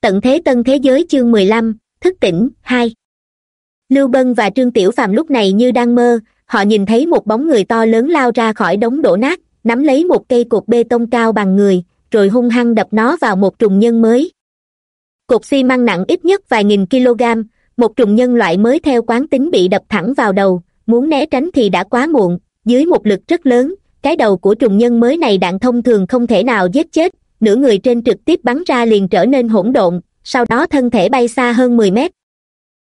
tận thế tân thế giới chương mười lăm, thức tỉnh, hai. Lưu bân và trương tiểu phàm lúc này như đang mơ, họ nhìn thấy một bóng người to lớn lao ra khỏi đống đổ nát, nắm lấy một cây cột bê tông cao bằng người, rồi hung hăng đập nó vào một trùng nhân mới. Cột xi măng nặng ít nhất vài nghìn kg một trùng nhân loại mới theo quán tính bị đập thẳng vào đầu, muốn né tránh thì đã quá muộn, dưới một lực rất lớn, cái đầu của trùng nhân mới này đạn thông thường không thể nào giết chết nửa người trên trực tiếp bắn ra liền trở nên hỗn độn, sau đó thân thể bay xa hơn mười mét.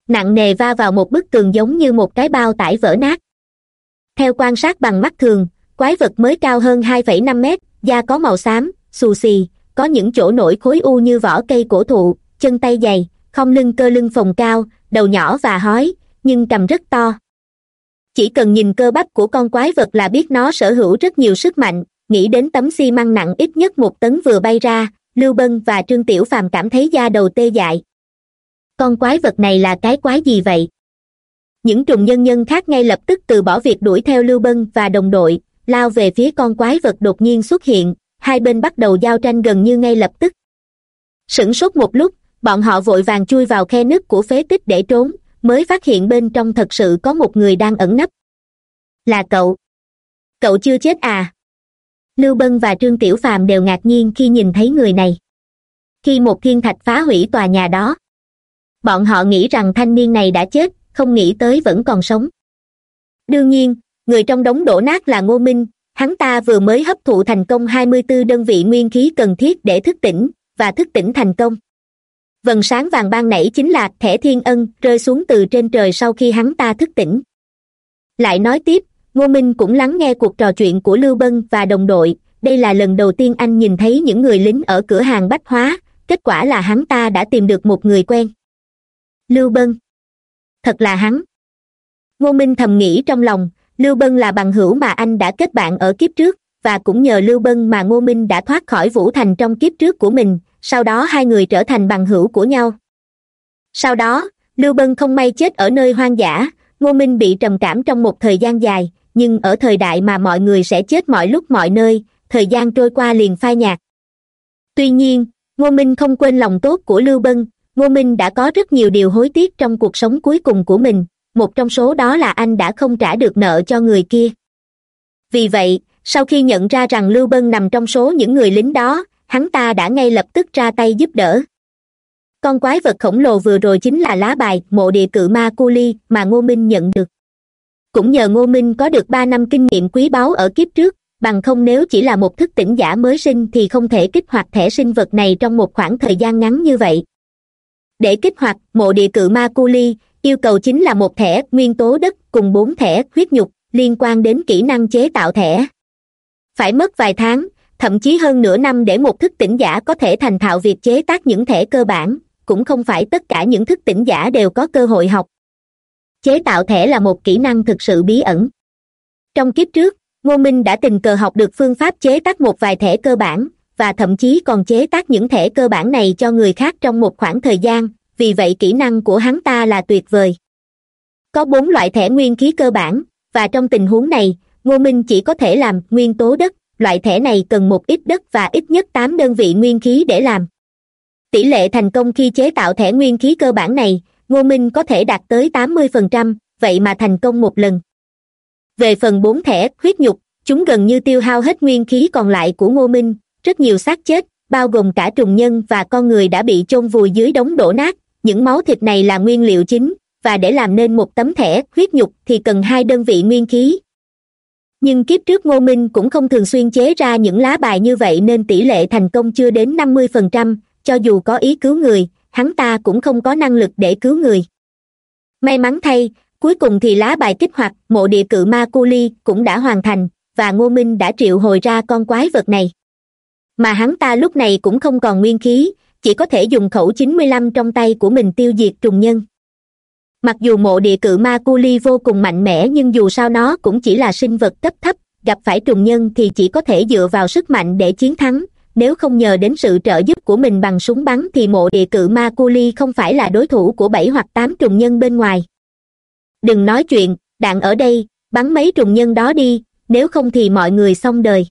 Nặng nề va vào một bức tường giống như một cái bao tải vỡ nát. Theo quan sát bằng mắt thường, quái vật mới cao hơn hai phẩy năm mét, da có màu xám, xù xì, có những chỗ nổi khối u như vỏ cây cổ thụ, chân tay dày, không lưng cơ lưng phồng cao, đầu nhỏ và hói, nhưng cầm rất to. Chỉ cần nhìn cơ bắp của con quái vật là biết nó sở hữu rất nhiều sức mạnh nghĩ đến tấm xi măng nặng ít nhất một tấn vừa bay ra, lưu bân và trương tiểu phàm cảm thấy da đầu tê dại. Con quái vật này là cái quái gì vậy? Những trùng nhân nhân khác ngay lập tức từ bỏ việc đuổi theo lưu bân và đồng đội, lao về phía con quái vật đột nhiên xuất hiện, hai bên bắt đầu giao tranh gần như ngay lập tức. Sửng sốt một lúc, bọn họ vội vàng chui vào khe nứt của phế tích để trốn, mới phát hiện bên trong thật sự có một người đang ẩn nấp. Là cậu. Cậu chưa chết à? Lưu bân và trương tiểu phàm đều ngạc nhiên khi nhìn thấy người này. Khi một thiên thạch phá hủy tòa nhà đó, bọn họ nghĩ rằng thanh niên này đã chết, không nghĩ tới vẫn còn sống. Đương nhiên, người trong đống đổ nát là ngô minh, hắn ta vừa mới hấp thụ thành công hai mươi b ố đơn vị nguyên khí cần thiết để thức tỉnh, và thức tỉnh thành công. Vầng sáng vàng ban nãy chính là thẻ thiên ân rơi xuống từ trên trời sau khi hắn ta thức tỉnh. Lại nói tiếp ngô minh cũng lắng nghe cuộc trò chuyện của lưu bân và đồng đội. Đây là lần đầu tiên anh nhìn thấy những người lính ở cửa hàng bách hóa. Kết quả là hắn ta đã tìm được một người quen. Lưu bân. Thật là hắn. Ngô minh thầm nghĩ trong lòng, lưu bân là bằng hữu mà anh đã kết bạn ở kiếp trước, và cũng nhờ lưu bân mà ngô minh đã thoát khỏi vũ thành trong kiếp trước của mình, sau đó hai người trở thành bằng hữu của nhau. Sau đó, lưu bân không may chết ở nơi hoang dã, ngô minh bị trầm cảm trong một thời gian dài nhưng ở thời đại mà mọi người sẽ chết mọi lúc mọi nơi, thời gian trôi qua liền phai nhạt. Tuy nhiên, ngô minh không quên lòng tốt của lưu bân, ngô minh đã có rất nhiều điều hối tiếc trong cuộc sống cuối cùng của mình, một trong số đó là anh đã không trả được nợ cho người kia. Vì vậy, sau khi nhận ra rằng lưu bân nằm trong số những người lính đó, hắn ta đã ngay lập tức ra tay giúp đỡ. Con quái vật khổng lồ vừa rồi chính là lá bài, mộ địa cự ma cu ly mà ngô minh nhận được cũng nhờ ngô minh có được ba năm kinh nghiệm quý báu ở kiếp trước, bằng không nếu chỉ là một thức tỉnh giả mới sinh thì không thể kích hoạt thẻ sinh vật này trong một khoảng thời gian ngắn như vậy. Để kích hoạt, mộ địa cự ma cu ly yêu cầu chính là một thẻ nguyên tố đất cùng bốn thẻ huyết nhục liên quan đến kỹ năng chế tạo thẻ. Phải mất vài tháng, thậm chí hơn nửa năm để một thức tỉnh giả có thể thành thạo việc chế tác những thẻ cơ bản, cũng không phải tất cả những thức tỉnh giả đều có cơ hội học chế tạo thẻ là một kỹ năng thực sự bí ẩn. Trong kiếp trước, ngô minh đã tình cờ học được phương pháp chế tác một vài thẻ cơ bản, và thậm chí còn chế tác những thẻ cơ bản này cho người khác trong một khoảng thời gian, vì vậy kỹ năng của hắn ta là tuyệt vời. Có bốn loại thẻ nguyên khí cơ bản, và trong tình huống này, ngô minh chỉ có thể làm nguyên tố đất, loại thẻ này cần một ít đất và ít nhất tám đơn vị nguyên khí để làm. Tỷ lệ thành công khi chế tạo thẻ nguyên khí cơ bản này ngô minh có thể đạt tới tám mươi phần trăm, vậy mà thành công một lần. Về phần bốn thẻ huyết nhục, chúng gần như tiêu hao hết nguyên khí còn lại của ngô minh, rất nhiều xác chết, bao gồm cả trùng nhân và con người đã bị chôn vùi dưới đống đổ nát. Những máu thịt này là nguyên liệu chính, và để làm nên một tấm thẻ huyết nhục thì cần hai đơn vị nguyên khí. Nhưng kiếp trước ngô minh cũng không thường xuyên chế ra những lá bài như vậy nên tỷ lệ thành công chưa đến năm mươi phần trăm, cho dù có ý cứu người hắn ta cũng không có năng lực để cứu người. May mắn thay, cuối cùng thì lá bài kích hoạt mộ địa cự ma cu ly cũng đã hoàn thành, và ngô minh đã triệu hồi ra con quái vật này. Mà hắn ta lúc này cũng không còn nguyên khí, chỉ có thể dùng khẩu chín mươi lăm trong tay của mình tiêu diệt trùng nhân. Mặc dù mộ địa cự ma cu ly vô cùng mạnh mẽ nhưng dù sao nó cũng chỉ là sinh vật cấp thấp, gặp phải trùng nhân thì chỉ có thể dựa vào sức mạnh để chiến thắng nếu không nhờ đến sự trợ giúp của mình bằng súng bắn thì mộ địa cự ma cu ly không phải là đối thủ của bảy hoặc tám trùng nhân bên ngoài. Đừng nói chuyện, đạn ở đây, bắn mấy trùng nhân đó đi, nếu không thì mọi người xong đời.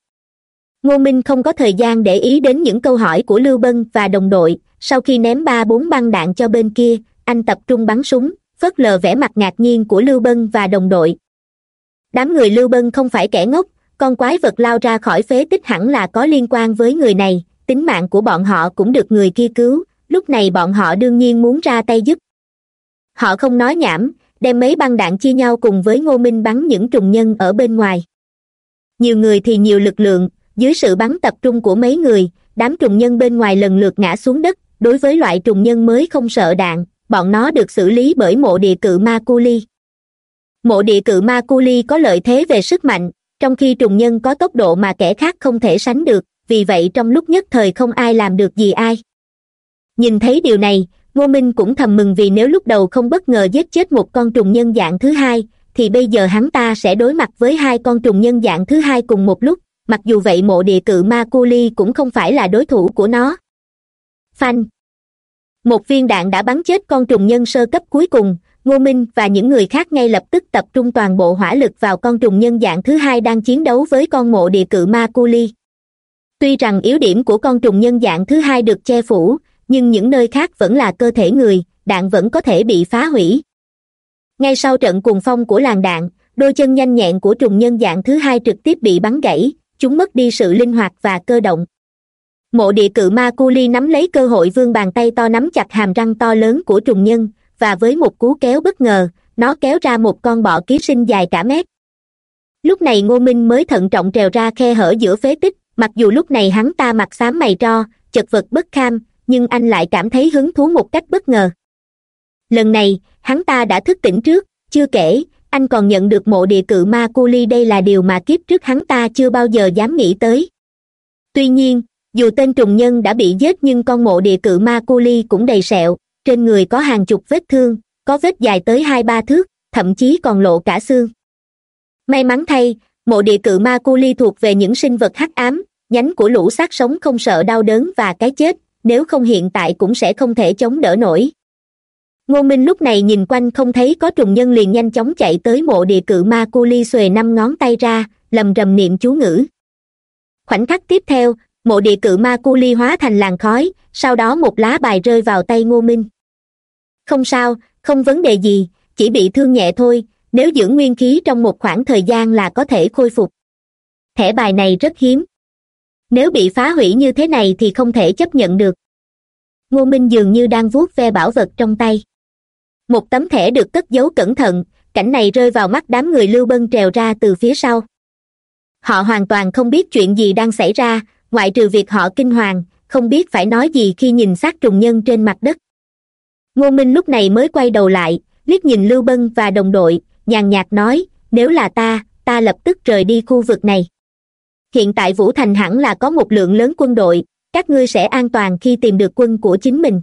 Ngô minh không có thời gian để ý đến những câu hỏi của lưu bân và đồng đội, sau khi ném ba bốn băng đạn cho bên kia, anh tập trung bắn súng, phớt lờ vẻ mặt ngạc nhiên của lưu bân và đồng đội. Đám người lưu bân không phải kẻ ngốc con quái vật lao ra khỏi phế tích hẳn là có liên quan với người này, tính mạng của bọn họ cũng được người kia cứu, lúc này bọn họ đương nhiên muốn ra tay giúp. Họ không nói nhảm, đem mấy băng đạn chia nhau cùng với ngô minh bắn những trùng nhân ở bên ngoài. Nhiều người thì nhiều lực lượng, dưới sự bắn tập trung của mấy người, đám trùng nhân bên ngoài lần lượt ngã xuống đất, đối với loại trùng nhân mới không sợ đạn, bọn nó được xử lý bởi mộ địa cự ma cu ly mộ địa cự ma cu ly có lợi thế về sức mạnh trong khi trùng nhân có tốc độ mà kẻ khác không thể sánh được, vì vậy trong lúc nhất thời không ai làm được gì ai. Nhìn thấy điều này, ngô minh cũng thầm mừng vì nếu lúc đầu không bất ngờ giết chết một con trùng nhân dạng thứ hai, thì bây giờ hắn ta sẽ đối mặt với hai con trùng nhân dạng thứ hai cùng một lúc, mặc dù vậy mộ địa cự ma cu li cũng không phải là đối thủ của nó. Phanh! Một viên đạn đã bắn chết con trùng nhân sơ cấp cuối cùng ngô minh và những người khác ngay lập tức tập trung toàn bộ hỏa lực vào con trùng nhân dạng thứ hai đang chiến đấu với con mộ địa cự ma cu ly tuy rằng yếu điểm của con trùng nhân dạng thứ hai được che phủ, nhưng những nơi khác vẫn là cơ thể người, đạn vẫn có thể bị phá hủy. Ngay sau trận cuồng phong của làn đạn, đôi chân nhanh nhẹn của trùng nhân dạng thứ hai trực tiếp bị bắn gãy, chúng mất đi sự linh hoạt và cơ động. Mộ địa cự ma cu ly nắm lấy cơ hội vươn bàn tay to nắm chặt hàm răng to lớn của trùng nhân và với một cú kéo bất ngờ, nó kéo ra một con bọ ký sinh dài cả mét. Lúc này ngô minh mới thận trọng trèo ra khe hở giữa phế tích, mặc dù lúc này hắn ta mặt xám mày tro, chật vật bất kham, nhưng anh lại cảm thấy hứng thú một cách bất ngờ. Lần này, hắn ta đã thức tỉnh trước, chưa kể, anh còn nhận được mộ địa cự ma cu ly đây là điều mà kiếp trước hắn ta chưa bao giờ dám nghĩ tới. Tuy nhiên, dù tên trùng nhân đã bị giết nhưng con mộ địa cự ma cu ly cũng đầy sẹo trên người có hàng chục vết thương, có vết dài tới hai ba thước, thậm chí còn lộ cả xương. May mắn thay, mộ địa cự ma cu ly thuộc về những sinh vật hắc ám, nhánh của lũ xác sống không sợ đau đớn và cái chết, nếu không hiện tại cũng sẽ không thể chống đỡ nổi. Ngô minh lúc này nhìn quanh không thấy có trùng nhân liền nhanh chóng chạy tới mộ địa cự ma cu ly xuề năm ngón tay ra, lầm rầm niệm chú ngữ. Khoảnh khắc tiếp theo, mộ địa cự ma cu ly hóa thành làn khói, sau đó một lá bài rơi vào tay ngô minh không sao, không vấn đề gì, chỉ bị thương nhẹ thôi, nếu giữ nguyên khí trong một khoảng thời gian là có thể khôi phục. Thẻ bài này rất hiếm. Nếu bị phá hủy như thế này thì không thể chấp nhận được. Ngô minh dường như đang vuốt ve bảo vật trong tay. Một tấm thẻ được cất giấu cẩn thận, cảnh này rơi vào mắt đám người lưu bân trèo ra từ phía sau. Họ hoàn toàn không biết chuyện gì đang xảy ra, ngoại trừ việc họ kinh hoàng, không biết phải nói gì khi nhìn xác trùng nhân trên mặt đất ngô minh lúc này mới quay đầu lại, liếc nhìn lưu bân và đồng đội, nhàn nhạt nói, nếu là ta ta lập tức rời đi khu vực này. Hiện tại vũ thành hẳn là có một lượng lớn quân đội, các ngươi sẽ an toàn khi tìm được quân của chính mình.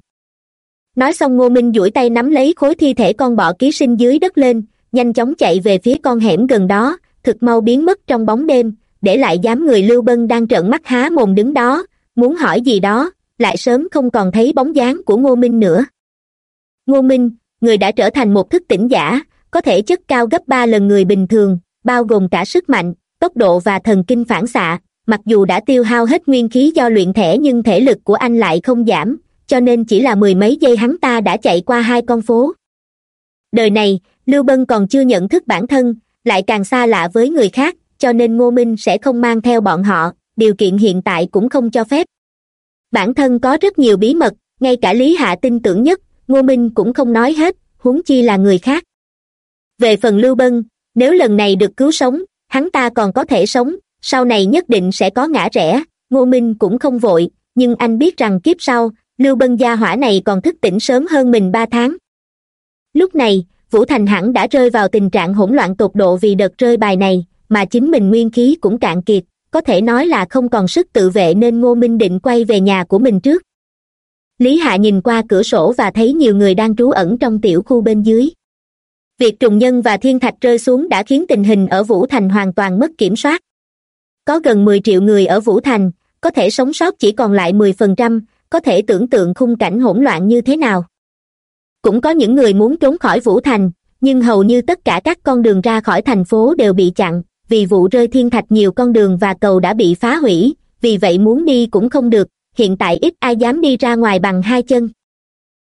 Nói xong ngô minh duỗi tay nắm lấy khối thi thể con bọ ký sinh dưới đất lên, nhanh chóng chạy về phía con hẻm gần đó, thực mau biến mất trong bóng đêm, để lại dám người lưu bân đang trợn mắt há mồm đứng đó, muốn hỏi gì đó, lại sớm không còn thấy bóng dáng của ngô minh nữa ngô minh, người đã trở thành một thức tỉnh giả, có thể chất cao gấp ba lần người bình thường, bao gồm cả sức mạnh, tốc độ và thần kinh phản xạ. Mặc dù đã tiêu hao hết nguyên khí do luyện thể nhưng thể lực của anh lại không giảm, cho nên chỉ là mười mấy giây hắn ta đã chạy qua hai con phố. Đời này, lưu bân còn chưa nhận thức bản thân, lại càng xa lạ với người khác, cho nên ngô minh sẽ không mang theo bọn họ, điều kiện hiện tại cũng không cho phép. Bản thân có rất nhiều bí mật, ngay cả lý hạ tin tưởng nhất ngô minh cũng không nói hết, huống chi là người khác. Về phần lưu bân, nếu lần này được cứu sống, hắn ta còn có thể sống, sau này nhất định sẽ có ngã rẽ, ngô minh cũng không vội, nhưng anh biết rằng kiếp sau, lưu bân gia hỏa này còn thức tỉnh sớm hơn mình ba tháng. Lúc này, vũ thành hẳn đã rơi vào tình trạng hỗn loạn tột độ vì đợt rơi bài này, mà chính mình nguyên khí cũng cạn kiệt, có thể nói là không còn sức tự vệ nên ngô minh định quay về nhà của mình trước lý hạ nhìn qua cửa sổ và thấy nhiều người đang trú ẩn trong tiểu khu bên dưới. Việc trùng nhân và thiên thạch rơi xuống đã khiến tình hình ở vũ thành hoàn toàn mất kiểm soát. Có gần mười triệu người ở vũ thành, có thể sống sót chỉ còn lại mười phần trăm, có thể tưởng tượng khung cảnh hỗn loạn như thế nào. Cũng có những người muốn trốn khỏi vũ thành, nhưng hầu như tất cả các con đường ra khỏi thành phố đều bị chặn, vì vụ rơi thiên thạch nhiều con đường và cầu đã bị phá hủy, vì vậy muốn đi cũng không được hiện tại ít ai dám đi ra ngoài bằng hai chân.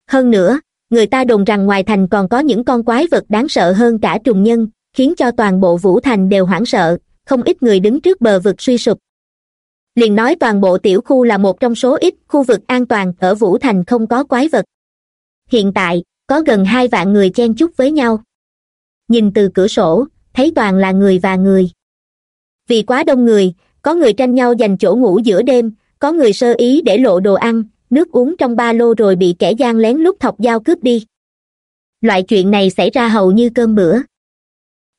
Hơn nữa, người ta đồn rằng ngoài thành còn có những con quái vật đáng sợ hơn cả trùng nhân, khiến cho toàn bộ vũ thành đều hoảng sợ, không ít người đứng trước bờ vực suy sụp. Liền nói toàn bộ tiểu khu là một trong số ít khu vực an toàn ở vũ thành không có quái vật. Hiện tại, có gần hai vạn người chen chúc với nhau. Nhìn từ cửa sổ, thấy toàn là người và người. Vì quá đông người, có người tranh nhau dành chỗ ngủ giữa đêm có người sơ ý để lộ đồ ăn, nước uống trong ba lô rồi bị kẻ gian lén lút thọc dao cướp đi. Loại chuyện này xảy ra hầu như cơm bữa.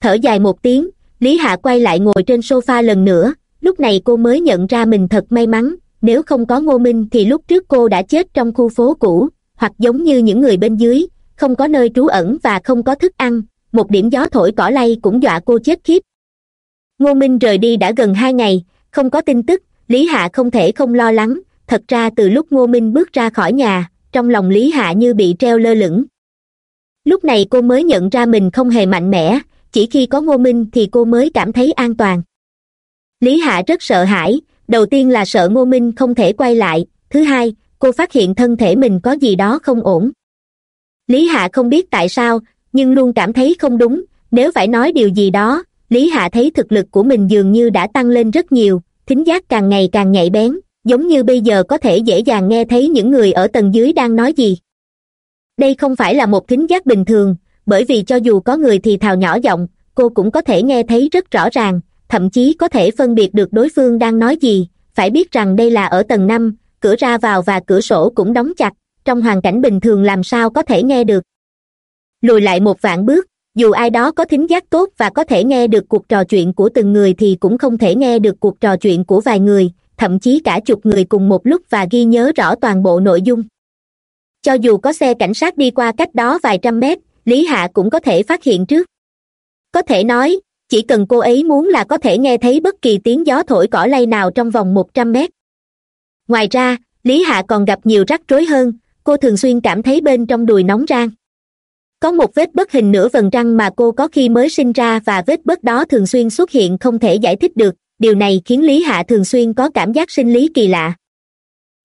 Thở dài một tiếng, lý hạ quay lại ngồi trên sofa lần nữa, lúc này cô mới nhận ra mình thật may mắn, nếu không có ngô minh thì lúc trước cô đã chết trong khu phố cũ, hoặc giống như những người bên dưới, không có nơi trú ẩn và không có thức ăn, một điểm gió thổi cỏ lay cũng dọa cô chết khiếp. Ngô minh rời đi đã gần hai ngày, không có tin tức lý hạ không thể không lo lắng. Thật ra từ lúc ngô minh bước ra khỏi nhà, trong lòng lý hạ như bị treo lơ lửng. Lúc này cô mới nhận ra mình không hề mạnh mẽ, chỉ khi có ngô minh thì cô mới cảm thấy an toàn. Lý hạ rất sợ hãi, đầu tiên là sợ ngô minh không thể quay lại, thứ hai, cô phát hiện thân thể mình có gì đó không ổn. Lý hạ không biết tại sao, nhưng luôn cảm thấy không đúng, nếu phải nói điều gì đó, lý hạ thấy thực lực của mình dường như đã tăng lên rất nhiều thính giác càng ngày càng nhạy bén, giống như bây giờ có thể dễ dàng nghe thấy những người ở tầng dưới đang nói gì. Đây không phải là một thính giác bình thường, bởi vì cho dù có người thì thào nhỏ giọng, cô cũng có thể nghe thấy rất rõ ràng, thậm chí có thể phân biệt được đối phương đang nói gì. Phải biết rằng đây là ở tầng năm, cửa ra vào và cửa sổ cũng đóng chặt, trong hoàn cảnh bình thường làm sao có thể nghe được. Lùi lại một vạn bước dù ai đó có thính giác tốt và có thể nghe được cuộc trò chuyện của từng người thì cũng không thể nghe được cuộc trò chuyện của vài người, thậm chí cả chục người cùng một lúc và ghi nhớ rõ toàn bộ nội dung. Cho dù có xe cảnh sát đi qua cách đó vài trăm mét, lý hạ cũng có thể phát hiện trước. Có thể nói, chỉ cần cô ấy muốn là có thể nghe thấy bất kỳ tiếng gió thổi cỏ lay nào trong vòng một trăm mét. Ngoài ra, lý hạ còn gặp nhiều rắc rối hơn, cô thường xuyên cảm thấy bên trong đùi nóng rang có một vết bất hình nửa vần răng mà cô có khi mới sinh ra và vết bất đó thường xuyên xuất hiện không thể giải thích được. Điều này khiến lý hạ thường xuyên có cảm giác sinh lý kỳ lạ.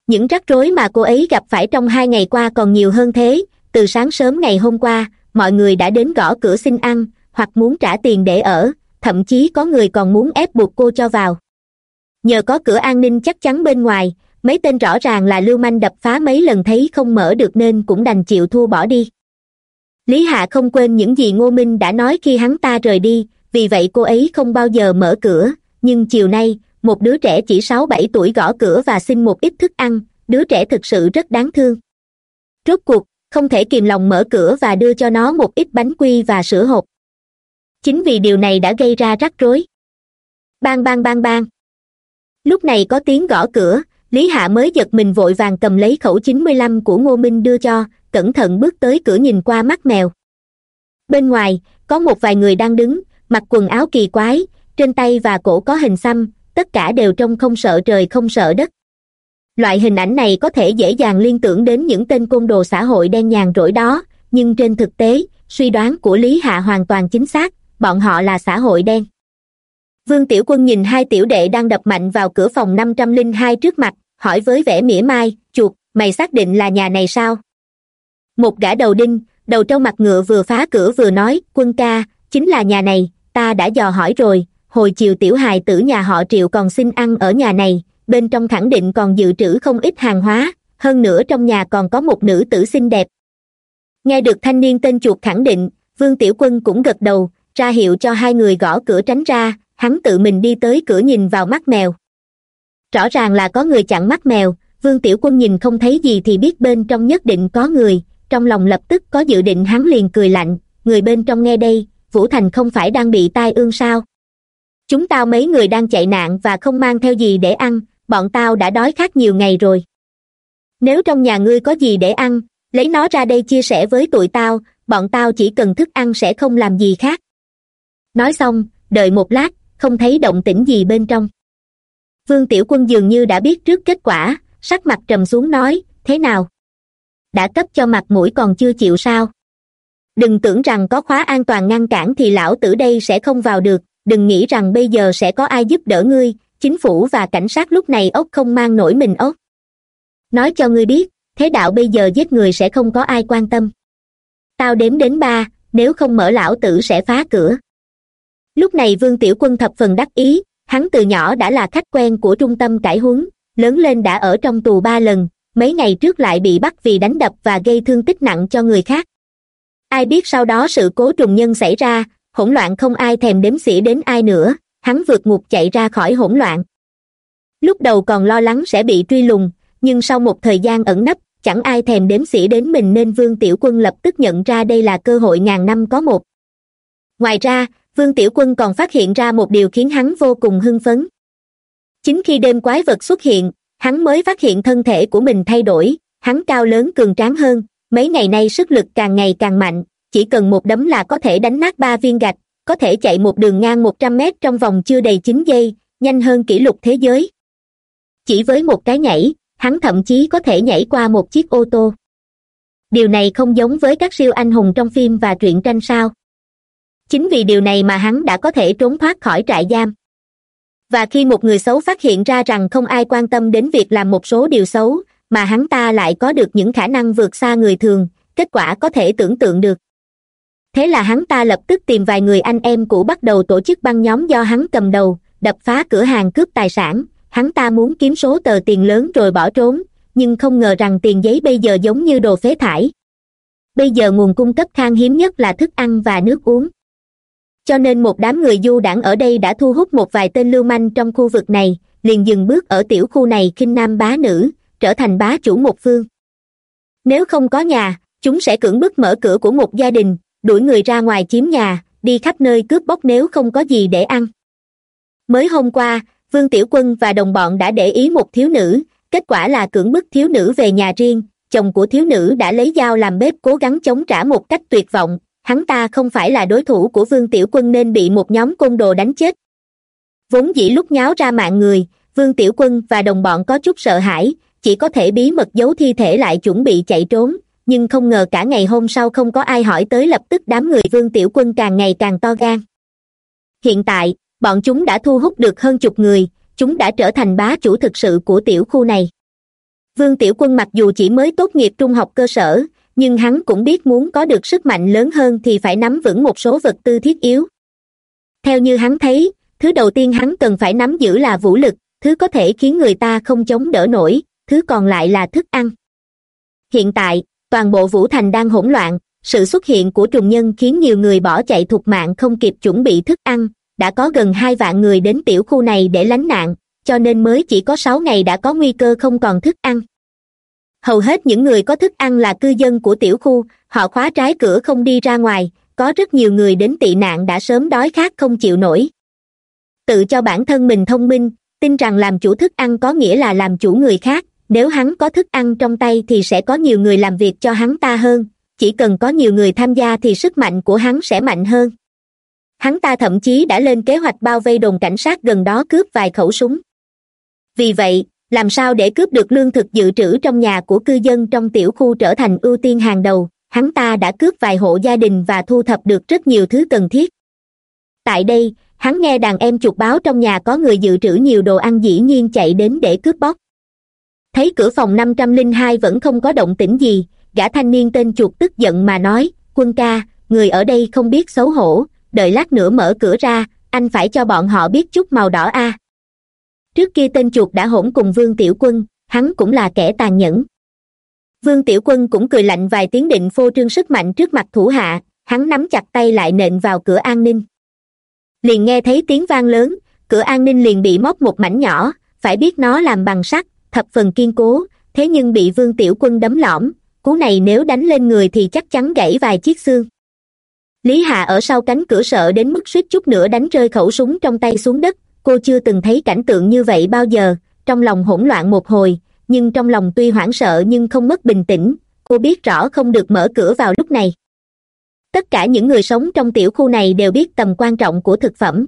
Những rắc rối mà cô ấy gặp phải trong hai ngày qua còn nhiều hơn thế. Từ sáng sớm ngày hôm qua, mọi người đã đến gõ cửa xin ăn, hoặc muốn trả tiền để ở. Thậm chí có người còn muốn ép buộc cô cho vào. Nhờ có cửa an ninh chắc chắn bên ngoài, mấy tên rõ ràng là lưu manh đập phá mấy lần thấy không mở được nên cũng đành chịu thua bỏ đi lý hạ không quên những gì ngô minh đã nói khi hắn ta rời đi, vì vậy cô ấy không bao giờ mở cửa. Nhưng chiều nay, một đứa trẻ chỉ sáu bảy tuổi gõ cửa và xin một ít thức ăn, đứa trẻ thực sự rất đáng thương. Rốt cuộc, không thể kìm lòng mở cửa và đưa cho nó một ít bánh quy và sữa hộp chính vì điều này đã gây ra rắc rối. Bang bang bang bang. Lúc này có tiếng gõ cửa, lý hạ mới giật mình vội vàng cầm lấy khẩu chín mươi lăm của ngô minh đưa cho cẩn thận bước tới cửa nhìn qua mắt mèo. Bên ngoài, có một vài người đang đứng, mặc quần áo kỳ quái, trên tay và cổ có hình xăm, tất cả đều trông không sợ trời không sợ đất. Loại hình ảnh này có thể dễ dàng liên tưởng đến những tên côn đồ xã hội đen nhàn rỗi đó, nhưng trên thực tế, suy đoán của lý hạ hoàn toàn chính xác, bọn họ là xã hội đen. Vương tiểu quân nhìn hai tiểu đệ đang đập mạnh vào cửa phòng năm trăm linh hai trước mặt, hỏi với vẻ mỉa mai, chuột, mày xác định là nhà này sao? Một gã đầu đinh, đầu trâu mặt ngựa vừa phá cửa vừa nói, quân ca, chính là nhà này, ta đã dò hỏi rồi. Hồi chiều tiểu hài tử nhà họ triệu còn xin ăn ở nhà này, bên trong khẳng định còn dự trữ không ít hàng hóa, hơn nữa trong nhà còn có một nữ tử xinh đẹp. Nghe được thanh niên tên chuột khẳng định, vương tiểu quân cũng gật đầu, ra hiệu cho hai người gõ cửa tránh ra, hắn tự mình đi tới cửa nhìn vào mắt mèo. Rõ ràng là có người chặn mắt mèo, vương tiểu quân nhìn không thấy gì thì biết bên trong nhất định có người trong lòng lập tức có dự định, hắn liền cười lạnh, người bên trong nghe đây, vũ thành không phải đang bị tai ương sao? Chúng tao mấy người đang chạy nạn và không mang theo gì để ăn, bọn tao đã đói khát nhiều ngày rồi. Nếu trong nhà ngươi có gì để ăn, lấy nó ra đây chia sẻ với tụi tao, bọn tao chỉ cần thức ăn sẽ không làm gì khác. Nói xong, đợi một lát, không thấy động tĩnh gì bên trong. Vương tiểu quân dường như đã biết trước kết quả, sắc mặt trầm xuống nói, thế nào? Đã cấp cho mặt mũi còn chưa chịu sao? Đừng tưởng rằng có khóa an toàn ngăn cản thì lão tử đây sẽ không vào được, đừng nghĩ rằng bây giờ sẽ có ai giúp đỡ ngươi, chính phủ và cảnh sát lúc này ốc không mang nổi mình ốc. Nói cho ngươi biết, thế đạo bây giờ giết người sẽ không có ai quan tâm. Tao đếm đến ba, nếu không mở lão tử sẽ phá cửa. Lúc này vương tiểu quân thập phần đắc ý, hắn từ nhỏ đã là khách quen của trung tâm cải huấn, lớn lên đã ở trong tù ba lần mấy ngày trước lại bị bắt vì đánh đập và gây thương tích nặng cho người khác. Ai biết sau đó sự cố trùng nhân xảy ra, hỗn loạn không ai thèm đếm xỉa đến ai nữa, hắn vượt ngục chạy ra khỏi hỗn loạn. Lúc đầu còn lo lắng sẽ bị truy lùng, nhưng sau một thời gian ẩn nấp, chẳng ai thèm đếm xỉa đến mình nên vương tiểu quân lập tức nhận ra đây là cơ hội ngàn năm có một. Ngoài ra, vương tiểu quân còn phát hiện ra một điều khiến hắn vô cùng hưng phấn. Chính khi đêm quái vật xuất hiện hắn mới phát hiện thân thể của mình thay đổi, hắn cao lớn cường tráng hơn, mấy ngày nay sức lực càng ngày càng mạnh, chỉ cần một đấm là có thể đánh nát ba viên gạch, có thể chạy một đường ngang một trăm mét trong vòng chưa đầy chín giây, nhanh hơn kỷ lục thế giới. Chỉ với một cái nhảy, hắn thậm chí có thể nhảy qua một chiếc ô tô. Điều này không giống với các siêu anh hùng trong phim và truyện tranh sao. Chính vì điều này mà hắn đã có thể trốn thoát khỏi trại giam và khi một người xấu phát hiện ra rằng không ai quan tâm đến việc làm một số điều xấu, mà hắn ta lại có được những khả năng vượt xa người thường, kết quả có thể tưởng tượng được. Thế là hắn ta lập tức tìm vài người anh em cũ bắt đầu tổ chức băng nhóm do hắn cầm đầu, đập phá cửa hàng cướp tài sản. Hắn ta muốn kiếm số tờ tiền lớn rồi bỏ trốn, nhưng không ngờ rằng tiền giấy bây giờ giống như đồ phế thải. Bây giờ nguồn cung cấp khan hiếm nhất là thức ăn và nước uống cho nên một đám người du đảng ở đây đã thu hút một vài tên lưu manh trong khu vực này, liền dừng bước ở tiểu khu này khinh nam bá nữ, trở thành bá chủ một phương. Nếu không có nhà, chúng sẽ cưỡng bức mở cửa của một gia đình, đuổi người ra ngoài chiếm nhà, đi khắp nơi cướp bóc nếu không có gì để ăn. Mới hôm qua, vương tiểu quân và đồng bọn đã để ý một thiếu nữ, kết quả là cưỡng bức thiếu nữ về nhà riêng, chồng của thiếu nữ đã lấy dao làm bếp cố gắng chống trả một cách tuyệt vọng hắn ta không phải là đối thủ của vương tiểu quân nên bị một nhóm côn đồ đánh chết. Vốn dĩ lúc nháo ra mạng người, vương tiểu quân và đồng bọn có chút sợ hãi, chỉ có thể bí mật giấu thi thể lại chuẩn bị chạy trốn, nhưng không ngờ cả ngày hôm sau không có ai hỏi tới lập tức đám người vương tiểu quân càng ngày càng to gan. Hiện tại, bọn chúng đã thu hút được hơn chục người, chúng đã trở thành bá chủ thực sự của tiểu khu này. Vương tiểu quân mặc dù chỉ mới tốt nghiệp trung học cơ sở nhưng hắn cũng biết muốn có được sức mạnh lớn hơn thì phải nắm vững một số vật tư thiết yếu. Theo như hắn thấy, thứ đầu tiên hắn cần phải nắm giữ là vũ lực, thứ có thể khiến người ta không chống đỡ nổi, thứ còn lại là thức ăn. Hiện tại, toàn bộ vũ thành đang hỗn loạn, sự xuất hiện của trùng nhân khiến nhiều người bỏ chạy thục mạng không kịp chuẩn bị thức ăn, đã có gần hai vạn người đến tiểu khu này để lánh nạn, cho nên mới chỉ có sáu ngày đã có nguy cơ không còn thức ăn hầu hết những người có thức ăn là cư dân của tiểu khu, họ khóa trái cửa không đi ra ngoài, có rất nhiều người đến tị nạn đã sớm đói khát không chịu nổi. Tự cho bản thân mình thông minh, tin rằng làm chủ thức ăn có nghĩa là làm chủ người khác, nếu hắn có thức ăn trong tay thì sẽ có nhiều người làm việc cho hắn ta hơn, chỉ cần có nhiều người tham gia thì sức mạnh của hắn sẽ mạnh hơn. Hắn ta thậm chí đã lên kế hoạch bao vây đồn cảnh sát gần đó cướp vài khẩu súng. Vì vậy làm sao để cướp được lương thực dự trữ trong nhà của cư dân trong tiểu khu trở thành ưu tiên hàng đầu? Hắn ta đã cướp vài hộ gia đình và thu thập được rất nhiều thứ cần thiết. Tại đây, hắn nghe đàn em chuột báo trong nhà có người dự trữ nhiều đồ ăn dĩ nhiên chạy đến để cướp bóc. Thấy cửa phòng năm trăm linh hai vẫn không có động tĩnh gì, gã thanh niên tên chuột tức giận mà nói, quân ca, người ở đây không biết xấu hổ, đợi lát nữa mở cửa ra, anh phải cho bọn họ biết chút màu đỏ a trước kia tên chuột đã hỗn cùng vương tiểu quân, hắn cũng là kẻ tàn nhẫn. Vương tiểu quân cũng cười lạnh vài tiếng định phô trương sức mạnh trước mặt thủ hạ, hắn nắm chặt tay lại nện vào cửa an ninh. Liền nghe thấy tiếng vang lớn, cửa an ninh liền bị móc một mảnh nhỏ, phải biết nó làm bằng sắt, thập phần kiên cố, thế nhưng bị vương tiểu quân đấm lõm, cú này nếu đánh lên người thì chắc chắn gãy vài chiếc xương. Lý hạ ở sau cánh cửa sợ đến mức suýt chút nữa đánh rơi khẩu súng trong tay xuống đất cô chưa từng thấy cảnh tượng như vậy bao giờ. Trong lòng hỗn loạn một hồi, nhưng trong lòng tuy hoảng sợ nhưng không mất bình tĩnh. Cô biết rõ không được mở cửa vào lúc này. Tất cả những người sống trong tiểu khu này đều biết tầm quan trọng của thực phẩm.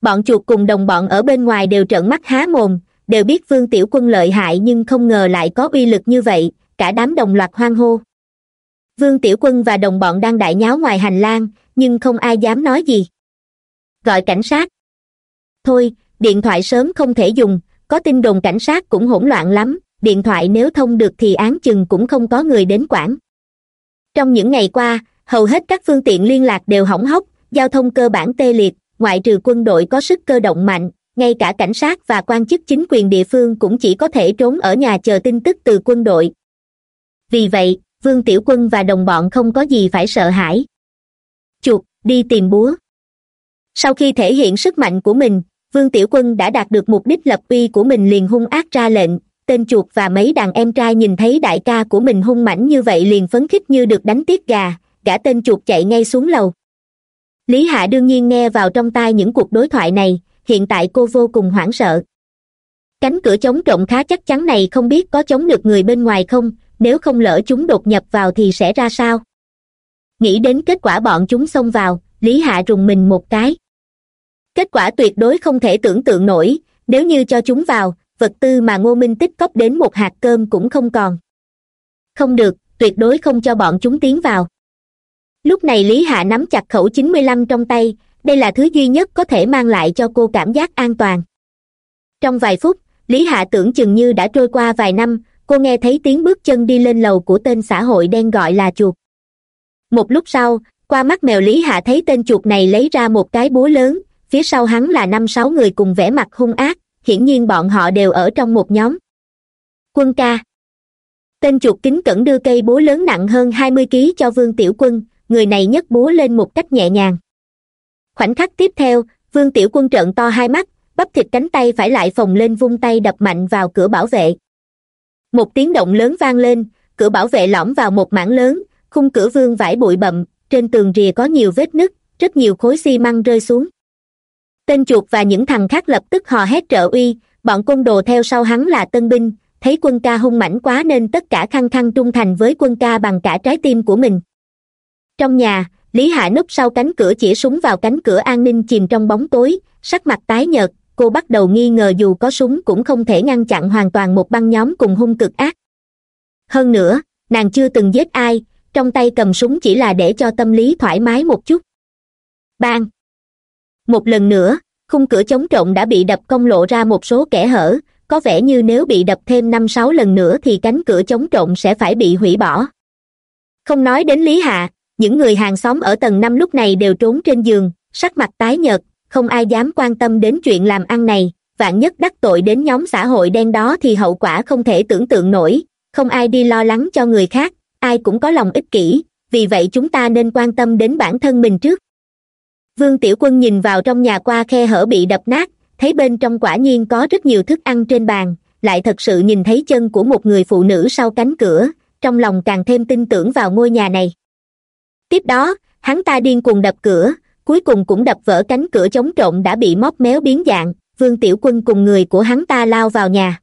Bọn chuột cùng đồng bọn ở bên ngoài đều trợn mắt há mồm, đều biết vương tiểu quân lợi hại nhưng không ngờ lại có uy lực như vậy, cả đám đồng loạt hoang hô. Vương tiểu quân và đồng bọn đang đại nháo ngoài hành lang, nhưng không ai dám nói gì. Gọi cảnh sát thôi, điện thoại sớm không thể dùng, có tin đồn cảnh sát cũng hỗn loạn lắm, điện thoại nếu thông được thì án chừng cũng không có người đến quản. Trong những ngày qua, hầu hết các phương tiện liên lạc đều hỏng hóc, giao thông cơ bản tê liệt, ngoại trừ quân đội có sức cơ động mạnh, ngay cả cảnh sát và quan chức chính quyền địa phương cũng chỉ có thể trốn ở nhà chờ tin tức từ quân đội. Vì vậy, vương tiểu quân và đồng bọn không có gì phải sợ hãi. Chuột, đi tìm búa. Sau khi thể hiện sức mạnh của mình vương tiểu quân đã đạt được mục đích lập uy của mình liền hung ác ra lệnh, tên chuột và mấy đàn em trai nhìn thấy đại ca của mình hung mãnh như vậy liền phấn khích như được đánh tiết gà, gã tên chuột chạy ngay xuống lầu. Lý hạ đương nhiên nghe vào trong tai những cuộc đối thoại này, hiện tại cô vô cùng hoảng sợ. Cánh cửa chống trộm khá chắc chắn này không biết có chống được người bên ngoài không, nếu không lỡ chúng đột nhập vào thì sẽ ra sao? Nghĩ đến kết quả bọn chúng xông vào, lý hạ rùng mình một cái kết quả tuyệt đối không thể tưởng tượng nổi. Nếu như cho chúng vào, vật tư mà ngô minh tích cóp đến một hạt cơm cũng không còn. Không được, tuyệt đối không cho bọn chúng tiến vào. Lúc này lý hạ nắm chặt khẩu chín mươi lăm trong tay, đây là thứ duy nhất có thể mang lại cho cô cảm giác an toàn. Trong vài phút, lý hạ tưởng chừng như đã trôi qua vài năm, cô nghe thấy tiếng bước chân đi lên lầu của tên xã hội đen gọi là chuột. Một lúc sau, qua mắt mèo lý hạ thấy tên chuột này lấy ra một cái búa lớn phía sau hắn là năm sáu người cùng vẻ mặt hung ác, hiển nhiên bọn họ đều ở trong một nhóm. Quân ca. Tên chuột kính cẩn đưa cây búa lớn nặng hơn hai mươi ký cho vương tiểu quân, người này nhấc búa lên một cách nhẹ nhàng. Khoảnh khắc tiếp theo, vương tiểu quân trợn to hai mắt, bắp thịt cánh tay phải lại phồng lên vung tay đập mạnh vào cửa bảo vệ. Một tiếng động lớn vang lên, cửa bảo vệ lõm vào một mảng lớn, khung cửa vương vải bụi bậm trên tường rìa có nhiều vết nứt, rất nhiều khối xi măng rơi xuống tên chuột và những thằng khác lập tức hò hét trợ uy, bọn côn đồ theo sau hắn là tân binh, thấy quân ca hung mãnh quá nên tất cả khăng khăng trung thành với quân ca bằng cả trái tim của mình. Trong nhà, lý hạ núp sau cánh cửa chỉ súng vào cánh cửa an ninh chìm trong bóng tối, sắc mặt tái nhợt, cô bắt đầu nghi ngờ dù có súng cũng không thể ngăn chặn hoàn toàn một băng nhóm cùng hung cực ác. Hơn nữa, nàng chưa từng giết ai, trong tay cầm súng chỉ là để cho tâm lý thoải mái một chút. Bang! Một lần nữa, khung cửa chống trộm đã bị đập công lộ ra một số kẽ hở. Có vẻ như nếu bị đập thêm năm sáu lần nữa thì cánh cửa chống trộm sẽ phải bị hủy bỏ. Không nói đến lý hạ những người hàng xóm ở tầng năm lúc này đều trốn trên giường, sắc mặt tái nhợt, không ai dám quan tâm đến chuyện làm ăn này. Vạn nhất đắc tội đến nhóm xã hội đen đó thì hậu quả không thể tưởng tượng nổi. Không ai đi lo lắng cho người khác, ai cũng có lòng ích kỷ. Vì vậy chúng ta nên quan tâm đến bản thân mình trước vương tiểu quân nhìn vào trong nhà qua khe hở bị đập nát, thấy bên trong quả nhiên có rất nhiều thức ăn trên bàn, lại thật sự nhìn thấy chân của một người phụ nữ sau cánh cửa, trong lòng càng thêm tin tưởng vào ngôi nhà này. Tiếp đó, hắn ta điên cuồng đập cửa, cuối cùng cũng đập vỡ cánh cửa chống trộn đã bị móc méo biến dạng, vương tiểu quân cùng người của hắn ta lao vào nhà.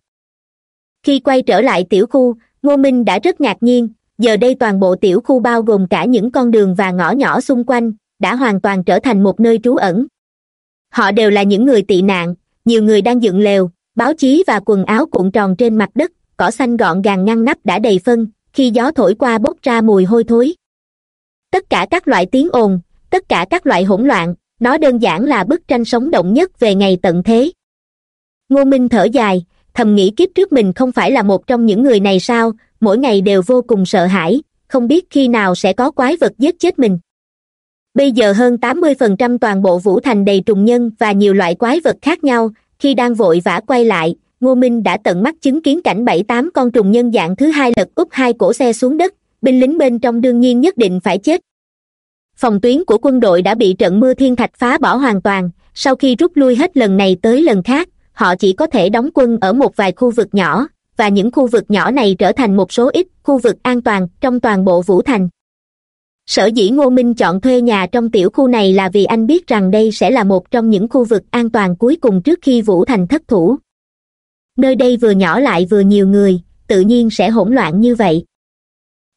Khi quay trở lại tiểu khu, ngô minh đã rất ngạc nhiên, giờ đây toàn bộ tiểu khu bao gồm cả những con đường và ngõ nhỏ xung quanh đã hoàn toàn trở thành một nơi trú ẩn. Họ đều là những người tị nạn, nhiều người đang dựng lều, báo chí và quần áo cuộn tròn trên mặt đất, cỏ xanh gọn gàng ngăn nắp đã đầy phân, khi gió thổi qua bốc ra mùi hôi thối. Tất cả các loại tiếng ồn, tất cả các loại hỗn loạn, nó đơn giản là bức tranh sống động nhất về ngày tận thế. Ngô minh thở dài, thầm nghĩ kiếp trước mình không phải là một trong những người này sao, mỗi ngày đều vô cùng sợ hãi, không biết khi nào sẽ có quái vật giết chết mình bây giờ hơn tám mươi phần trăm toàn bộ vũ thành đầy trùng nhân và nhiều loại quái vật khác nhau, khi đang vội vã quay lại, ngô minh đã tận mắt chứng kiến cảnh bảy tám con trùng nhân dạng thứ hai lật úp hai cổ xe xuống đất, binh lính bên trong đương nhiên nhất định phải chết. Phòng tuyến của quân đội đã bị trận mưa thiên thạch phá bỏ hoàn toàn, sau khi rút lui hết lần này tới lần khác, họ chỉ có thể đóng quân ở một vài khu vực nhỏ, và những khu vực nhỏ này trở thành một số ít khu vực an toàn trong toàn bộ vũ thành sở dĩ ngô minh chọn thuê nhà trong tiểu khu này là vì anh biết rằng đây sẽ là một trong những khu vực an toàn cuối cùng trước khi vũ thành thất thủ. Nơi đây vừa nhỏ lại vừa nhiều người, tự nhiên sẽ hỗn loạn như vậy.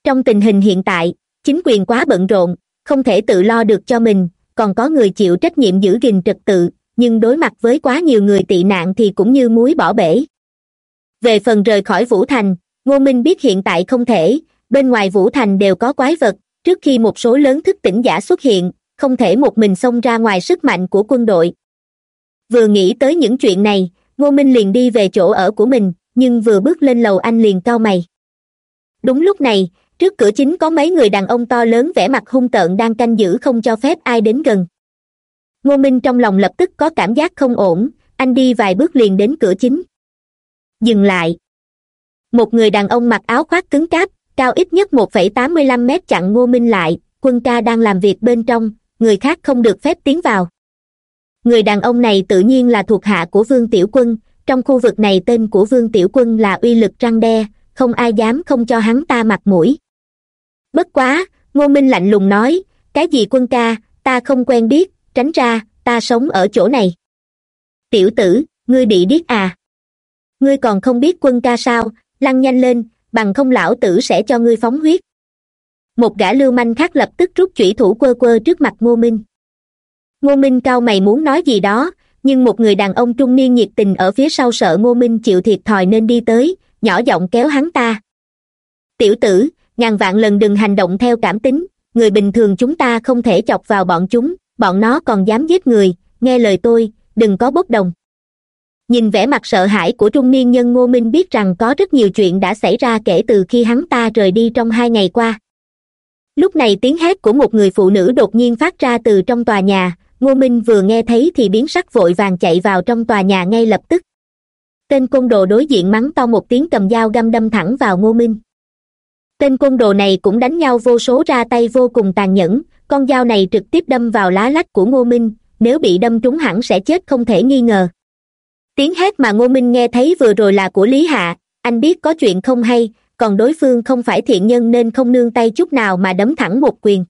Trong tình hình hiện tại, chính quyền quá bận rộn, không thể tự lo được cho mình, còn có người chịu trách nhiệm giữ gìn trật tự, nhưng đối mặt với quá nhiều người tị nạn thì cũng như muối bỏ bể. Về phần rời khỏi vũ thành, ngô minh biết hiện tại không thể, bên ngoài vũ thành đều có quái vật trước khi một số lớn thức tỉnh giả xuất hiện, không thể một mình xông ra ngoài sức mạnh của quân đội. Vừa nghĩ tới những chuyện này, ngô minh liền đi về chỗ ở của mình, nhưng vừa bước lên lầu anh liền cau mày. Đúng lúc này, trước cửa chính có mấy người đàn ông to lớn vẻ mặt hung tợn đang canh giữ không cho phép ai đến gần. Ngô minh trong lòng lập tức có cảm giác không ổn, anh đi vài bước liền đến cửa chính. Dừng lại. Một người đàn ông mặc áo khoác cứng cáp cao ít nhất một phẩy tám mươi lăm mét chặn ngô minh lại, quân ca đang làm việc bên trong, người khác không được phép tiến vào. Người đàn ông này tự nhiên là thuộc hạ của vương tiểu quân, trong khu vực này tên của vương tiểu quân là uy lực răng đe, không ai dám không cho hắn ta mặt mũi. Bất quá, ngô minh lạnh lùng nói, cái gì quân ca, ta không quen biết, tránh ra, ta sống ở chỗ này. Tiểu tử, ngươi bị điếc à? Ngươi còn không biết quân ca sao? Lăn nhanh lên bằng không lão tử sẽ cho ngươi phóng huyết. Một gã lưu manh khác lập tức rút chủy thủ quơ quơ trước mặt ngô minh. Ngô minh cao mày muốn nói gì đó, nhưng một người đàn ông trung niên nhiệt tình ở phía sau sợ ngô minh chịu thiệt thòi nên đi tới, nhỏ giọng kéo hắn ta. Tiểu tử, ngàn vạn lần đừng hành động theo cảm tính, người bình thường chúng ta không thể chọc vào bọn chúng, bọn nó còn dám giết người, nghe lời tôi, đừng có bốc đồng nhìn vẻ mặt sợ hãi của trung niên nhân ngô minh biết rằng có rất nhiều chuyện đã xảy ra kể từ khi hắn ta rời đi trong hai ngày qua. Lúc này tiếng hét của một người phụ nữ đột nhiên phát ra từ trong tòa nhà, ngô minh vừa nghe thấy thì biến sắc vội vàng chạy vào trong tòa nhà ngay lập tức. Tên côn đồ đối diện mắng to một tiếng cầm dao găm đâm thẳng vào ngô minh. Tên côn đồ này cũng đánh nhau vô số ra tay vô cùng tàn nhẫn, con dao này trực tiếp đâm vào lá lách của ngô minh, nếu bị đâm trúng hẳn sẽ chết không thể nghi ngờ tiếng hét mà ngô minh nghe thấy vừa rồi là của lý hạ. Anh biết có chuyện không hay còn đối phương không phải thiện nhân nên không nương tay chút nào mà đấm thẳng một quyền.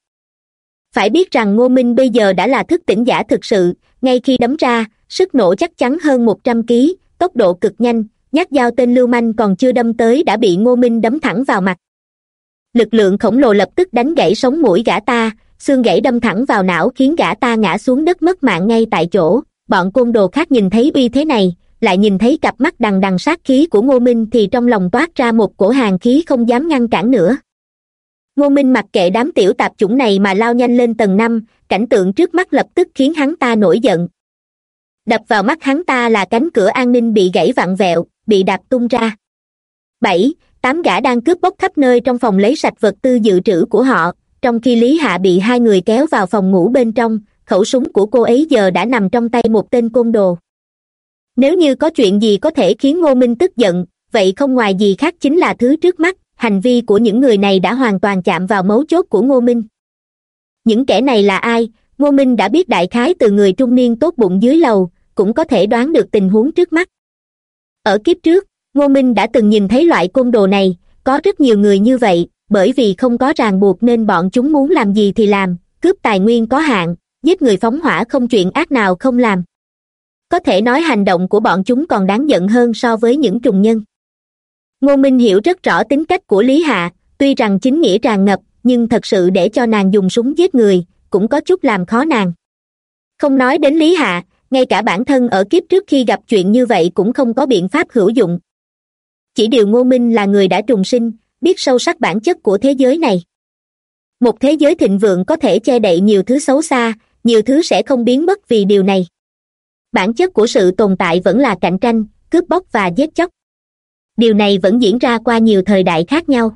Phải biết rằng ngô minh bây giờ đã là thức tỉnh giả thực sự ngay khi đấm ra sức nổ chắc chắn hơn một trăm ký, tốc độ cực nhanh nhát dao tên lưu manh còn chưa đâm tới đã bị ngô minh đấm thẳng vào mặt. Lực lượng khổng lồ lập tức đánh gãy sống mũi gã ta xương gãy đâm thẳng vào não khiến gã ta ngã xuống đất mất mạng ngay tại chỗ. Bọn côn đồ khác nhìn thấy uy thế này lại nhìn thấy cặp mắt đằng đằng sát khí của ngô minh thì trong lòng toát ra một cổ hàng khí không dám ngăn cản nữa. Ngô minh mặc kệ đám tiểu tạp chủng này mà lao nhanh lên tầng năm, cảnh tượng trước mắt lập tức khiến hắn ta nổi giận. Đập vào mắt hắn ta là cánh cửa an ninh bị gãy vặn vẹo, bị đạp tung ra. Bảy, tám gã đang cướp bóc khắp nơi trong phòng lấy sạch vật tư dự trữ của họ, trong khi lý hạ bị hai người kéo vào phòng ngủ bên trong, khẩu súng của cô ấy giờ đã nằm trong tay một tên côn đồ nếu như có chuyện gì có thể khiến ngô minh tức giận, vậy không ngoài gì khác chính là thứ trước mắt, hành vi của những người này đã hoàn toàn chạm vào mấu chốt của ngô minh. Những kẻ này là ai? Ngô minh đã biết đại khái từ người trung niên tốt bụng dưới lầu, cũng có thể đoán được tình huống trước mắt. Ở kiếp trước, ngô minh đã từng nhìn thấy loại côn đồ này, có rất nhiều người như vậy, bởi vì không có ràng buộc nên bọn chúng muốn làm gì thì làm, cướp tài nguyên có hạn, giết người phóng hỏa không chuyện ác nào không làm có thể nói hành động của bọn chúng còn đáng giận hơn so với những trùng nhân. Ngô minh hiểu rất rõ tính cách của lý hạ, tuy rằng chính nghĩa tràn ngập, nhưng thật sự để cho nàng dùng súng giết người, cũng có chút làm khó nàng. Không nói đến lý hạ, ngay cả bản thân ở kiếp trước khi gặp chuyện như vậy cũng không có biện pháp hữu dụng. Chỉ điều ngô minh là người đã trùng sinh, biết sâu sắc bản chất của thế giới này. Một thế giới thịnh vượng có thể che đậy nhiều thứ xấu xa, nhiều thứ sẽ không biến mất vì điều này bản chất của sự tồn tại vẫn là cạnh tranh, cướp bóc và giết chóc. Điều này vẫn diễn ra qua nhiều thời đại khác nhau.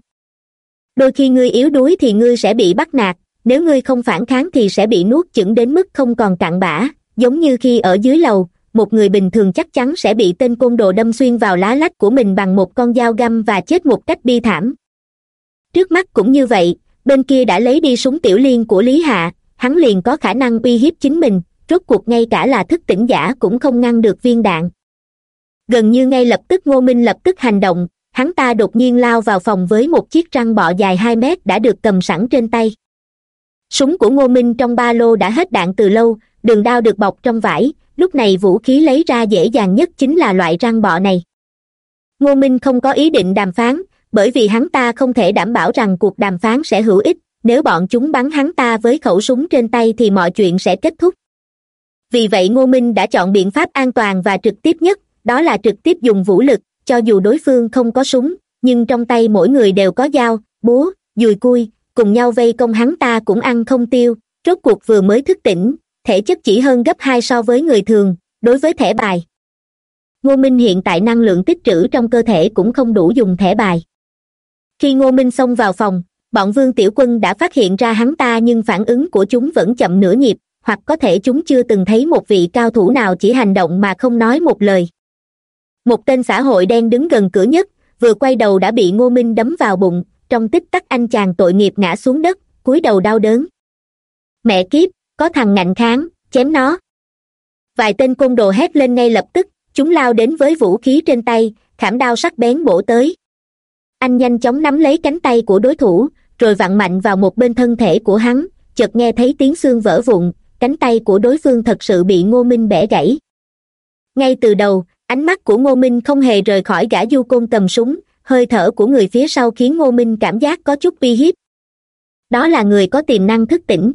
Đôi khi ngươi yếu đuối thì ngươi sẽ bị bắt nạt, nếu ngươi không phản kháng thì sẽ bị nuốt chửng đến mức không còn cặn bã, giống như khi ở dưới lầu, một người bình thường chắc chắn sẽ bị tên côn đồ đâm xuyên vào lá lách của mình bằng một con dao găm và chết một cách bi thảm. Trước mắt cũng như vậy, bên kia đã lấy đi súng tiểu liên của lý hạ, hắn liền có khả năng uy hiếp chính mình rốt cuộc ngay cả là thức tỉnh giả cũng không ngăn được viên đạn. Gần như ngay lập tức ngô minh lập tức hành động, hắn ta đột nhiên lao vào phòng với một chiếc răng bọ dài hai mét đã được cầm sẵn trên tay. Súng của ngô minh trong ba lô đã hết đạn từ lâu, đường đao được bọc trong vải, lúc này vũ khí lấy ra dễ dàng nhất chính là loại răng bọ này. Ngô minh không có ý định đàm phán, bởi vì hắn ta không thể đảm bảo rằng cuộc đàm phán sẽ hữu ích, nếu bọn chúng bắn hắn ta với khẩu súng trên tay thì mọi chuyện sẽ kết thúc vì vậy ngô minh đã chọn biện pháp an toàn và trực tiếp nhất, đó là trực tiếp dùng vũ lực, cho dù đối phương không có súng, nhưng trong tay mỗi người đều có dao, búa, dùi cui, cùng nhau vây công hắn ta cũng ăn không tiêu, rốt cuộc vừa mới thức tỉnh, thể chất chỉ hơn gấp hai so với người thường, đối với thẻ bài. Ngô minh hiện tại năng lượng tích trữ trong cơ thể cũng không đủ dùng thẻ bài. Khi ngô minh xông vào phòng, bọn vương tiểu quân đã phát hiện ra hắn ta nhưng phản ứng của chúng vẫn chậm nửa nhịp hoặc có thể chúng chưa từng thấy một vị cao thủ nào chỉ hành động mà không nói một lời. Một tên xã hội đen đứng gần cửa nhất, vừa quay đầu đã bị ngô minh đấm vào bụng, trong tích tắc anh chàng tội nghiệp ngã xuống đất, cúi đầu đau đớn. Mẹ kiếp, có thằng ngạnh kháng, chém nó. Vài tên côn đồ hét lên ngay lập tức, chúng lao đến với vũ khí trên tay, khảm đao sắc bén bổ tới. Anh nhanh chóng nắm lấy cánh tay của đối thủ, rồi vặn mạnh vào một bên thân thể của hắn, chợt nghe thấy tiếng xương vỡ vụn cánh tay của đối phương thật sự bị ngô minh bẻ gãy. Ngay từ đầu, ánh mắt của ngô minh không hề rời khỏi gã du côn cầm súng, hơi thở của người phía sau khiến ngô minh cảm giác có chút uy hiếp. Đó là người có tiềm năng thức tỉnh.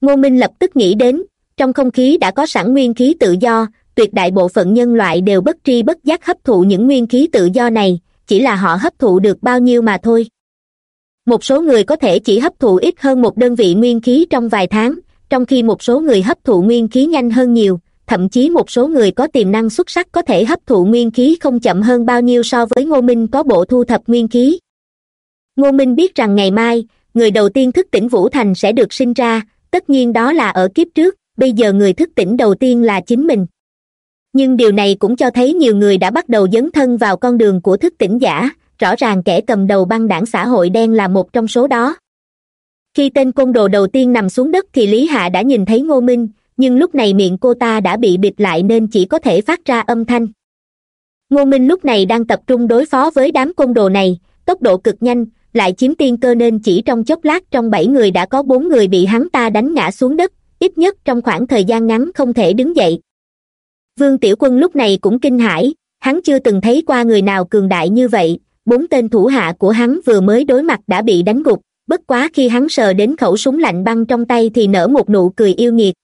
Ngô minh lập tức nghĩ đến, trong không khí đã có sẵn nguyên khí tự do, tuyệt đại bộ phận nhân loại đều bất tri bất giác hấp thụ những nguyên khí tự do này, chỉ là họ hấp thụ được bao nhiêu mà thôi. Một số người có thể chỉ hấp thụ ít hơn một đơn vị nguyên khí trong vài tháng trong khi một số người hấp thụ nguyên khí nhanh hơn nhiều, thậm chí một số người có tiềm năng xuất sắc có thể hấp thụ nguyên khí không chậm hơn bao nhiêu so với ngô minh có bộ thu thập nguyên khí. Ngô minh biết rằng ngày mai, người đầu tiên thức tỉnh vũ thành sẽ được sinh ra, tất nhiên đó là ở kiếp trước, bây giờ người thức tỉnh đầu tiên là chính mình. Nhưng điều này cũng cho thấy nhiều người đã bắt đầu dấn thân vào con đường của thức tỉnh giả, rõ ràng kẻ cầm đầu băng đảng xã hội đen là một trong số đó khi tên côn đồ đầu tiên nằm xuống đất thì lý hạ đã nhìn thấy ngô minh, nhưng lúc này miệng cô ta đã bị bịt lại nên chỉ có thể phát ra âm thanh. Ngô minh lúc này đang tập trung đối phó với đám côn đồ này, tốc độ cực nhanh, lại chiếm tiên cơ nên chỉ trong chốc lát trong bảy người đã có bốn người bị hắn ta đánh ngã xuống đất, ít nhất trong khoảng thời gian ngắn không thể đứng dậy. Vương tiểu quân lúc này cũng kinh hãi, hắn chưa từng thấy qua người nào cường đại như vậy, bốn tên thủ hạ của hắn vừa mới đối mặt đã bị đánh gục bất quá khi hắn sờ đến khẩu súng lạnh băng trong tay thì nở một nụ cười yêu nghiệt.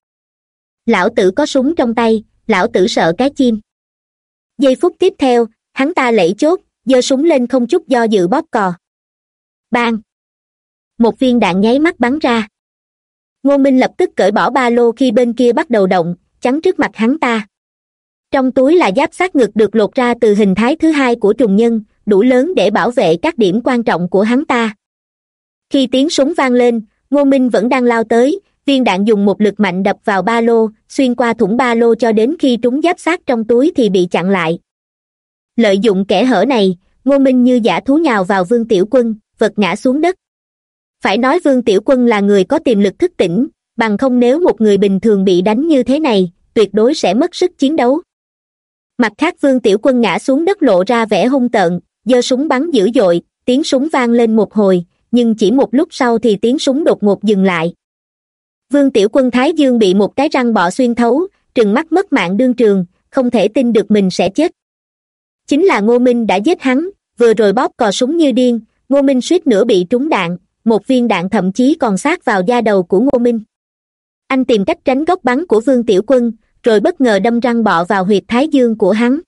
Lão tử có súng trong tay, lão tử sợ cái chim. Giây phút tiếp theo, hắn ta lẩy chốt, giơ súng lên không chút do dự bóp cò. Bang! Một viên đạn nháy mắt bắn ra. Ngô minh lập tức cởi bỏ ba lô khi bên kia bắt đầu động, chắn trước mặt hắn ta. Trong túi là giáp sát ngực được lột ra từ hình thái thứ hai của trùng nhân, đủ lớn để bảo vệ các điểm quan trọng của hắn ta khi tiếng súng vang lên, ngô minh vẫn đang lao tới, viên đạn dùng một lực mạnh đập vào ba lô, xuyên qua thủng ba lô cho đến khi trúng giáp sát trong túi thì bị chặn lại. Lợi dụng kẻ hở này, ngô minh như giả thú nhào vào vương tiểu quân, vật ngã xuống đất. Phải nói vương tiểu quân là người có tiềm lực thức tỉnh, bằng không nếu một người bình thường bị đánh như thế này, tuyệt đối sẽ mất sức chiến đấu. Mặt khác vương tiểu quân ngã xuống đất lộ ra vẻ hung tợn, giơ súng bắn dữ dội, tiếng súng vang lên một hồi nhưng chỉ một lúc sau thì tiếng súng đột ngột dừng lại. Vương tiểu quân thái dương bị một cái răng bọ xuyên thấu, trừng mắt mất mạng đương trường, không thể tin được mình sẽ chết. Chính là ngô minh đã giết hắn, vừa rồi bóp cò súng như điên, ngô minh suýt nữa bị trúng đạn, một viên đạn thậm chí còn sát vào da đầu của ngô minh. Anh tìm cách tránh góc bắn của vương tiểu quân, rồi bất ngờ đâm răng bọ vào huyệt thái dương của hắn.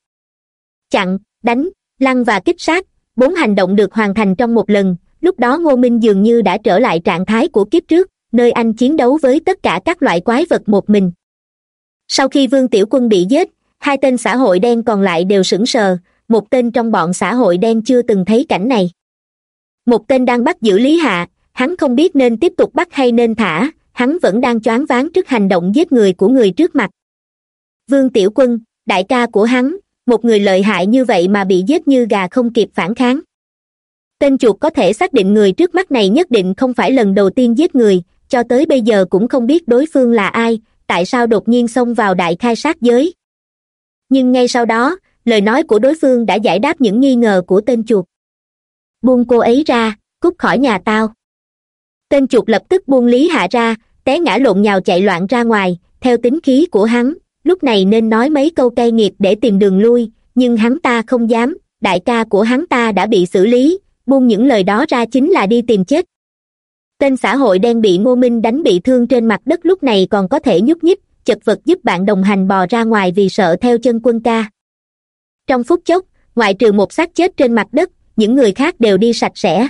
Chặn, đánh, lăn và kích sát, bốn hành động được hoàn thành trong một lần lúc đó ngô minh dường như đã trở lại trạng thái của kiếp trước, nơi anh chiến đấu với tất cả các loại quái vật một mình. Sau khi vương tiểu quân bị giết, hai tên xã hội đen còn lại đều sững sờ, một tên trong bọn xã hội đen chưa từng thấy cảnh này. Một tên đang bắt giữ lý hạ, hắn không biết nên tiếp tục bắt hay nên thả, hắn vẫn đang choáng váng trước hành động giết người của người trước mặt. Vương tiểu quân, đại ca của hắn, một người lợi hại như vậy mà bị giết như gà không kịp phản kháng tên chuột có thể xác định người trước mắt này nhất định không phải lần đầu tiên giết người, cho tới bây giờ cũng không biết đối phương là ai, tại sao đột nhiên xông vào đại khai sát giới. Nhưng ngay sau đó, lời nói của đối phương đã giải đáp những nghi ngờ của tên chuột. Buông cô ấy ra, cút khỏi nhà tao. Tên chuột lập tức buông lý hạ ra, té ngã lộn nhào chạy loạn ra ngoài, theo tính khí của hắn, lúc này nên nói mấy câu cay nghiệt để tìm đường lui, nhưng hắn ta không dám, đại ca của hắn ta đã bị xử lý buông những lời đó ra chính là đi tìm chết. Tên xã hội đen bị ngô minh đánh bị thương trên mặt đất lúc này còn có thể nhúc nhích, chật vật giúp bạn đồng hành bò ra ngoài vì sợ theo chân quân ca. Trong phút chốc, ngoại trừ một xác chết trên mặt đất, những người khác đều đi sạch sẽ.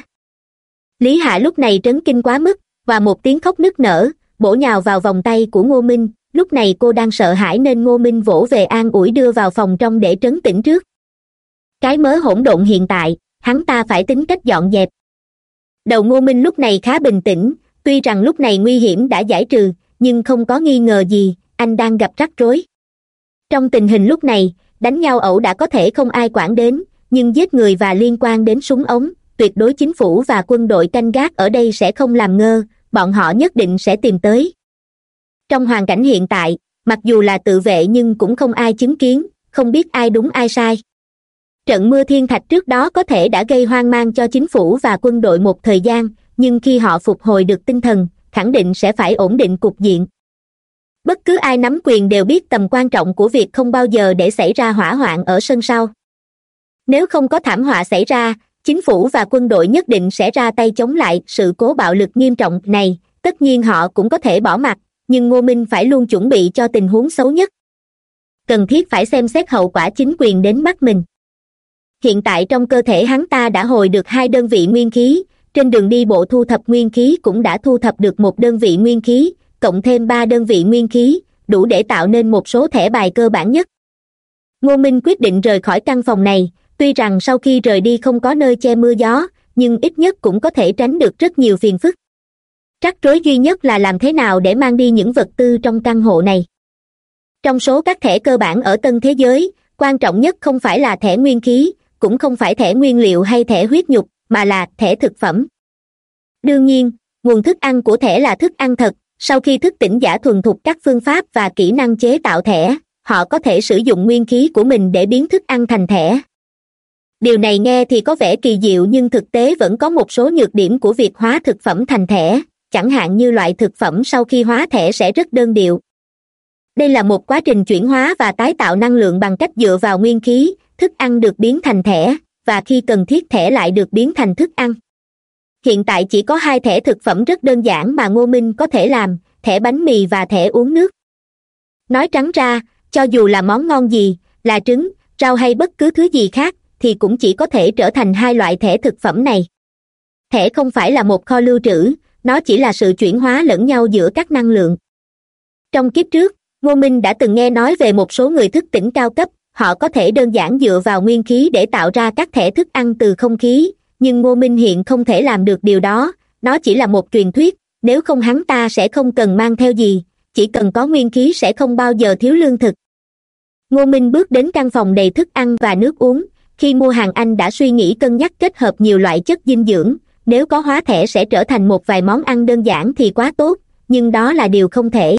Lý hạ lúc này trấn kinh quá mức, và một tiếng khóc nức nở, bổ nhào vào vòng tay của ngô minh. Lúc này cô đang sợ hãi nên ngô minh vỗ về an ủi đưa vào phòng trong để trấn tĩnh trước. Cái mớ hỗn độn hiện tại hắn ta phải tính cách dọn dẹp. Đầu ngô minh lúc này khá bình tĩnh, tuy rằng lúc này nguy hiểm đã giải trừ, nhưng không có nghi ngờ gì, anh đang gặp rắc rối. Trong tình hình lúc này, đánh nhau ẩu đã có thể không ai quản đến, nhưng giết người và liên quan đến súng ống, tuyệt đối chính phủ và quân đội canh gác ở đây sẽ không làm ngơ, bọn họ nhất định sẽ tìm tới. Trong hoàn cảnh hiện tại, mặc dù là tự vệ nhưng cũng không ai chứng kiến, không biết ai đúng ai sai trận mưa thiên thạch trước đó có thể đã gây hoang mang cho chính phủ và quân đội một thời gian, nhưng khi họ phục hồi được tinh thần, khẳng định sẽ phải ổn định cục diện. Bất cứ ai nắm quyền đều biết tầm quan trọng của việc không bao giờ để xảy ra hỏa hoạn ở sân sau. Nếu không có thảm họa xảy ra, chính phủ và quân đội nhất định sẽ ra tay chống lại sự cố bạo lực nghiêm trọng này, tất nhiên họ cũng có thể bỏ mặt nhưng ngô minh phải luôn chuẩn bị cho tình huống xấu nhất. Cần thiết phải xem xét hậu quả chính quyền đến mắt mình hiện tại trong cơ thể hắn ta đã hồi được hai đơn vị nguyên khí, trên đường đi bộ thu thập nguyên khí cũng đã thu thập được một đơn vị nguyên khí, cộng thêm ba đơn vị nguyên khí, đủ để tạo nên một số thẻ bài cơ bản nhất. Ngô minh quyết định rời khỏi căn phòng này, tuy rằng sau khi rời đi không có nơi che mưa gió, nhưng ít nhất cũng có thể tránh được rất nhiều phiền phức. Rắc rối duy nhất là làm thế nào để mang đi những vật tư trong căn hộ này? Trong số các thẻ cơ bản ở tân thế giới, quan trọng nhất không phải là thẻ nguyên khí cũng không phải thẻ nguyên liệu hay thẻ huyết nhục, mà là thẻ thực phẩm. Đương nhiên, nguồn thức ăn của thẻ là thức ăn thật. Sau khi thức tỉnh giả thuần thục các phương pháp và kỹ năng chế tạo thẻ, họ có thể sử dụng nguyên khí của mình để biến thức ăn thành thẻ. Điều này nghe thì có vẻ kỳ diệu nhưng thực tế vẫn có một số nhược điểm của việc hóa thực phẩm thành thẻ. Chẳng hạn như loại thực phẩm sau khi hóa thẻ sẽ rất đơn điệu. Đây là một quá trình chuyển hóa và tái tạo năng lượng bằng cách dựa vào nguyên khí thức ăn được biến thành thẻ, và khi cần thiết thẻ lại được biến thành thức ăn. Hiện tại chỉ có hai thẻ thực phẩm rất đơn giản mà ngô minh có thể làm, thẻ bánh mì và thẻ uống nước. Nói trắng ra, cho dù là món ngon gì, là trứng, rau hay bất cứ thứ gì khác, thì cũng chỉ có thể trở thành hai loại thẻ thực phẩm này. Thẻ không phải là một kho lưu trữ, nó chỉ là sự chuyển hóa lẫn nhau giữa các năng lượng. Trong kiếp trước, ngô minh đã từng nghe nói về một số người thức tỉnh cao cấp họ có thể đơn giản dựa vào nguyên khí để tạo ra các thẻ thức ăn từ không khí, nhưng ngô minh hiện không thể làm được điều đó. Nó chỉ là một truyền thuyết, nếu không hắn ta sẽ không cần mang theo gì, chỉ cần có nguyên khí sẽ không bao giờ thiếu lương thực. Ngô minh bước đến căn phòng đầy thức ăn và nước uống. Khi mua hàng anh đã suy nghĩ cân nhắc kết hợp nhiều loại chất dinh dưỡng, nếu có hóa thẻ sẽ trở thành một vài món ăn đơn giản thì quá tốt, nhưng đó là điều không thể.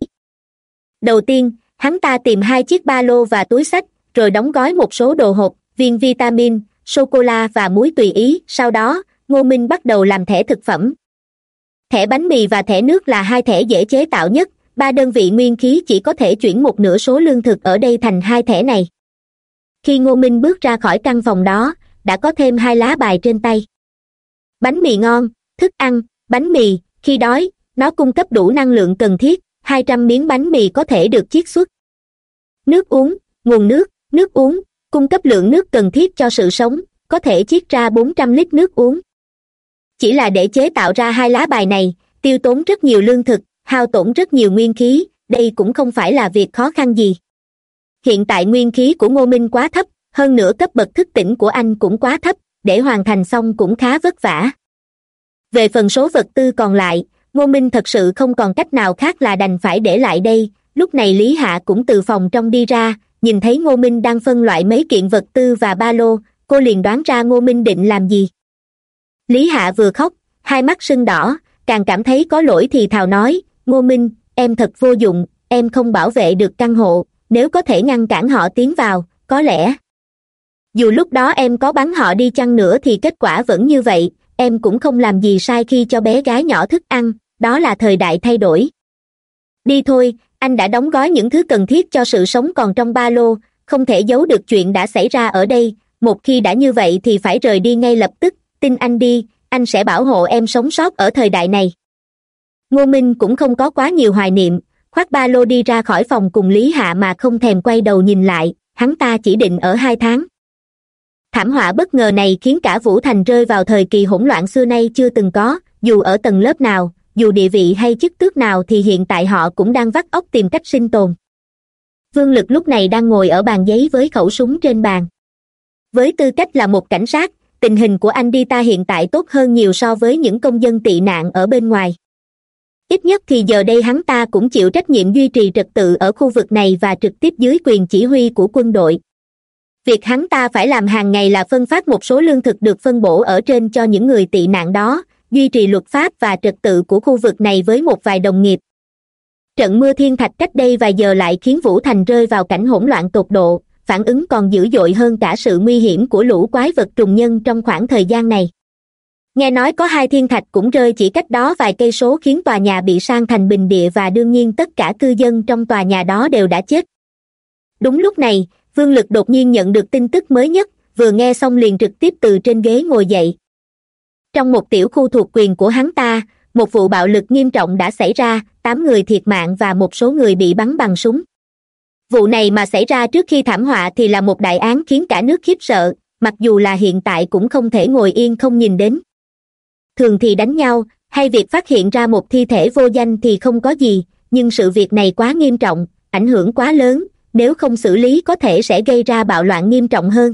Đầu tiên, hắn ta tìm hai chiếc ba lô và túi sách rồi đóng gói một số đồ hộp, viên vitamin, sô cô la và muối tùy ý, sau đó, ngô minh bắt đầu làm thẻ thực phẩm. Thẻ bánh mì và thẻ nước là hai thẻ dễ chế tạo nhất, ba đơn vị nguyên khí chỉ có thể chuyển một nửa số lương thực ở đây thành hai thẻ này. Khi ngô minh bước ra khỏi căn phòng đó, đã có thêm hai lá bài trên tay. Bánh mì ngon, thức ăn, bánh mì, khi đói, nó cung cấp đủ năng lượng cần thiết, hai trăm miếng bánh mì có thể được chiết xuất. Nước uống, nguồn nước nước uống, cung cấp lượng nước cần thiết cho sự sống, có thể chiết ra bốn trăm lít nước uống. Chỉ là để chế tạo ra hai lá bài này, tiêu tốn rất nhiều lương thực, hao tổn rất nhiều nguyên khí, đây cũng không phải là việc khó khăn gì. Hiện tại nguyên khí của ngô minh quá thấp, hơn nữa cấp bậc thức tỉnh của anh cũng quá thấp, để hoàn thành xong cũng khá vất vả. Về phần số vật tư còn lại, ngô minh thật sự không còn cách nào khác là đành phải để lại đây, lúc này lý hạ cũng từ phòng trong đi ra nhìn thấy ngô minh đang phân loại mấy kiện vật tư và ba lô, cô liền đoán ra ngô minh định làm gì. Lý hạ vừa khóc, hai mắt sưng đỏ, càng cảm thấy có lỗi thì thào nói, ngô minh, em thật vô dụng, em không bảo vệ được căn hộ, nếu có thể ngăn cản họ tiến vào, có lẽ dù lúc đó em có bắn họ đi chăng nữa thì kết quả vẫn như vậy, em cũng không làm gì sai khi cho bé gái nhỏ thức ăn, đó là thời đại thay đổi. Đi thôi anh đã đóng gói những thứ cần thiết cho sự sống còn trong ba lô, không thể giấu được chuyện đã xảy ra ở đây. Một khi đã như vậy thì phải rời đi ngay lập tức. Tin anh đi, anh sẽ bảo hộ em sống sót ở thời đại này. Ngô minh cũng không có quá nhiều hoài niệm, khoác ba lô đi ra khỏi phòng cùng lý hạ mà không thèm quay đầu nhìn lại, hắn ta chỉ định ở hai tháng. Thảm họa bất ngờ này khiến cả vũ thành rơi vào thời kỳ hỗn loạn xưa nay chưa từng có, dù ở tầng lớp nào dù địa vị hay chức tước nào thì hiện tại họ cũng đang vắt óc tìm cách sinh tồn. Vương lực lúc này đang ngồi ở bàn giấy với khẩu súng trên bàn. Với tư cách là một cảnh sát, tình hình của anh đi ta hiện tại tốt hơn nhiều so với những công dân tị nạn ở bên ngoài. Ít nhất thì giờ đây hắn ta cũng chịu trách nhiệm duy trì trật tự ở khu vực này và trực tiếp dưới quyền chỉ huy của quân đội. Việc hắn ta phải làm hàng ngày là phân phát một số lương thực được phân bổ ở trên cho những người tị nạn đó duy trì luật pháp và trật tự của khu vực này với một vài đồng nghiệp. Trận mưa thiên thạch cách đây vài giờ lại khiến vũ thành rơi vào cảnh hỗn loạn tột độ, phản ứng còn dữ dội hơn cả sự nguy hiểm của lũ quái vật trùng nhân trong khoảng thời gian này. Nghe nói có hai thiên thạch cũng rơi chỉ cách đó vài cây số khiến tòa nhà bị sang thành bình địa và đương nhiên tất cả cư dân trong tòa nhà đó đều đã chết. Đúng lúc này, vương lực đột nhiên nhận được tin tức mới nhất, vừa nghe xong liền trực tiếp từ trên ghế ngồi dậy trong một tiểu khu thuộc quyền của hắn ta, một vụ bạo lực nghiêm trọng đã xảy ra, tám người thiệt mạng và một số người bị bắn bằng súng. Vụ này mà xảy ra trước khi thảm họa thì là một đại án khiến cả nước khiếp sợ, mặc dù là hiện tại cũng không thể ngồi yên không nhìn đến. Thường thì đánh nhau, hay việc phát hiện ra một thi thể vô danh thì không có gì, nhưng sự việc này quá nghiêm trọng, ảnh hưởng quá lớn, nếu không xử lý có thể sẽ gây ra bạo loạn nghiêm trọng hơn.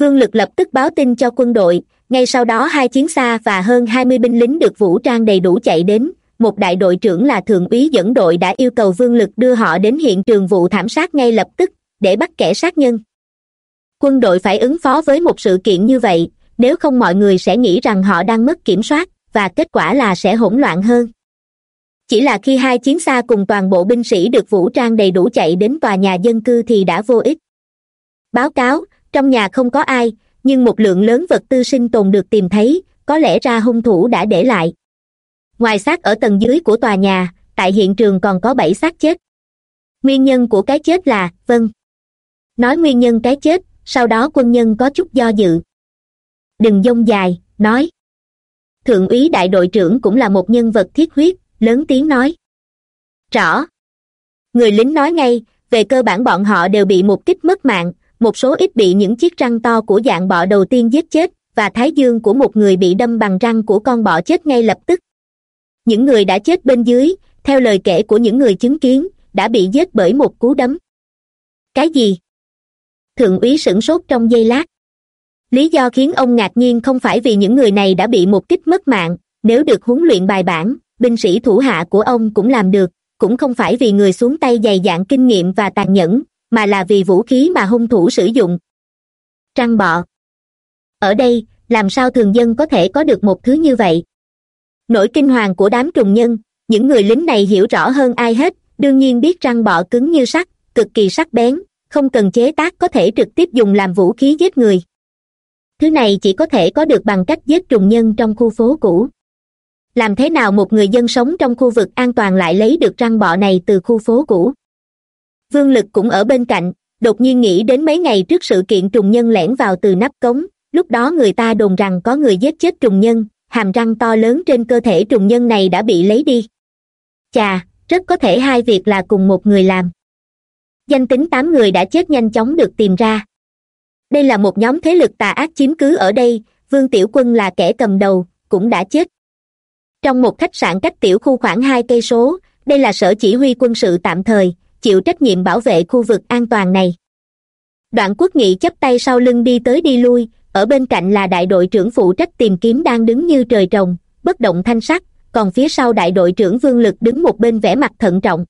Vương lực lập tức báo tin cho quân đội ngay sau đó hai chiến xa và hơn hai mươi binh lính được vũ trang đầy đủ chạy đến. Một đại đội trưởng là thượng úy dẫn đội đã yêu cầu vương lực đưa họ đến hiện trường vụ thảm sát ngay lập tức, để bắt kẻ sát nhân. Quân đội phải ứng phó với một sự kiện như vậy, nếu không mọi người sẽ nghĩ rằng họ đang mất kiểm soát, và kết quả là sẽ hỗn loạn hơn. Chỉ là khi hai chiến xa cùng toàn bộ binh sĩ được vũ trang đầy đủ chạy đến tòa nhà dân cư thì đã vô ích. Báo cáo, trong nhà không có ai nhưng một lượng lớn vật tư sinh tồn được tìm thấy, có lẽ ra hung thủ đã để lại. Ngoài xác ở tầng dưới của tòa nhà, tại hiện trường còn có bảy xác chết. Nguyên nhân của cái chết là vâng. Nói nguyên nhân cái chết, sau đó quân nhân có chút do dự. Đừng dông dài, nói. Thượng úy đại đội trưởng cũng là một nhân vật thiết huyết, lớn tiếng nói. Rõ. Người lính nói ngay, về cơ bản bọn họ đều bị một kích mất mạng một số ít bị những chiếc răng to của dạng bọ đầu tiên giết chết, và thái dương của một người bị đâm bằng răng của con bọ chết ngay lập tức. Những người đã chết bên dưới, theo lời kể của những người chứng kiến, đã bị giết bởi một cú đấm. Cái gì? Thượng úy sửng sốt trong giây lát. Lý do khiến ông ngạc nhiên không phải vì những người này đã bị một kích mất mạng, nếu được huấn luyện bài bản, binh sĩ thủ hạ của ông cũng làm được, cũng không phải vì người xuống tay dày dạn kinh nghiệm và tàn nhẫn mà là vì vũ khí mà hung thủ sử dụng. Trăng bọ. Ở đây, làm sao thường dân có thể có được một thứ như vậy? Nỗi kinh hoàng của đám trùng nhân, những người lính này hiểu rõ hơn ai hết, đương nhiên biết răng bọ cứng như sắt, cực kỳ sắc bén, không cần chế tác có thể trực tiếp dùng làm vũ khí giết người. Thứ này chỉ có thể có được bằng cách giết trùng nhân trong khu phố cũ. Làm thế nào một người dân sống trong khu vực an toàn lại lấy được răng bọ này từ khu phố cũ? Vương lực cũng ở bên cạnh, đột nhiên nghĩ đến mấy ngày trước sự kiện trùng nhân lẻn vào từ nắp cống. Lúc đó người ta đồn rằng có người giết chết trùng nhân, hàm răng to lớn trên cơ thể trùng nhân này đã bị lấy đi. Chà, rất có thể hai việc là cùng một người làm. Danh tính tám người đã chết nhanh chóng được tìm ra. Đây là một nhóm thế lực tà ác chiếm cứ ở đây, vương tiểu quân là kẻ cầm đầu, cũng đã chết. Trong một khách sạn cách tiểu khu khoảng hai cây số, đây là sở chỉ huy quân sự tạm thời chịu trách nhiệm bảo vệ khu vực an toàn này. Đoạn quốc nghị chấp tay sau lưng đi tới đi lui, ở bên cạnh là đại đội trưởng phụ trách tìm kiếm đang đứng như trời trồng, bất động thanh sắc, còn phía sau đại đội trưởng vương lực đứng một bên vẻ mặt thận trọng.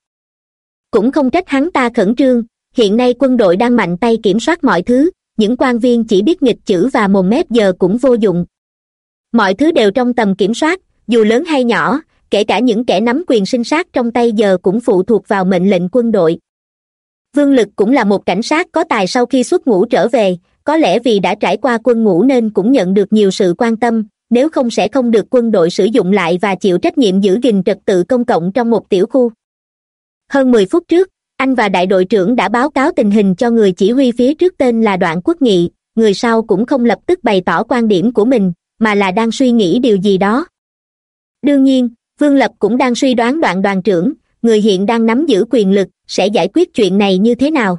Cũng không trách hắn ta khẩn trương, hiện nay quân đội đang mạnh tay kiểm soát mọi thứ, những quan viên chỉ biết nghịch chữ và mồm mép giờ cũng vô dụng. Mọi thứ đều trong tầm kiểm soát, dù lớn hay nhỏ kể cả những kẻ nắm quyền sinh sát trong tay giờ cũng phụ thuộc vào mệnh lệnh quân đội. Vương lực cũng là một cảnh sát có tài sau khi xuất ngũ trở về, có lẽ vì đã trải qua quân ngũ nên cũng nhận được nhiều sự quan tâm, nếu không sẽ không được quân đội sử dụng lại và chịu trách nhiệm giữ gìn trật tự công cộng trong một tiểu khu. Hơn mười phút trước, anh và đại đội trưởng đã báo cáo tình hình cho người chỉ huy phía trước tên là đoạn quốc nghị, người sau cũng không lập tức bày tỏ quan điểm của mình, mà là đang suy nghĩ điều gì đó. Đương nhiên vương lập cũng đang suy đoán đoạn đoàn trưởng, người hiện đang nắm giữ quyền lực, sẽ giải quyết chuyện này như thế nào.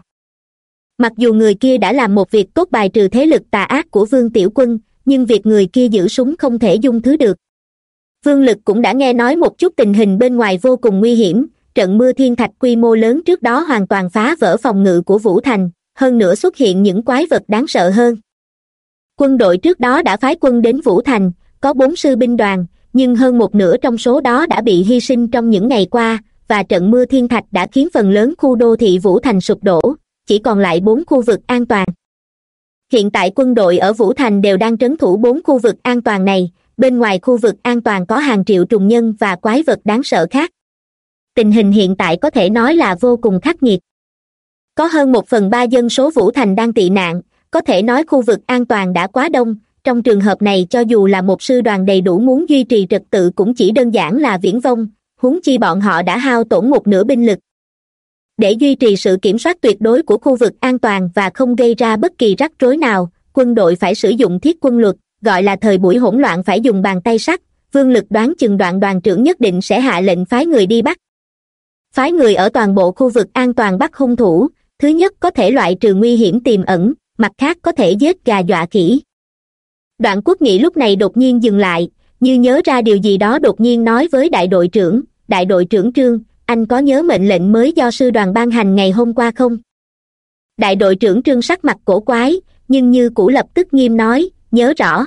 Mặc dù người kia đã làm một việc tốt bài trừ thế lực tà ác của vương tiểu quân, nhưng việc người kia giữ súng không thể dung thứ được. Vương lực cũng đã nghe nói một chút tình hình bên ngoài vô cùng nguy hiểm, trận mưa thiên thạch quy mô lớn trước đó hoàn toàn phá vỡ phòng ngự của vũ thành, hơn nữa xuất hiện những quái vật đáng sợ hơn. Quân đội trước đó đã phái quân đến vũ thành, có bốn sư binh đoàn nhưng hơn một nửa trong số đó đã bị hy sinh trong những ngày qua, và trận mưa thiên thạch đã khiến phần lớn khu đô thị vũ thành sụp đổ, chỉ còn lại bốn khu vực an toàn. Hiện tại quân đội ở vũ thành đều đang trấn thủ bốn khu vực an toàn này, bên ngoài khu vực an toàn có hàng triệu trùng nhân và quái vật đáng sợ khác. Tình hình hiện tại có thể nói là vô cùng khắc nghiệt. Có hơn một phần ba dân số vũ thành đang tị nạn, có thể nói khu vực an toàn đã quá đông trong trường hợp này cho dù là một sư đoàn đầy đủ muốn duy trì trật tự cũng chỉ đơn giản là viễn vông, huống chi bọn họ đã hao tổn một nửa binh lực. Để duy trì sự kiểm soát tuyệt đối của khu vực an toàn và không gây ra bất kỳ rắc rối nào quân đội phải sử dụng thiết quân luật gọi là thời buổi hỗn loạn phải dùng bàn tay sắt. Vương lực đoán chừng đoạn đoàn trưởng nhất định sẽ hạ lệnh phái người đi bắt phái người ở toàn bộ khu vực an toàn bắt hung thủ. Thứ nhất có thể loại trừ nguy hiểm tiềm ẩn mặt khác có thể giết gà dọa khỉ đoạn quốc nghị lúc này đột nhiên dừng lại, như nhớ ra điều gì đó đột nhiên nói với đại đội trưởng, đại đội trưởng trương, anh có nhớ mệnh lệnh mới do sư đoàn ban hành ngày hôm qua không? Đại đội trưởng trương sắc mặt cổ quái, nhưng như cũ lập tức nghiêm nói, nhớ rõ.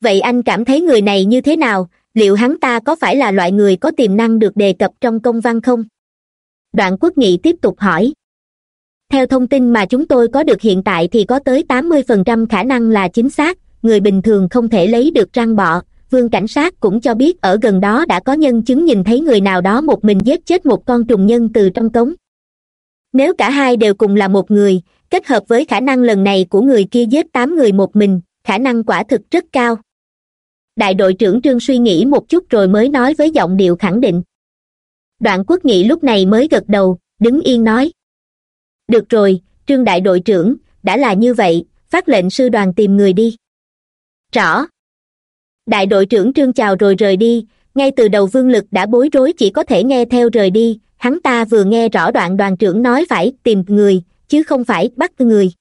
Vậy anh cảm thấy người này như thế nào? Liệu hắn ta có phải là loại người có tiềm năng được đề cập trong công văn không? Đoạn quốc nghị tiếp tục hỏi. Theo thông tin mà chúng tôi có được hiện tại thì có tới tám mươi phần trăm khả năng là chính xác người bình thường không thể lấy được răng bọ. Vương cảnh sát cũng cho biết ở gần đó đã có nhân chứng nhìn thấy người nào đó một mình giết chết một con trùng nhân từ trong cống. Nếu cả hai đều cùng là một người, kết hợp với khả năng lần này của người kia giết tám người một mình, khả năng quả thực rất cao. Đại đội trưởng trương suy nghĩ một chút rồi mới nói với giọng điệu khẳng định. Đoạn quốc nghị lúc này mới gật đầu, đứng yên nói. Được rồi, trương đại đội trưởng, đã là như vậy, phát lệnh sư đoàn tìm người đi rõ. Đại đội trưởng trương chào rồi rời đi. Ngay từ đầu vương lực đã bối rối chỉ có thể nghe theo rời đi. Hắn ta vừa nghe rõ đoạn đoàn trưởng nói phải tìm người, chứ không phải bắt người.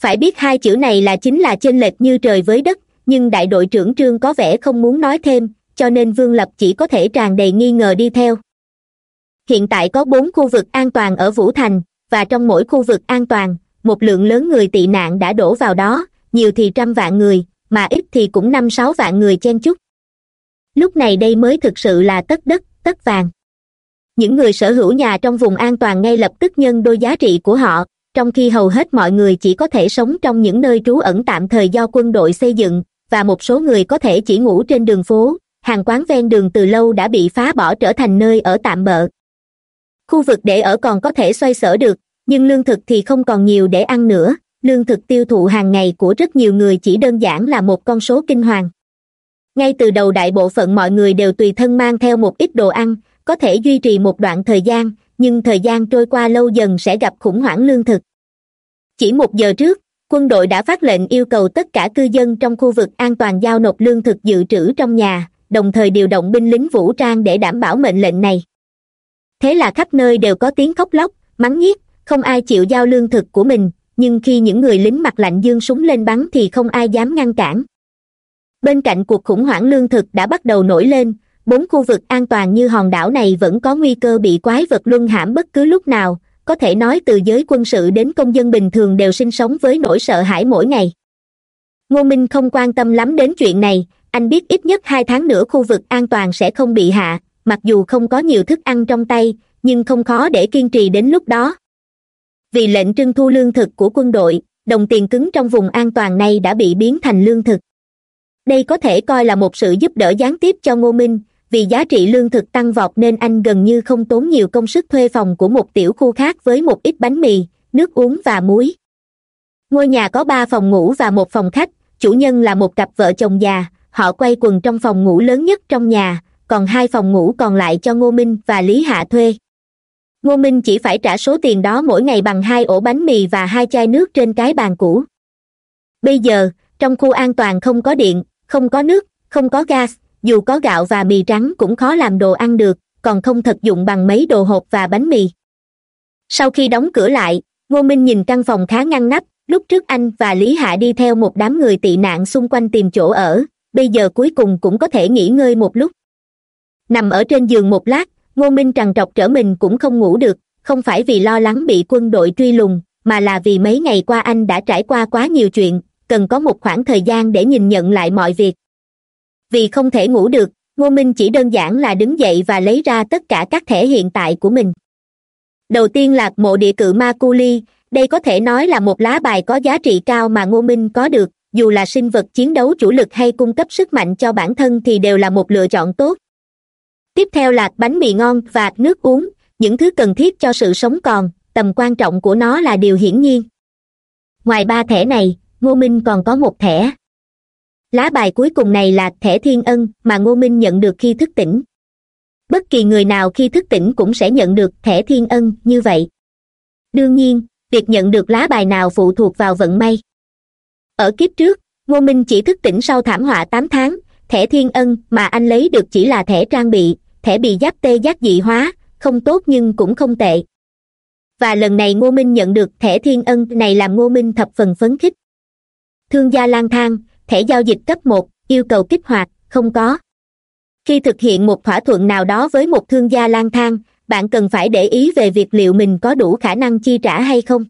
Phải biết hai chữ này là chính là chênh lệch như trời với đất, nhưng đại đội trưởng trương có vẻ không muốn nói thêm, cho nên vương lập chỉ có thể tràn đầy nghi ngờ đi theo. Hiện tại có bốn khu vực an toàn ở vũ thành, và trong mỗi khu vực an toàn, một lượng lớn người tị nạn đã đổ vào đó, nhiều thì trăm vạn người mà ít thì cũng năm sáu vạn người chen chúc. Lúc này đây mới thực sự là tất đất, tất vàng. Những người sở hữu nhà trong vùng an toàn ngay lập tức nhân đôi giá trị của họ, trong khi hầu hết mọi người chỉ có thể sống trong những nơi trú ẩn tạm thời do quân đội xây dựng, và một số người có thể chỉ ngủ trên đường phố, hàng quán ven đường từ lâu đã bị phá bỏ trở thành nơi ở tạm bợ. Khu vực để ở còn có thể xoay sở được, nhưng lương thực thì không còn nhiều để ăn nữa lương thực tiêu thụ hàng ngày của rất nhiều người chỉ đơn giản là một con số kinh hoàng. Ngay từ đầu đại bộ phận mọi người đều tùy thân mang theo một ít đồ ăn, có thể duy trì một đoạn thời gian, nhưng thời gian trôi qua lâu dần sẽ gặp khủng hoảng lương thực. Chỉ một giờ trước, quân đội đã phát lệnh yêu cầu tất cả cư dân trong khu vực an toàn giao nộp lương thực dự trữ trong nhà, đồng thời điều động binh lính vũ trang để đảm bảo mệnh lệnh này. Thế là khắp nơi đều có tiếng khóc lóc, mắng nhiếc, không ai chịu giao lương thực của mình nhưng khi những người lính mặt lạnh dương súng lên bắn thì không ai dám ngăn cản. Bên cạnh cuộc khủng hoảng lương thực đã bắt đầu nổi lên, bốn khu vực an toàn như hòn đảo này vẫn có nguy cơ bị quái vật luân hãm bất cứ lúc nào, có thể nói từ giới quân sự đến công dân bình thường đều sinh sống với nỗi sợ hãi mỗi ngày. Ngô minh không quan tâm lắm đến chuyện này, anh biết ít nhất hai tháng nữa khu vực an toàn sẽ không bị hạ, mặc dù không có nhiều thức ăn trong tay, nhưng không khó để kiên trì đến lúc đó vì lệnh trưng thu lương thực của quân đội, đồng tiền cứng trong vùng an toàn này đã bị biến thành lương thực. Đây có thể coi là một sự giúp đỡ gián tiếp cho ngô minh, vì giá trị lương thực tăng vọt nên anh gần như không tốn nhiều công sức thuê phòng của một tiểu khu khác với một ít bánh mì, nước uống và muối. Ngôi nhà có ba phòng ngủ và một phòng khách, chủ nhân là một cặp vợ chồng già, họ quay quần trong phòng ngủ lớn nhất trong nhà, còn hai phòng ngủ còn lại cho ngô minh và lý hạ thuê ngô minh chỉ phải trả số tiền đó mỗi ngày bằng hai ổ bánh mì và hai chai nước trên cái bàn cũ. Bây giờ, trong khu an toàn không có điện, không có nước, không có gas, dù có gạo và mì trắng cũng khó làm đồ ăn được, còn không thật dụng bằng mấy đồ hộp và bánh mì. Sau khi đóng cửa lại, ngô minh nhìn căn phòng khá ngăn nắp, lúc trước anh và lý hạ đi theo một đám người tị nạn xung quanh tìm chỗ ở, bây giờ cuối cùng cũng có thể nghỉ ngơi một lúc. Nằm ở trên giường một lát ngô minh trằn trọc trở mình cũng không ngủ được, không phải vì lo lắng bị quân đội truy lùng, mà là vì mấy ngày qua anh đã trải qua quá nhiều chuyện, cần có một khoảng thời gian để nhìn nhận lại mọi việc. Vì không thể ngủ được ngô minh chỉ đơn giản là đứng dậy và lấy ra tất cả các thẻ hiện tại của mình. Đầu tiên là mộ địa cự ma cu ly đây có thể nói là một lá bài có giá trị cao mà ngô minh có được, dù là sinh vật chiến đấu chủ lực hay cung cấp sức mạnh cho bản thân thì đều là một lựa chọn tốt tiếp theo là bánh mì ngon và nước uống, những thứ cần thiết cho sự sống còn, tầm quan trọng của nó là điều hiển nhiên. Ngoài ba thẻ này, ngô minh còn có một thẻ. Lá bài cuối cùng này là thẻ thiên ân mà ngô minh nhận được khi thức tỉnh. Bất kỳ người nào khi thức tỉnh cũng sẽ nhận được thẻ thiên ân như vậy. Đương nhiên, việc nhận được lá bài nào phụ thuộc vào vận may. Ở kiếp trước, ngô minh chỉ thức tỉnh sau thảm họa tám tháng thẻ thiên ân mà anh lấy được chỉ là thẻ trang bị, thẻ bị giáp tê giác dị hóa, không tốt nhưng cũng không tệ. Và lần này ngô minh nhận được thẻ thiên ân này làm ngô minh thập phần phấn khích. Thương gia lang thang, thẻ giao dịch cấp một, yêu cầu kích hoạt, không có. Khi thực hiện một thỏa thuận nào đó với một thương gia lang thang, bạn cần phải để ý về việc liệu mình có đủ khả năng chi trả hay không.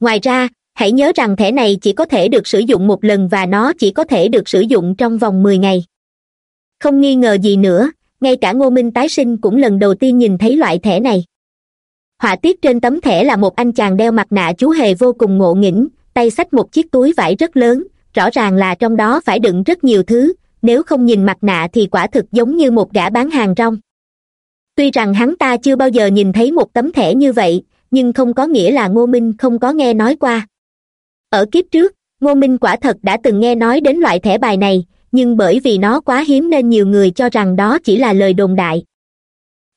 Ngoài ra hãy nhớ rằng thẻ này chỉ có thể được sử dụng một lần và nó chỉ có thể được sử dụng trong vòng mười ngày. Không nghi ngờ gì nữa, ngay cả ngô minh tái sinh cũng lần đầu tiên nhìn thấy loại thẻ này. Họa tiết trên tấm thẻ là một anh chàng đeo mặt nạ chú hề vô cùng ngộ nghĩnh, tay xách một chiếc túi vải rất lớn, rõ ràng là trong đó phải đựng rất nhiều thứ, nếu không nhìn mặt nạ thì quả thực giống như một gã bán hàng rong. Tuy rằng hắn ta chưa bao giờ nhìn thấy một tấm thẻ như vậy, nhưng không có nghĩa là ngô minh không có nghe nói qua ở kiếp trước, ngô minh quả thật đã từng nghe nói đến loại thẻ bài này, nhưng bởi vì nó quá hiếm nên nhiều người cho rằng đó chỉ là lời đồn đại.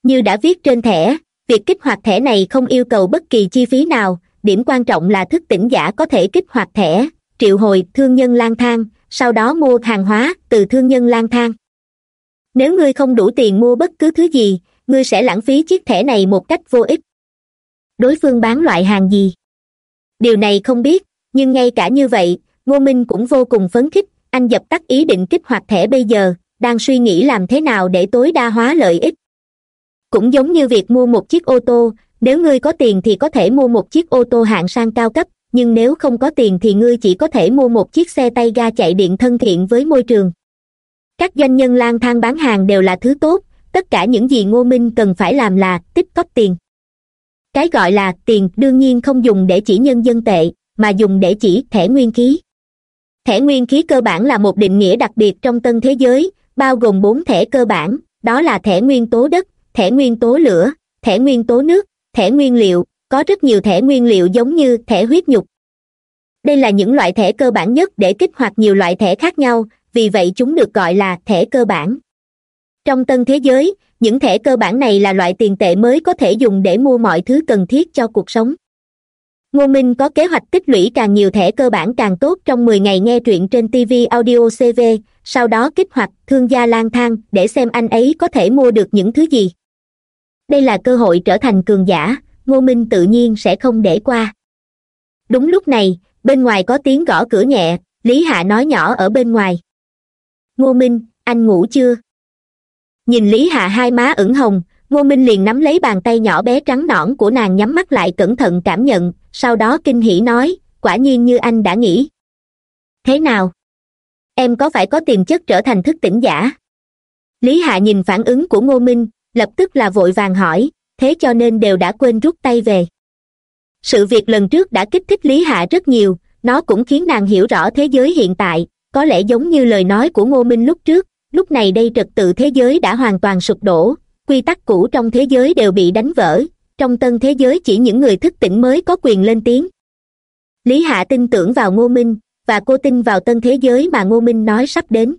Như đã viết trên thẻ, việc kích hoạt thẻ này không yêu cầu bất kỳ chi phí nào, điểm quan trọng là thức tỉnh giả có thể kích hoạt thẻ, triệu hồi thương nhân lang thang, sau đó mua hàng hóa từ thương nhân lang thang. Nếu ngươi không đủ tiền mua bất cứ thứ gì, ngươi sẽ lãng phí chiếc thẻ này một cách vô ích. Đối phương bán loại hàng gì? Điều này không biết nhưng ngay cả như vậy, ngô minh cũng vô cùng phấn khích, anh dập tắt ý định kích hoạt thẻ bây giờ, đang suy nghĩ làm thế nào để tối đa hóa lợi ích. Cũng giống như việc mua một chiếc ô tô, nếu ngươi có tiền thì có thể mua một chiếc ô tô hạng sang cao cấp, nhưng nếu không có tiền thì ngươi chỉ có thể mua một chiếc xe tay ga chạy điện thân thiện với môi trường. Các doanh nhân lang thang bán hàng đều là thứ tốt, tất cả những gì ngô minh cần phải làm là tích cóp tiền. Cái gọi là tiền đương nhiên không dùng để chỉ nhân dân tệ mà dùng để chỉ thẻ nguyên khí. Thẻ nguyên khí cơ bản là một định nghĩa đặc biệt trong tân thế giới, bao gồm bốn thẻ cơ bản, đó là thẻ nguyên tố đất, thẻ nguyên tố lửa, thẻ nguyên tố nước, thẻ nguyên liệu, có rất nhiều thẻ nguyên liệu giống như thẻ huyết nhục. Đây là những loại thẻ cơ bản nhất để kích hoạt nhiều loại thẻ khác nhau, vì vậy chúng được gọi là thẻ cơ bản. Trong tân thế giới, những thẻ cơ bản này là loại tiền tệ mới có thể dùng để mua mọi thứ cần thiết cho cuộc sống ngô minh có kế hoạch tích lũy càng nhiều thẻ cơ bản càng tốt trong mười ngày nghe truyện trên tv audio cv sau đó kích hoạt thương gia lang thang để xem anh ấy có thể mua được những thứ gì. Đây là cơ hội trở thành cường giả, ngô minh tự nhiên sẽ không để qua. Đúng lúc này, bên ngoài có tiếng gõ cửa nhẹ, lý hạ nói nhỏ ở bên ngoài. Ngô minh, anh ngủ chưa? Nhìn lý hạ hai má ửng hồng, ngô minh liền nắm lấy bàn tay nhỏ bé trắng nõn của nàng nhắm mắt lại cẩn thận cảm nhận sau đó kinh hỉ nói, quả nhiên như anh đã nghĩ. Thế nào? Em có phải có tiềm chất trở thành thức tỉnh giả? Lý hạ nhìn phản ứng của ngô minh, lập tức là vội vàng hỏi, thế cho nên đều đã quên rút tay về. Sự việc lần trước đã kích thích lý hạ rất nhiều, nó cũng khiến nàng hiểu rõ thế giới hiện tại, có lẽ giống như lời nói của ngô minh lúc trước, lúc này đây trật tự thế giới đã hoàn toàn sụp đổ, quy tắc cũ trong thế giới đều bị đánh vỡ trong tân thế giới chỉ những người thức tỉnh mới có quyền lên tiếng. Lý hạ tin tưởng vào ngô minh, và cô tin vào tân thế giới mà ngô minh nói sắp đến.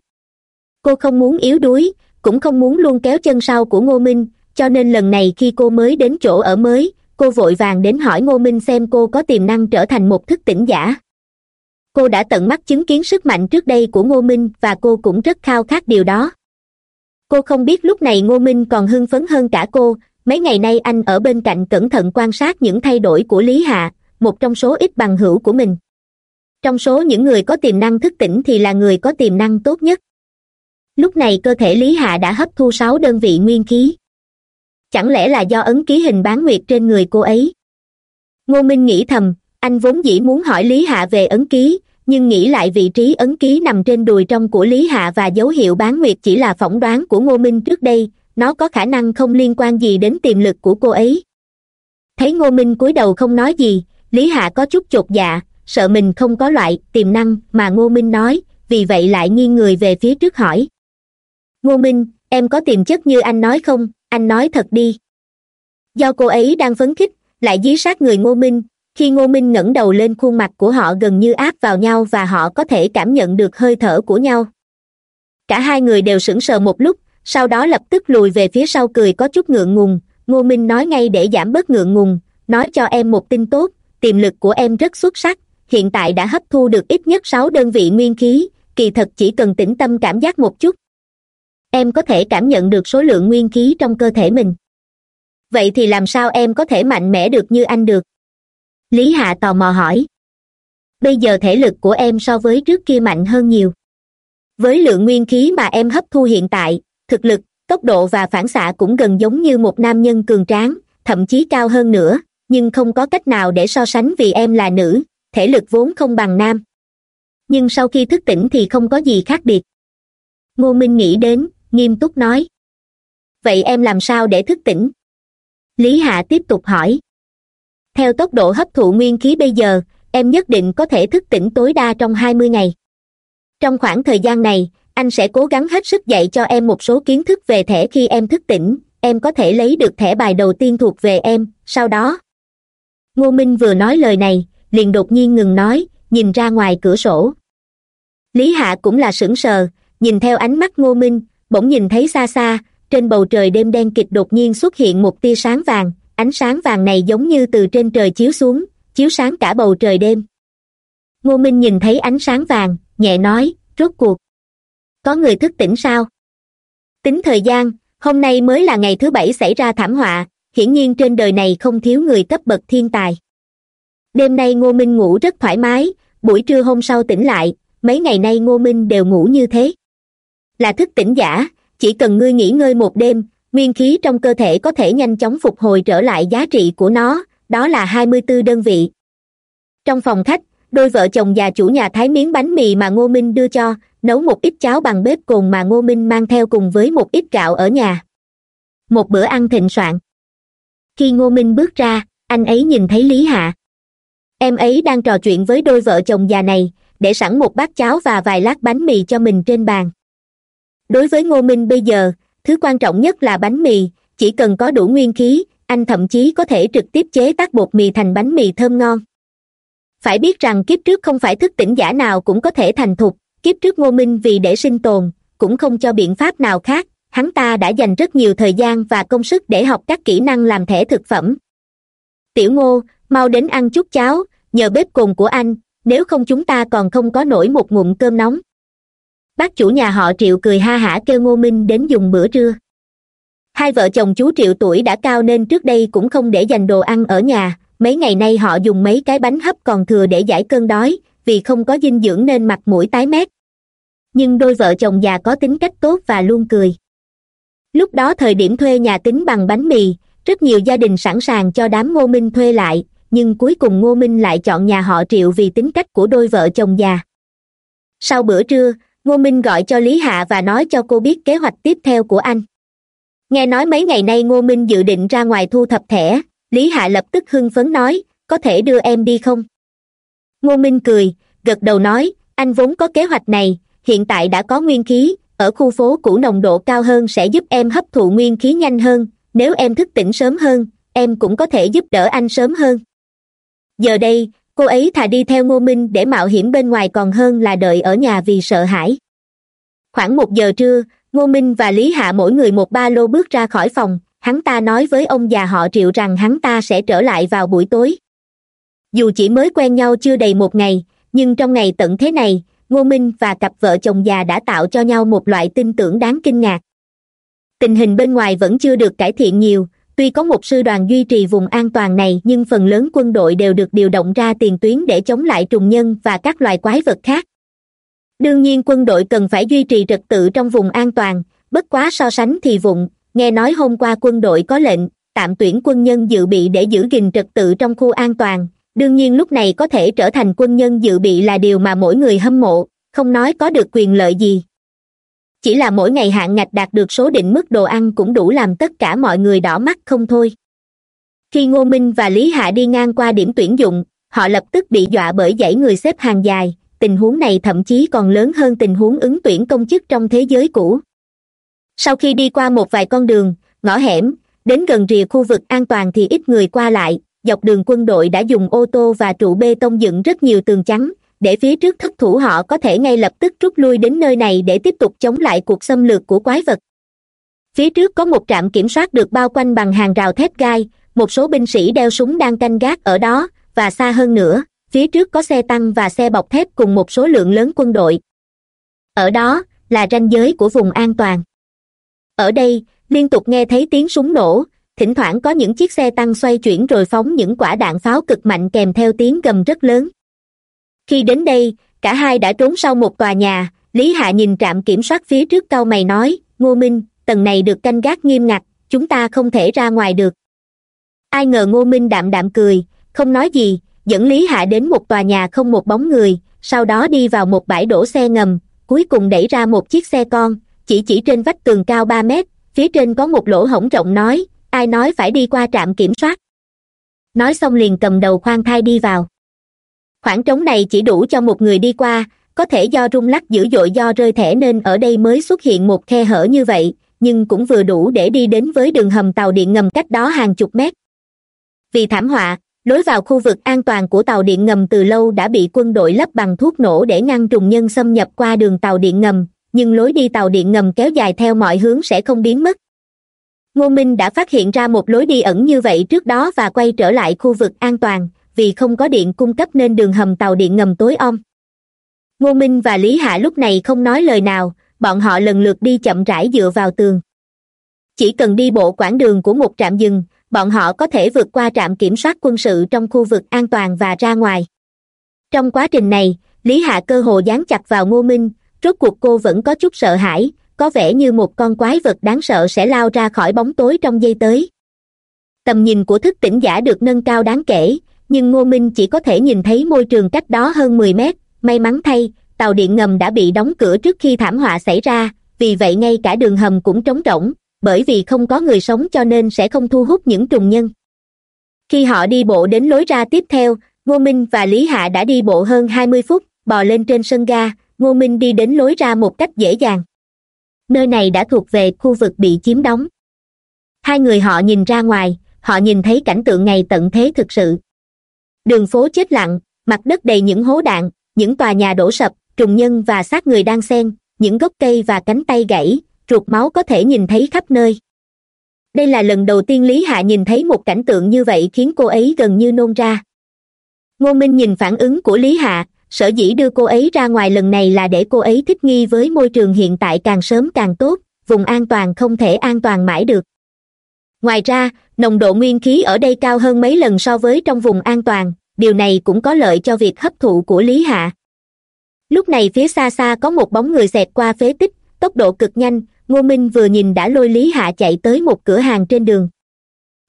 Cô không muốn yếu đuối, cũng không muốn luôn kéo chân sau của ngô minh, cho nên lần này khi cô mới đến chỗ ở mới, cô vội vàng đến hỏi ngô minh xem cô có tiềm năng trở thành một thức tỉnh giả. Cô đã tận mắt chứng kiến sức mạnh trước đây của ngô minh, và cô cũng rất khao khát điều đó. Cô không biết lúc này ngô minh còn hưng phấn hơn cả cô mấy ngày nay anh ở bên cạnh cẩn thận quan sát những thay đổi của lý hạ, một trong số ít bằng hữu của mình. Trong số những người có tiềm năng thức tỉnh thì là người có tiềm năng tốt nhất. Lúc này cơ thể lý hạ đã hấp thu sáu đơn vị nguyên khí. Chẳng lẽ là do ấn ký hình bán nguyệt trên người cô ấy? Ngô minh nghĩ thầm, anh vốn dĩ muốn hỏi lý hạ về ấn ký, nhưng nghĩ lại vị trí ấn ký nằm trên đùi trong của lý hạ và dấu hiệu bán nguyệt chỉ là phỏng đoán của ngô minh trước đây nó có khả năng không liên quan gì đến tiềm lực của cô ấy. Thấy ngô minh cúi đầu không nói gì, lý hạ có chút chột dạ sợ mình không có loại tiềm năng mà ngô minh nói, vì vậy lại nghiêng người về phía trước hỏi. Ngô minh, em có tiềm chất như anh nói không? Anh nói thật đi. Do cô ấy đang phấn khích, lại dí sát người ngô minh, khi ngô minh ngẩng đầu lên khuôn mặt của họ gần như áp vào nhau và họ có thể cảm nhận được hơi thở của nhau. Cả hai người đều sững sờ một lúc sau đó lập tức lùi về phía sau cười có chút ngượng ngùng. Ngô minh nói ngay để giảm bớt ngượng ngùng, nói cho em một tin tốt, tiềm lực của em rất xuất sắc, hiện tại đã hấp thu được ít nhất sáu đơn vị nguyên khí, kỳ thật chỉ cần tĩnh tâm cảm giác một chút. Em có thể cảm nhận được số lượng nguyên khí trong cơ thể mình. Vậy thì làm sao em có thể mạnh mẽ được như anh được? Lý hạ tò mò hỏi. Bây giờ thể lực của em so với trước kia mạnh hơn nhiều. Với lượng nguyên khí mà em hấp thu hiện tại thực lực, tốc độ và phản xạ cũng gần giống như một nam nhân cường tráng, thậm chí cao hơn nữa, nhưng không có cách nào để so sánh vì em là nữ, thể lực vốn không bằng nam. Nhưng sau khi thức tỉnh thì không có gì khác biệt. Ngô minh nghĩ đến, nghiêm túc nói. Vậy em làm sao để thức tỉnh? Lý hạ tiếp tục hỏi. Theo tốc độ hấp thụ nguyên khí bây giờ, em nhất định có thể thức tỉnh tối đa trong hai mươi ngày. Trong khoảng thời gian này anh sẽ cố gắng hết sức dạy cho em một số kiến thức về thẻ khi em thức tỉnh. Em có thể lấy được thẻ bài đầu tiên thuộc về em. Sau đó, ngô minh vừa nói lời này, liền đột nhiên ngừng nói, nhìn ra ngoài cửa sổ. Lý hạ cũng là sững sờ, nhìn theo ánh mắt ngô minh, bỗng nhìn thấy xa xa, trên bầu trời đêm đen kịch đột nhiên xuất hiện một tia sáng vàng. Ánh sáng vàng này giống như từ trên trời chiếu xuống, chiếu sáng cả bầu trời đêm. Ngô minh nhìn thấy ánh sáng vàng, nhẹ nói, rốt cuộc có người thức tỉnh sao? Tính thời gian, hôm nay mới là ngày thứ bảy xảy ra thảm họa, hiển nhiên trên đời này không thiếu người cấp bậc thiên tài. Đêm nay ngô minh ngủ rất thoải mái, buổi trưa hôm sau tỉnh lại, mấy ngày nay ngô minh đều ngủ như thế. Là thức tỉnh giả, chỉ cần ngươi nghỉ ngơi một đêm, nguyên khí trong cơ thể có thể nhanh chóng phục hồi trở lại giá trị của nó, đó là hai mươi bốn đơn vị. Trong phòng khách đôi vợ chồng già chủ nhà thái miếng bánh mì mà ngô minh đưa cho, nấu một ít cháo bằng bếp cồn mà ngô minh mang theo cùng với một ít gạo ở nhà. Một bữa ăn thịnh soạn. Khi ngô minh bước ra, anh ấy nhìn thấy lý hạ. Em ấy đang trò chuyện với đôi vợ chồng già này, để sẵn một bát cháo và vài lát bánh mì cho mình trên bàn. Đối với ngô minh bây giờ, thứ quan trọng nhất là bánh mì, chỉ cần có đủ nguyên khí, anh thậm chí có thể trực tiếp chế tác bột mì thành bánh mì thơm ngon phải biết rằng kiếp trước không phải thức tỉnh giả nào cũng có thể thành thục, kiếp trước ngô minh vì để sinh tồn, cũng không cho biện pháp nào khác, hắn ta đã dành rất nhiều thời gian và công sức để học các kỹ năng làm thẻ thực phẩm. Tiểu ngô, mau đến ăn chút cháo, nhờ bếp cồn của anh, nếu không chúng ta còn không có nổi một ngụm cơm nóng. Bác chủ nhà họ triệu cười ha hả kêu ngô minh đến dùng bữa trưa. Hai vợ chồng chú triệu tuổi đã cao nên trước đây cũng không để dành đồ ăn ở nhà mấy ngày nay họ dùng mấy cái bánh hấp còn thừa để giải cơn đói, vì không có dinh dưỡng nên mặt mũi tái mét. Nhưng đôi vợ chồng già có tính cách tốt và luôn cười. Lúc đó thời điểm thuê nhà tính bằng bánh mì, rất nhiều gia đình sẵn sàng cho đám ngô minh thuê lại, nhưng cuối cùng ngô minh lại chọn nhà họ triệu vì tính cách của đôi vợ chồng già. Sau bữa trưa, ngô minh gọi cho lý hạ và nói cho cô biết kế hoạch tiếp theo của anh. Nghe nói mấy ngày nay ngô minh dự định ra ngoài thu thập thẻ lý hạ lập tức hưng phấn nói, có thể đưa em đi không? Ngô minh cười, gật đầu nói, anh vốn có kế hoạch này, hiện tại đã có nguyên khí, ở khu phố cũ nồng độ cao hơn sẽ giúp em hấp thụ nguyên khí nhanh hơn, nếu em thức tỉnh sớm hơn, em cũng có thể giúp đỡ anh sớm hơn. Giờ đây, cô ấy thà đi theo ngô minh để mạo hiểm bên ngoài còn hơn là đợi ở nhà vì sợ hãi. Khoảng một giờ trưa, ngô minh và lý hạ mỗi người một ba lô bước ra khỏi phòng hắn ta nói với ông già họ triệu rằng hắn ta sẽ trở lại vào buổi tối. Dù chỉ mới quen nhau chưa đầy một ngày, nhưng trong ngày tận thế này, ngô minh và cặp vợ chồng già đã tạo cho nhau một loại tin tưởng đáng kinh ngạc. Tình hình bên ngoài vẫn chưa được cải thiện nhiều, tuy có một sư đoàn duy trì vùng an toàn này nhưng phần lớn quân đội đều được điều động ra tiền tuyến để chống lại trùng nhân và các loài quái vật khác. Đương nhiên quân đội cần phải duy trì trật tự trong vùng an toàn, bất quá so sánh thì vụng nghe nói hôm qua quân đội có lệnh, tạm tuyển quân nhân dự bị để giữ gìn trật tự trong khu an toàn. Đương nhiên lúc này có thể trở thành quân nhân dự bị là điều mà mỗi người hâm mộ, không nói có được quyền lợi gì. Chỉ là mỗi ngày hạn ngạch đạt được số định mức đồ ăn cũng đủ làm tất cả mọi người đỏ mắt không thôi. Khi ngô minh và lý hạ đi ngang qua điểm tuyển dụng, họ lập tức bị dọa bởi dãy người xếp hàng dài, tình huống này thậm chí còn lớn hơn tình huống ứng tuyển công chức trong thế giới cũ sau khi đi qua một vài con đường, ngõ hẻm, đến gần rìa khu vực an toàn thì ít người qua lại, dọc đường quân đội đã dùng ô tô và trụ bê tông dựng rất nhiều tường trắng để phía trước thất thủ họ có thể ngay lập tức rút lui đến nơi này để tiếp tục chống lại cuộc xâm lược của quái vật. Phía trước có một trạm kiểm soát được bao quanh bằng hàng rào thép gai, một số binh sĩ đeo súng đang canh gác ở đó, và xa hơn nữa, phía trước có xe tăng và xe bọc thép cùng một số lượng lớn quân đội. Ở đó là ranh giới của vùng an toàn ở đây, liên tục nghe thấy tiếng súng nổ, thỉnh thoảng có những chiếc xe tăng xoay chuyển rồi phóng những quả đạn pháo cực mạnh kèm theo tiếng gầm rất lớn. Khi đến đây, cả hai đã trốn sau một tòa nhà, lý hạ nhìn trạm kiểm soát phía trước cau mày nói, ngô minh, tầng này được canh gác nghiêm ngặt, chúng ta không thể ra ngoài được. Ai ngờ ngô minh đạm đạm cười, không nói gì, dẫn lý hạ đến một tòa nhà không một bóng người, sau đó đi vào một bãi đổ xe ngầm, cuối cùng đẩy ra một chiếc xe con chỉ chỉ trên vách tường cao ba mét, phía trên có một lỗ hổng rộng nói, ai nói phải đi qua trạm kiểm soát? Nói xong liền cầm đầu khoan thai đi vào. Khoảng trống này chỉ đủ cho một người đi qua, có thể do rung lắc dữ dội do rơi thẻ nên ở đây mới xuất hiện một khe hở như vậy, nhưng cũng vừa đủ để đi đến với đường hầm tàu điện ngầm cách đó hàng chục mét. Vì thảm họa, lối vào khu vực an toàn của tàu điện ngầm từ lâu đã bị quân đội lấp bằng thuốc nổ để ngăn trùng nhân xâm nhập qua đường tàu điện ngầm nhưng lối đi tàu điện ngầm kéo dài theo mọi hướng sẽ không biến mất. Ngô minh đã phát hiện ra một lối đi ẩn như vậy trước đó và quay trở lại khu vực an toàn, vì không có điện cung cấp nên đường hầm tàu điện ngầm tối om. Ngô minh và lý hạ lúc này không nói lời nào, bọn họ lần lượt đi chậm rãi dựa vào tường. Chỉ cần đi bộ quãng đường của một trạm dừng, bọn họ có thể vượt qua trạm kiểm soát quân sự trong khu vực an toàn và ra ngoài. Trong quá trình này, lý hạ cơ hồ dán chặt vào ngô minh rốt cuộc cô vẫn có chút sợ hãi, có vẻ như một con quái vật đáng sợ sẽ lao ra khỏi bóng tối trong giây tới. Tầm nhìn của thức tỉnh giả được nâng cao đáng kể, nhưng ngô minh chỉ có thể nhìn thấy môi trường cách đó hơn mười mét. May mắn thay, tàu điện ngầm đã bị đóng cửa trước khi thảm họa xảy ra, vì vậy ngay cả đường hầm cũng trống rỗng, bởi vì không có người sống cho nên sẽ không thu hút những trùng nhân. Khi họ đi bộ đến lối ra tiếp theo, ngô minh và lý hạ đã đi bộ hơn hai mươi phút, bò lên trên sân ga ngô minh đi đến lối ra một cách dễ dàng. Nơi này đã thuộc về khu vực bị chiếm đóng. Hai người họ nhìn ra ngoài, họ nhìn thấy cảnh tượng ngày tận thế thực sự. Đường phố chết lặng, mặt đất đầy những hố đạn, những tòa nhà đổ sập, trùng nhân và xác người đang xen, những gốc cây và cánh tay gãy, ruột máu có thể nhìn thấy khắp nơi. Đây là lần đầu tiên lý hạ nhìn thấy một cảnh tượng như vậy khiến cô ấy gần như nôn ra. Ngô minh nhìn phản ứng của lý hạ sở dĩ đưa cô ấy ra ngoài lần này là để cô ấy thích nghi với môi trường hiện tại càng sớm càng tốt, vùng an toàn không thể an toàn mãi được. Ngoài ra, nồng độ nguyên khí ở đây cao hơn mấy lần so với trong vùng an toàn, điều này cũng có lợi cho việc hấp thụ của lý hạ. Lúc này phía xa xa có một bóng người xẹt qua phế tích, tốc độ cực nhanh, ngô minh vừa nhìn đã lôi lý hạ chạy tới một cửa hàng trên đường.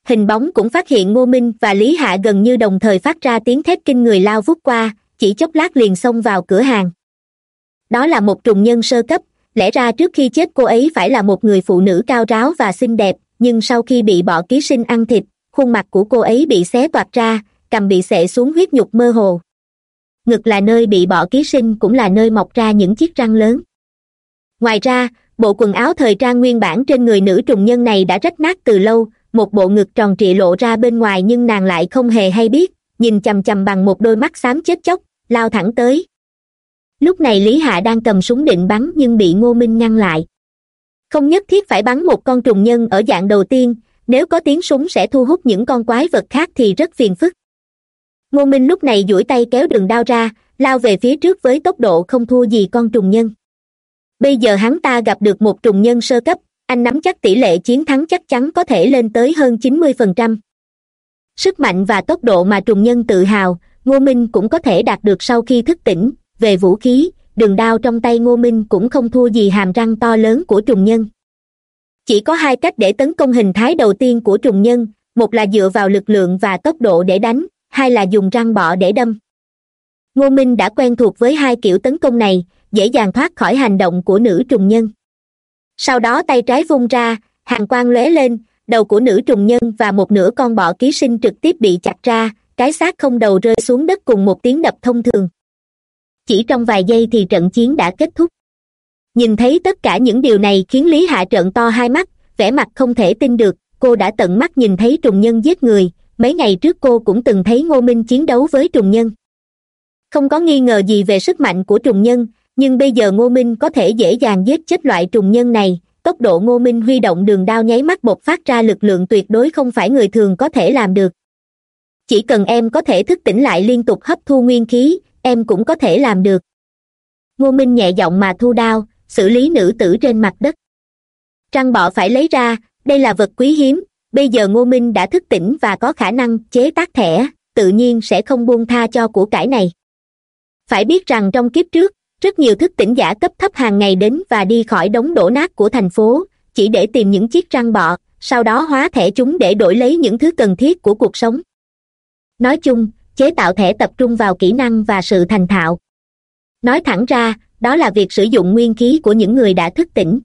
Hình bóng cũng phát hiện ngô minh và lý hạ gần như đồng thời phát ra tiếng thét kinh người lao vút qua chỉ chốc lát liền xông vào cửa hàng. Đó là một trùng nhân sơ cấp, lẽ ra trước khi chết cô ấy phải là một người phụ nữ cao ráo và xinh đẹp, nhưng sau khi bị bọ ký sinh ăn thịt, khuôn mặt của cô ấy bị xé toạc ra, cầm bị xệ xuống huyết nhục mơ hồ. Ngực là nơi bị bọ ký sinh cũng là nơi mọc ra những chiếc răng lớn. Ngoài ra, bộ quần áo thời trang nguyên bản trên người nữ trùng nhân này đã rách nát từ lâu, một bộ ngực tròn trịa lộ ra bên ngoài nhưng nàng lại không hề hay biết nhìn chằm chằm bằng một đôi mắt xám chết chóc, lao thẳng tới. Lúc này lý hạ đang cầm súng định bắn nhưng bị ngô minh ngăn lại. Không nhất thiết phải bắn một con trùng nhân ở dạng đầu tiên, nếu có tiếng súng sẽ thu hút những con quái vật khác thì rất phiền phức. Ngô minh lúc này duỗi tay kéo đường đao ra, lao về phía trước với tốc độ không thua gì con trùng nhân. Bây giờ hắn ta gặp được một trùng nhân sơ cấp, anh nắm chắc tỷ lệ chiến thắng chắc chắn có thể lên tới hơn chín mươi phần trăm sức mạnh và tốc độ mà trùng nhân tự hào, ngô minh cũng có thể đạt được sau khi thức tỉnh. Về vũ khí, đường đao trong tay ngô minh cũng không thua gì hàm răng to lớn của trùng nhân. Chỉ có hai cách để tấn công hình thái đầu tiên của trùng nhân, một là dựa vào lực lượng và tốc độ để đánh, hai là dùng răng bọ để đâm. Ngô minh đã quen thuộc với hai kiểu tấn công này, dễ dàng thoát khỏi hành động của nữ trùng nhân. Sau đó tay trái vung ra, hàng quang lóe lên đầu của nữ trùng nhân và một nửa con bọ ký sinh trực tiếp bị chặt ra, cái xác không đầu rơi xuống đất cùng một tiếng đập thông thường. Chỉ trong vài giây thì trận chiến đã kết thúc. Nhìn thấy tất cả những điều này khiến lý hạ trợn to hai mắt, vẻ mặt không thể tin được, cô đã tận mắt nhìn thấy trùng nhân giết người, mấy ngày trước cô cũng từng thấy ngô minh chiến đấu với trùng nhân. Không có nghi ngờ gì về sức mạnh của trùng nhân, nhưng bây giờ ngô minh có thể dễ dàng giết chết loại trùng nhân này tốc độ ngô minh huy động đường đao nháy mắt bộc phát ra lực lượng tuyệt đối không phải người thường có thể làm được. Chỉ cần em có thể thức tỉnh lại liên tục hấp thu nguyên khí, em cũng có thể làm được. Ngô minh nhẹ giọng mà thu đao, xử lý nữ tử trên mặt đất. Trăng bọ phải lấy ra, đây là vật quý hiếm, bây giờ ngô minh đã thức tỉnh và có khả năng chế tác thẻ, tự nhiên sẽ không buông tha cho của cải này. Phải biết rằng trong kiếp trước rất nhiều thức tỉnh giả cấp thấp hàng ngày đến và đi khỏi đống đổ nát của thành phố, chỉ để tìm những chiếc răng bọ, sau đó hóa thẻ chúng để đổi lấy những thứ cần thiết của cuộc sống. Nói chung, chế tạo thẻ tập trung vào kỹ năng và sự thành thạo. Nói thẳng ra, đó là việc sử dụng nguyên khí của những người đã thức tỉnh.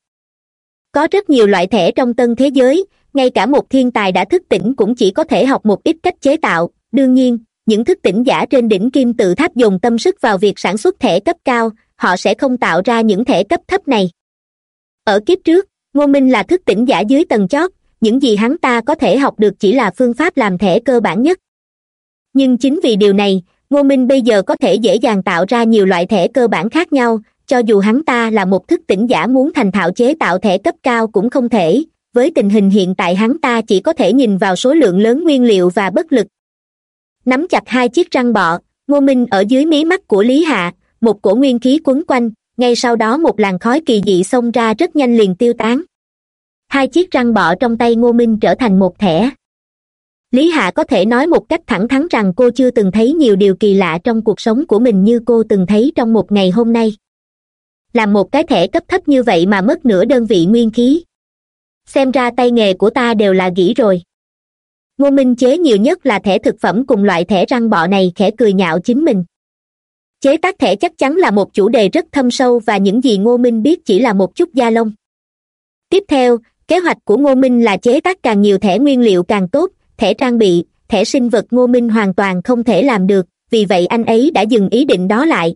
Có rất nhiều loại thẻ trong tân thế giới, ngay cả một thiên tài đã thức tỉnh cũng chỉ có thể học một ít cách chế tạo. Đương nhiên, những thức tỉnh giả trên đỉnh kim tự tháp dùng tâm sức vào việc sản xuất thẻ cấp cao họ sẽ không tạo ra những thẻ cấp thấp này. Ở kiếp trước, ngô minh là thức tỉnh giả dưới tầng chót, những gì hắn ta có thể học được chỉ là phương pháp làm thẻ cơ bản nhất. Nhưng chính vì điều này, ngô minh bây giờ có thể dễ dàng tạo ra nhiều loại thẻ cơ bản khác nhau, cho dù hắn ta là một thức tỉnh giả muốn thành thạo chế tạo thẻ cấp cao cũng không thể. Với tình hình hiện tại hắn ta chỉ có thể nhìn vào số lượng lớn nguyên liệu và bất lực. Nắm chặt hai chiếc răng bọ, ngô minh ở dưới mí mắt của lý hạ một cổ nguyên khí quấn quanh, ngay sau đó một làn khói kỳ dị xông ra rất nhanh liền tiêu tán. Hai chiếc răng bọ trong tay ngô minh trở thành một thẻ. Lý hạ có thể nói một cách thẳng thắn rằng cô chưa từng thấy nhiều điều kỳ lạ trong cuộc sống của mình như cô từng thấy trong một ngày hôm nay. Làm một cái thẻ cấp thấp như vậy mà mất nửa đơn vị nguyên khí. Xem ra tay nghề của ta đều là gỉ rồi. Ngô minh chế nhiều nhất là thẻ thực phẩm cùng loại thẻ răng bọ này khẽ cười nhạo chính mình chế tác thẻ chắc chắn là một chủ đề rất thâm sâu và những gì ngô minh biết chỉ là một chút da lông. Tiếp theo, kế hoạch của ngô minh là chế tác càng nhiều thẻ nguyên liệu càng tốt, thẻ trang bị, thẻ sinh vật ngô minh hoàn toàn không thể làm được, vì vậy anh ấy đã dừng ý định đó lại.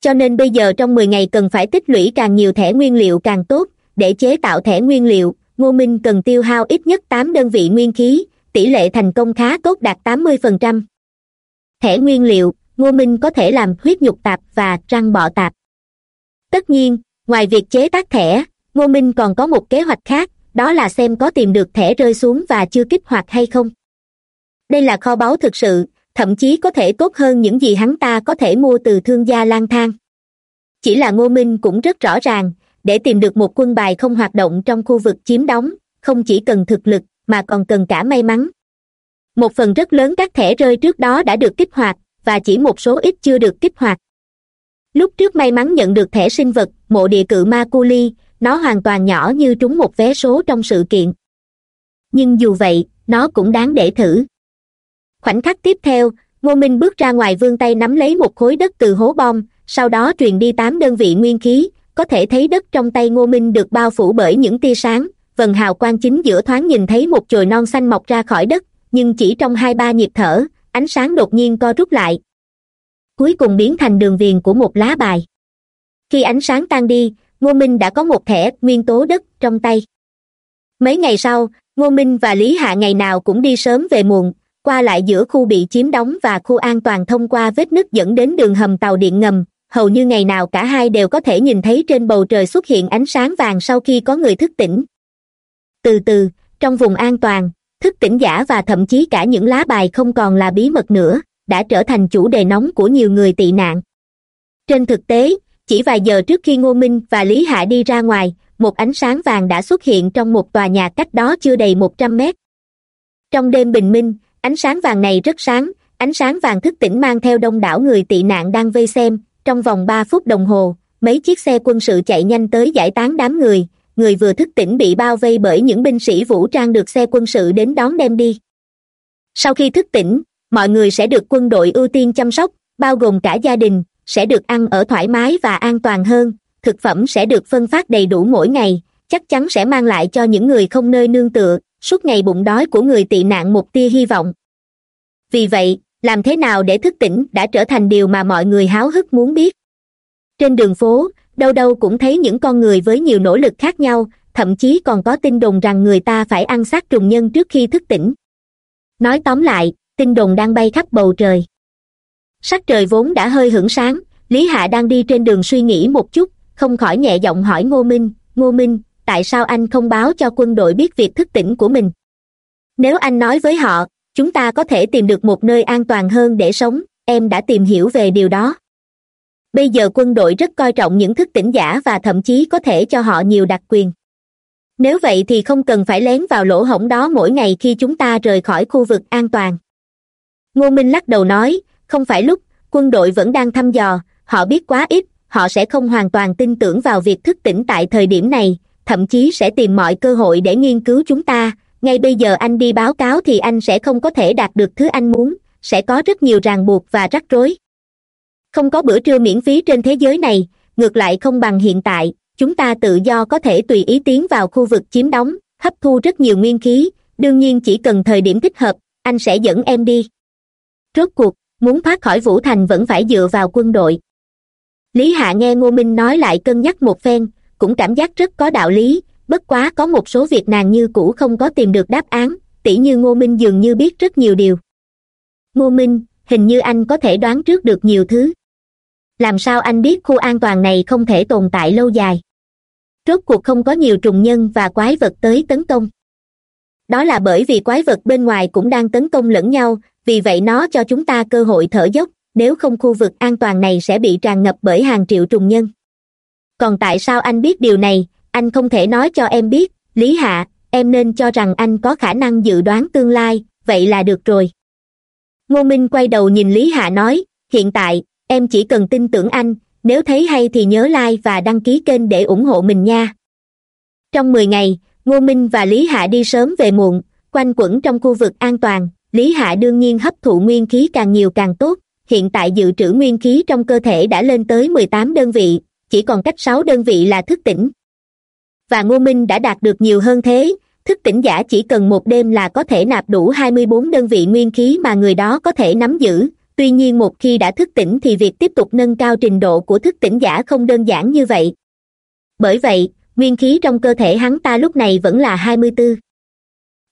Cho nên bây giờ trong mười ngày cần phải tích lũy càng nhiều thẻ nguyên liệu càng tốt, để chế tạo thẻ nguyên liệu, ngô minh cần tiêu hao ít nhất tám đơn vị nguyên khí, tỷ lệ thành công khá tốt đạt tám mươi phần trăm. Thẻ nguyên liệu ngô minh có thể làm huyết nhục tạp và răng bọ tạp. Tất nhiên, ngoài việc chế tác thẻ, ngô minh còn có một kế hoạch khác, đó là xem có tìm được thẻ rơi xuống và chưa kích hoạt hay không. Đây là kho báu thực sự, thậm chí có thể tốt hơn những gì hắn ta có thể mua từ thương gia lang thang. Chỉ là ngô minh cũng rất rõ ràng, để tìm được một quân bài không hoạt động trong khu vực chiếm đóng, không chỉ cần thực lực, mà còn cần cả may mắn. Một phần rất lớn các thẻ rơi trước đó đã được kích hoạt và chỉ một số ít chưa được kích hoạt. Lúc trước may mắn nhận được thẻ sinh vật, mộ địa cự ma cu ly, nó hoàn toàn nhỏ như trúng một vé số trong sự kiện. Nhưng dù vậy, nó cũng đáng để thử. Khoảnh khắc tiếp theo, ngô minh bước ra ngoài vươn tay nắm lấy một khối đất từ hố bom, sau đó truyền đi tám đơn vị nguyên khí, có thể thấy đất trong tay ngô minh được bao phủ bởi những tia sáng, vần hào quang chính giữa thoáng nhìn thấy một chồi non xanh mọc ra khỏi đất, nhưng chỉ trong hai ba nhịp thở ánh sáng đột nhiên co rút lại. Cuối cùng biến thành đường viền của một lá bài. Khi ánh sáng tan đi, ngô minh đã có một thẻ nguyên tố đất trong tay. Mấy ngày sau, ngô minh và lý hạ ngày nào cũng đi sớm về muộn, qua lại giữa khu bị chiếm đóng và khu an toàn thông qua vết nứt dẫn đến đường hầm tàu điện ngầm. Hầu như ngày nào cả hai đều có thể nhìn thấy trên bầu trời xuất hiện ánh sáng vàng sau khi có người thức tỉnh. Từ từ, trong vùng an toàn thức tỉnh giả và thậm chí cả những lá bài không còn là bí mật nữa, đã trở thành chủ đề nóng của nhiều người tị nạn. Trên thực tế, chỉ vài giờ trước khi ngô minh và lý hạ đi ra ngoài, một ánh sáng vàng đã xuất hiện trong một tòa nhà cách đó chưa đầy một trăm mét. Trong đêm bình minh, ánh sáng vàng này rất sáng, ánh sáng vàng thức tỉnh mang theo đông đảo người tị nạn đang vây xem, trong vòng ba phút đồng hồ, mấy chiếc xe quân sự chạy nhanh tới giải tán đám người người vừa thức tỉnh bị bao vây bởi những binh sĩ vũ trang được xe quân sự đến đón đem đi. Sau khi thức tỉnh, mọi người sẽ được quân đội ưu tiên chăm sóc, bao gồm cả gia đình, sẽ được ăn ở thoải mái và an toàn hơn, thực phẩm sẽ được phân phát đầy đủ mỗi ngày, chắc chắn sẽ mang lại cho những người không nơi nương tựa, suốt ngày bụng đói của người tị nạn một tia hy vọng. Vì vậy, làm thế nào để thức tỉnh đã trở thành điều mà mọi người háo hức muốn biết. Trên đường phố đâu đâu cũng thấy những con người với nhiều nỗ lực khác nhau, thậm chí còn có tin đồn rằng người ta phải ăn xác trùng nhân trước khi thức tỉnh. Nói tóm lại, tin đồn đang bay khắp bầu trời. Sắc trời vốn đã hơi hưởng sáng, lý hạ đang đi trên đường suy nghĩ một chút, không khỏi nhẹ giọng hỏi ngô minh ngô minh, tại sao anh không báo cho quân đội biết việc thức tỉnh của mình? Nếu anh nói với họ, chúng ta có thể tìm được một nơi an toàn hơn để sống, em đã tìm hiểu về điều đó bây giờ quân đội rất coi trọng những thức tỉnh giả và thậm chí có thể cho họ nhiều đặc quyền. Nếu vậy thì không cần phải lén vào lỗ hổng đó mỗi ngày khi chúng ta rời khỏi khu vực an toàn. Ngô minh lắc đầu nói, không phải lúc, quân đội vẫn đang thăm dò, họ biết quá ít, họ sẽ không hoàn toàn tin tưởng vào việc thức tỉnh tại thời điểm này, thậm chí sẽ tìm mọi cơ hội để nghiên cứu chúng ta, ngay bây giờ anh đi báo cáo thì anh sẽ không có thể đạt được thứ anh muốn, sẽ có rất nhiều ràng buộc và rắc rối không có bữa trưa miễn phí trên thế giới này, ngược lại không bằng hiện tại, chúng ta tự do có thể tùy ý tiến vào khu vực chiếm đóng, hấp thu rất nhiều nguyên khí, đương nhiên chỉ cần thời điểm thích hợp, anh sẽ dẫn em đi. Rốt cuộc, muốn thoát khỏi vũ thành vẫn phải dựa vào quân đội. Lý hạ nghe ngô minh nói lại cân nhắc một phen, cũng cảm giác rất có đạo lý, bất quá có một số việc nàng như cũ không có tìm được đáp án, tỉ như ngô minh dường như biết rất nhiều điều. Ngô minh, hình như anh có thể đoán trước được nhiều thứ làm sao anh biết khu an toàn này không thể tồn tại lâu dài? Rốt cuộc không có nhiều trùng nhân và quái vật tới tấn công. Đó là bởi vì quái vật bên ngoài cũng đang tấn công lẫn nhau, vì vậy nó cho chúng ta cơ hội thở dốc, nếu không khu vực an toàn này sẽ bị tràn ngập bởi hàng triệu trùng nhân. Còn tại sao anh biết điều này? Anh không thể nói cho em biết, lý hạ, em nên cho rằng anh có khả năng dự đoán tương lai, vậy là được rồi. Ngô minh quay đầu nhìn lý hạ nói, hiện tại em chỉ cần tin tưởng anh, nếu thấy hay thì nhớ like và đăng ký kênh để ủng hộ mình nha. Trong mười ngày, ngô minh và lý hạ đi sớm về muộn, quanh quẩn trong khu vực an toàn. Lý hạ đương nhiên hấp thụ nguyên khí càng nhiều càng tốt. Hiện tại dự trữ nguyên khí trong cơ thể đã lên tới mười tám đơn vị, chỉ còn cách sáu đơn vị là thức tỉnh. Và ngô minh đã đạt được nhiều hơn thế. Thức tỉnh giả chỉ cần một đêm là có thể nạp đủ hai mươi bốn đơn vị nguyên khí mà người đó có thể nắm giữ tuy nhiên một khi đã thức tỉnh thì việc tiếp tục nâng cao trình độ của thức tỉnh giả không đơn giản như vậy. Bởi vậy, nguyên khí trong cơ thể hắn ta lúc này vẫn là hai mươi bốn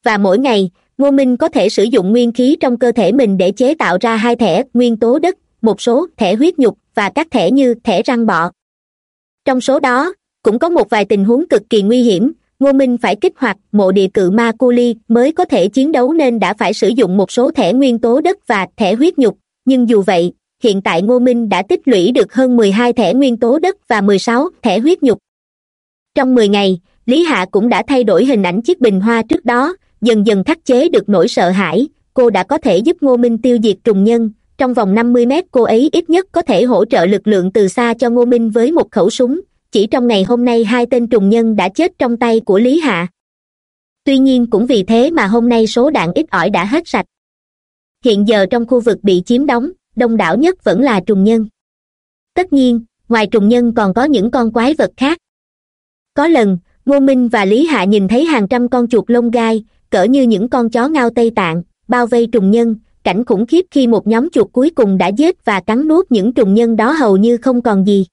và mỗi ngày, ngô minh có thể sử dụng nguyên khí trong cơ thể mình để chế tạo ra hai thẻ nguyên tố đất, một số thẻ huyết nhục và các thẻ như thẻ răng bọ. Trong số đó, cũng có một vài tình huống cực kỳ nguy hiểm, ngô minh phải kích hoạt mộ địa cự ma cu ly mới có thể chiến đấu nên đã phải sử dụng một số thẻ nguyên tố đất và thẻ huyết nhục nhưng dù vậy, hiện tại ngô minh đã tích lũy được hơn mười hai thẻ nguyên tố đất và mười sáu thẻ huyết nhục. Trong mười ngày, lý hạ cũng đã thay đổi hình ảnh chiếc bình hoa trước đó, dần dần thắt chế được nỗi sợ hãi, cô đã có thể giúp ngô minh tiêu diệt trùng nhân. Trong vòng năm mươi mét, cô ấy ít nhất có thể hỗ trợ lực lượng từ xa cho ngô minh với một khẩu súng. Chỉ trong ngày hôm nay, hai tên trùng nhân đã chết trong tay của lý hạ. Tuy nhiên cũng vì thế mà hôm nay số đạn ít ỏi đã hết sạch hiện giờ trong khu vực bị chiếm đóng, đông đảo nhất vẫn là trùng nhân. Tất nhiên, ngoài trùng nhân còn có những con quái vật khác. Có lần, ngô minh và lý hạ nhìn thấy hàng trăm con chuột lông gai, cỡ như những con chó ngao tây tạng, bao vây trùng nhân, cảnh khủng khiếp khi một nhóm chuột cuối cùng đã giết và cắn nuốt những trùng nhân đó hầu như không còn gì.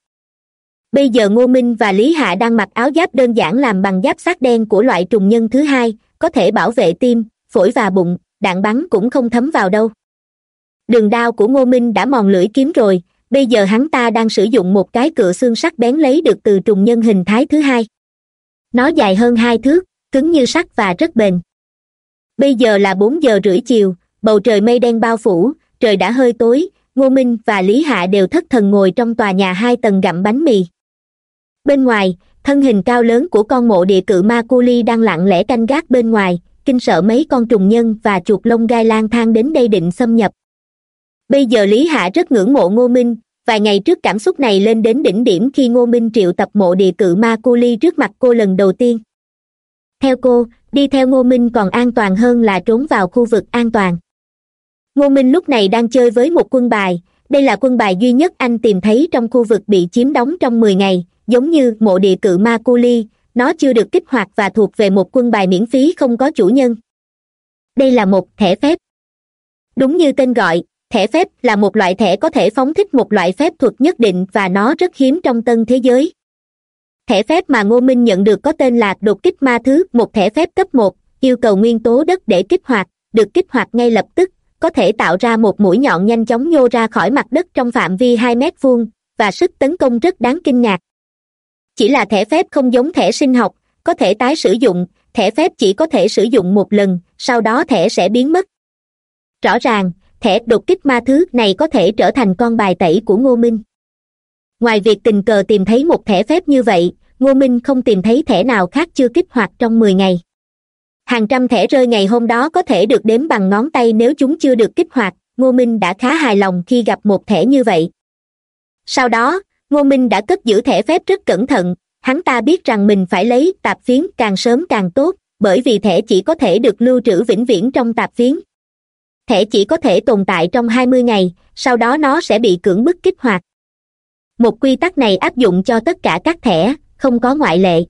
Bây giờ ngô minh và lý hạ đang mặc áo giáp đơn giản làm bằng giáp sắt đen của loại trùng nhân thứ hai, có thể bảo vệ tim, phổi và bụng đạn bắn cũng không thấm vào đâu. Đường đao của ngô minh đã mòn lưỡi kiếm rồi, bây giờ hắn ta đang sử dụng một cái cựa xương sắt bén lấy được từ trùng nhân hình thái thứ hai. Nó dài hơn hai thước, cứng như sắt và rất bền. Bây giờ là bốn giờ rưỡi chiều, bầu trời mây đen bao phủ, trời đã hơi tối, ngô minh và lý hạ đều thất thần ngồi trong tòa nhà hai tầng gặm bánh mì. Bên ngoài, thân hình cao lớn của con mộ địa cự ma cu ly đang lặng lẽ canh gác bên ngoài kinh sợ mấy con trùng nhân và chuột lông gai lang thang đến đây định xâm nhập. Bây giờ lý hạ rất ngưỡng mộ ngô minh, vài ngày trước cảm xúc này lên đến đỉnh điểm khi ngô minh triệu tập mộ địa cự ma cô ly trước mặt cô lần đầu tiên. Theo cô, đi theo ngô minh còn an toàn hơn là trốn vào khu vực an toàn. Ngô minh lúc này đang chơi với một quân bài, đây là quân bài duy nhất anh tìm thấy trong khu vực bị chiếm đóng trong mười ngày, giống như mộ địa cự ma cô ly nó chưa được kích hoạt và thuộc về một quân bài miễn phí không có chủ nhân. Đây là một thẻ phép. Đúng như tên gọi, thẻ phép là một loại thẻ có thể phóng thích một loại phép thuật nhất định và nó rất hiếm trong tân thế giới. Thẻ phép mà ngô minh nhận được có tên là đột kích ma thứ, một thẻ phép cấp một, yêu cầu nguyên tố đất để kích hoạt, được kích hoạt ngay lập tức, có thể tạo ra một mũi nhọn nhanh chóng nhô ra khỏi mặt đất trong phạm vi hai mét vuông, và sức tấn công rất đáng kinh ngạc chỉ là thẻ phép không giống thẻ sinh học, có thể tái sử dụng, thẻ phép chỉ có thể sử dụng một lần, sau đó thẻ sẽ biến mất. Rõ ràng, thẻ đột kích ma thứ này có thể trở thành con bài tẩy của ngô minh. Ngoài việc tình cờ tìm thấy một thẻ phép như vậy, ngô minh không tìm thấy thẻ nào khác chưa kích hoạt trong mười ngày. Hàng trăm thẻ rơi ngày hôm đó có thể được đếm bằng ngón tay nếu chúng chưa được kích hoạt, ngô minh đã khá hài lòng khi gặp một thẻ như vậy. Sau đó ngô minh đã cất giữ thẻ phép rất cẩn thận. Hắn ta biết rằng mình phải lấy tạp phiến càng sớm càng tốt, bởi vì thẻ chỉ có thể được lưu trữ vĩnh viễn trong tạp phiến. Thẻ chỉ có thể tồn tại trong hai mươi ngày, sau đó nó sẽ bị cưỡng bức kích hoạt. Một quy tắc này áp dụng cho tất cả các thẻ, không có ngoại lệ.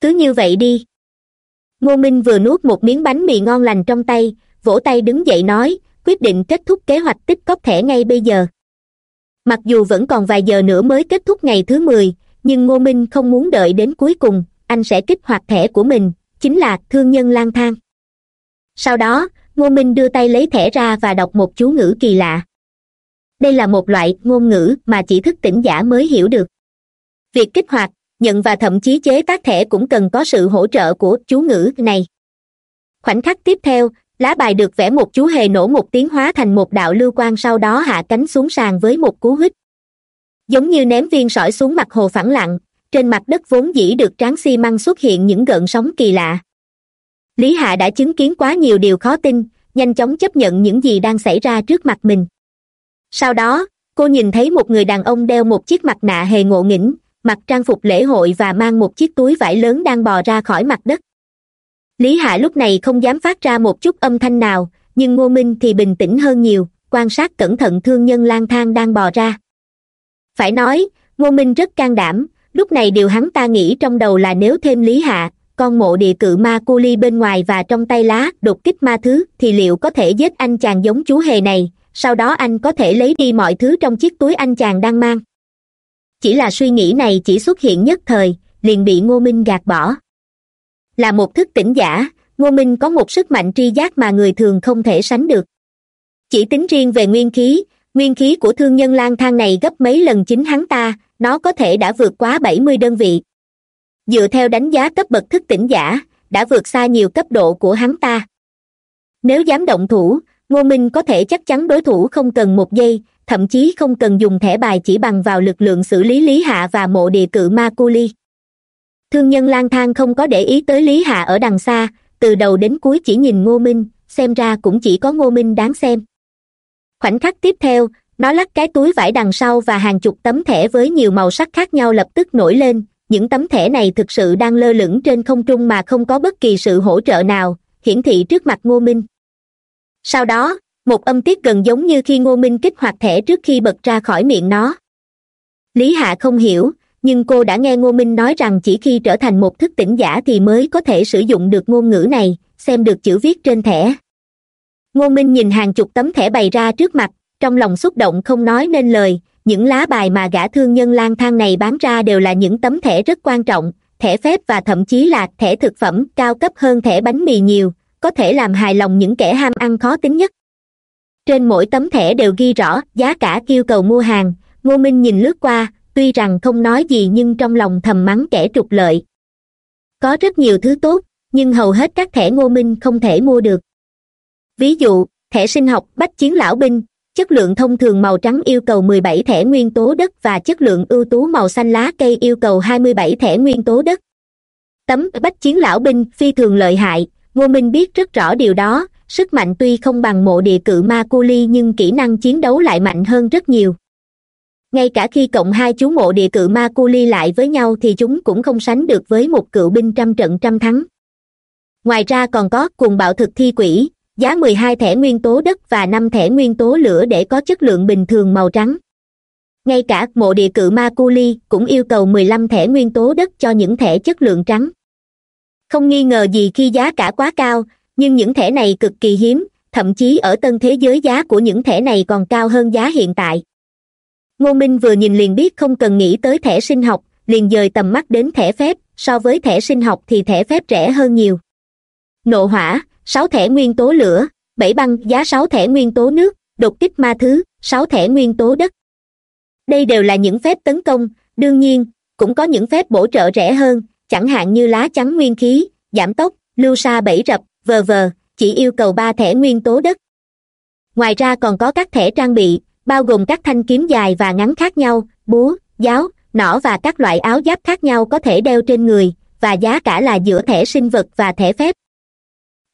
Cứ như vậy đi. Ngô minh vừa nuốt một miếng bánh mì ngon lành trong tay, vỗ tay đứng dậy nói, quyết định kết thúc kế hoạch tích cóp thẻ ngay bây giờ mặc dù vẫn còn vài giờ nữa mới kết thúc ngày thứ mười, nhưng ngô minh không muốn đợi đến cuối cùng, anh sẽ kích hoạt thẻ của mình, chính là thương nhân lang thang. Sau đó, ngô minh đưa tay lấy thẻ ra và đọc một chú ngữ kỳ lạ. Đây là một loại ngôn ngữ mà chỉ thức tỉnh giả mới hiểu được. Việc kích hoạt, nhận và thậm chí chế tác thẻ cũng cần có sự hỗ trợ của chú ngữ này. Khoảnh khắc tiếp theo lá bài được vẽ một chú hề nổ một tiếng hóa thành một đạo lưu quang sau đó hạ cánh xuống sàn với một cú hít giống như ném viên sỏi xuống mặt hồ phẳng lặng, trên mặt đất vốn dĩ được tráng xi măng xuất hiện những gợn sóng kỳ lạ. Lý hạ đã chứng kiến quá nhiều điều khó tin, nhanh chóng chấp nhận những gì đang xảy ra trước mặt mình. Sau đó, cô nhìn thấy một người đàn ông đeo một chiếc mặt nạ hề ngộ nghĩnh, mặc trang phục lễ hội và mang một chiếc túi vải lớn đang bò ra khỏi mặt đất lý hạ lúc này không dám phát ra một chút âm thanh nào, nhưng ngô minh thì bình tĩnh hơn nhiều, quan sát cẩn thận thương nhân lang thang đang bò ra. Phải nói, ngô minh rất can đảm, lúc này điều hắn ta nghĩ trong đầu là nếu thêm lý hạ, con mộ địa cự ma cu ly bên ngoài và trong tay lá đột kích ma thứ thì liệu có thể giết anh chàng giống chú hề này, sau đó anh có thể lấy đi mọi thứ trong chiếc túi anh chàng đang mang. Chỉ là suy nghĩ này chỉ xuất hiện nhất thời, liền bị ngô minh gạt bỏ là một thức tỉnh giả, ngô minh có một sức mạnh tri giác mà người thường không thể sánh được. Chỉ tính riêng về nguyên khí nguyên khí của thương nhân lang thang này gấp mấy lần chính hắn ta, nó có thể đã vượt quá bảy mươi đơn vị. Dựa theo đánh giá cấp bậc thức tỉnh giả, đã vượt xa nhiều cấp độ của hắn ta. Nếu dám động thủ, ngô minh có thể chắc chắn đối thủ không cần một giây, thậm chí không cần dùng thẻ bài chỉ bằng vào lực lượng xử lý lý hạ và mộ địa cự ma cu ly thương nhân lang thang không có để ý tới lý hạ ở đằng xa, từ đầu đến cuối chỉ nhìn ngô minh, xem ra cũng chỉ có ngô minh đáng xem. Khoảnh khắc tiếp theo, nó lắc cái túi vải đằng sau và hàng chục tấm thẻ với nhiều màu sắc khác nhau lập tức nổi lên. Những tấm thẻ này thực sự đang lơ lửng trên không trung mà không có bất kỳ sự hỗ trợ nào, hiển thị trước mặt ngô minh. Sau đó, một âm tiết gần giống như khi ngô minh kích hoạt thẻ trước khi bật ra khỏi miệng nó. Lý hạ không hiểu nhưng cô đã nghe ngô minh nói rằng chỉ khi trở thành một thức tỉnh giả thì mới có thể sử dụng được ngôn ngữ này, xem được chữ viết trên thẻ. Ngô minh nhìn hàng chục tấm thẻ bày ra trước mặt, trong lòng xúc động không nói nên lời, những lá bài mà gã thương nhân lang thang này bán ra đều là những tấm thẻ rất quan trọng, thẻ phép và thậm chí là thẻ thực phẩm cao cấp hơn thẻ bánh mì nhiều, có thể làm hài lòng những kẻ ham ăn khó tính nhất. Trên mỗi tấm thẻ đều ghi rõ giá cả kêu cầu mua hàng, ngô minh nhìn lướt qua tuy rằng không nói gì nhưng trong lòng thầm mắng kẻ trục lợi. Có rất nhiều thứ tốt, nhưng hầu hết các thẻ ngô minh không thể mua được. Ví dụ, thẻ sinh học bách chiến lão binh, chất lượng thông thường màu trắng yêu cầu mười bảy thẻ nguyên tố đất và chất lượng ưu tú màu xanh lá cây yêu cầu hai mươi bảy thẻ nguyên tố đất. Tấm bách chiến lão binh phi thường lợi hại, ngô minh biết rất rõ điều đó, sức mạnh tuy không bằng mộ địa cự ma cu ly nhưng kỹ năng chiến đấu lại mạnh hơn rất nhiều ngay cả khi cộng hai chú mộ địa cự ma cu ly lại với nhau thì chúng cũng không sánh được với một cựu binh trăm trận trăm thắng. Ngoài ra còn có cùng bạo thực thi quỷ, giá mười hai thẻ nguyên tố đất và năm thẻ nguyên tố lửa để có chất lượng bình thường màu trắng. Ngay cả mộ địa cự ma cu ly cũng yêu cầu mười lăm thẻ nguyên tố đất cho những thẻ chất lượng trắng. Không nghi ngờ gì khi giá cả quá cao, nhưng những thẻ này cực kỳ hiếm, thậm chí ở tân thế giới giá của những thẻ này còn cao hơn giá hiện tại ngô minh vừa nhìn liền biết không cần nghĩ tới thẻ sinh học, liền dời tầm mắt đến thẻ phép, so với thẻ sinh học thì thẻ phép rẻ hơn nhiều. Nộ hỏa, sáu thẻ nguyên tố lửa, bảy băng giá sáu thẻ nguyên tố nước, đột kích ma thứ, sáu thẻ nguyên tố đất. Đây đều là những phép tấn công, đương nhiên, cũng có những phép bổ trợ rẻ hơn, chẳng hạn như lá chắn nguyên khí, giảm tốc, lưu sa bảy rập, vờ vờ, chỉ yêu cầu ba thẻ nguyên tố đất. Ngoài ra còn có các thẻ trang bị bao gồm các thanh kiếm dài và ngắn khác nhau búa giáo, nỏ và các loại áo giáp khác nhau có thể đeo trên người, và giá cả là giữa thẻ sinh vật và thẻ phép.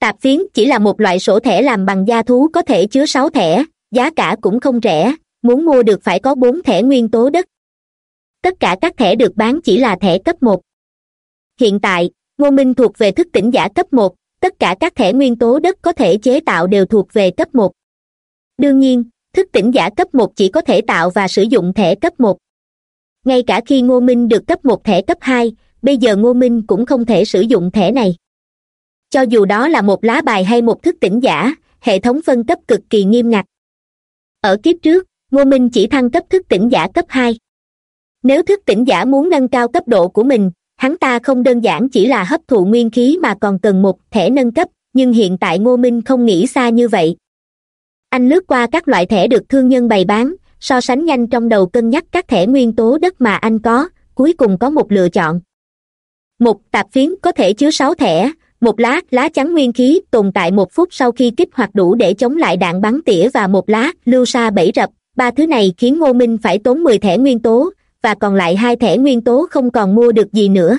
Tạp phiến chỉ là một loại sổ thẻ làm bằng da thú có thể chứa sáu thẻ, giá cả cũng không rẻ, muốn mua được phải có bốn thẻ nguyên tố đất. Tất cả các thẻ được bán chỉ là thẻ cấp một. Hiện tại, ngô minh thuộc về thức tỉnh giả cấp một, tất cả các thẻ nguyên tố đất có thể chế tạo đều thuộc về cấp một. Đương nhiên thức tỉnh giả cấp một chỉ có thể tạo và sử dụng thẻ cấp một. Ngay cả khi ngô minh được cấp một thẻ cấp hai, bây giờ ngô minh cũng không thể sử dụng thẻ này. Cho dù đó là một lá bài hay một thức tỉnh giả, hệ thống phân cấp cực kỳ nghiêm ngặt. Ở kiếp trước, ngô minh chỉ thăng cấp thức tỉnh giả cấp hai. Nếu thức tỉnh giả muốn nâng cao cấp độ của mình, hắn ta không đơn giản chỉ là hấp thụ nguyên khí mà còn cần một thẻ nâng cấp, nhưng hiện tại ngô minh không nghĩ xa như vậy anh lướt qua các loại thẻ được thương nhân bày bán, so sánh nhanh trong đầu cân nhắc các thẻ nguyên tố đất mà anh có, cuối cùng có một lựa chọn. Một tạp phiến có thể chứa sáu thẻ, một lá lá chắn nguyên khí tồn tại một phút sau khi kích hoạt đủ để chống lại đạn bắn tỉa và một lá, lưu sa bẫy rập. Ba thứ này khiến ngô minh phải tốn mười thẻ nguyên tố, và còn lại hai thẻ nguyên tố không còn mua được gì nữa.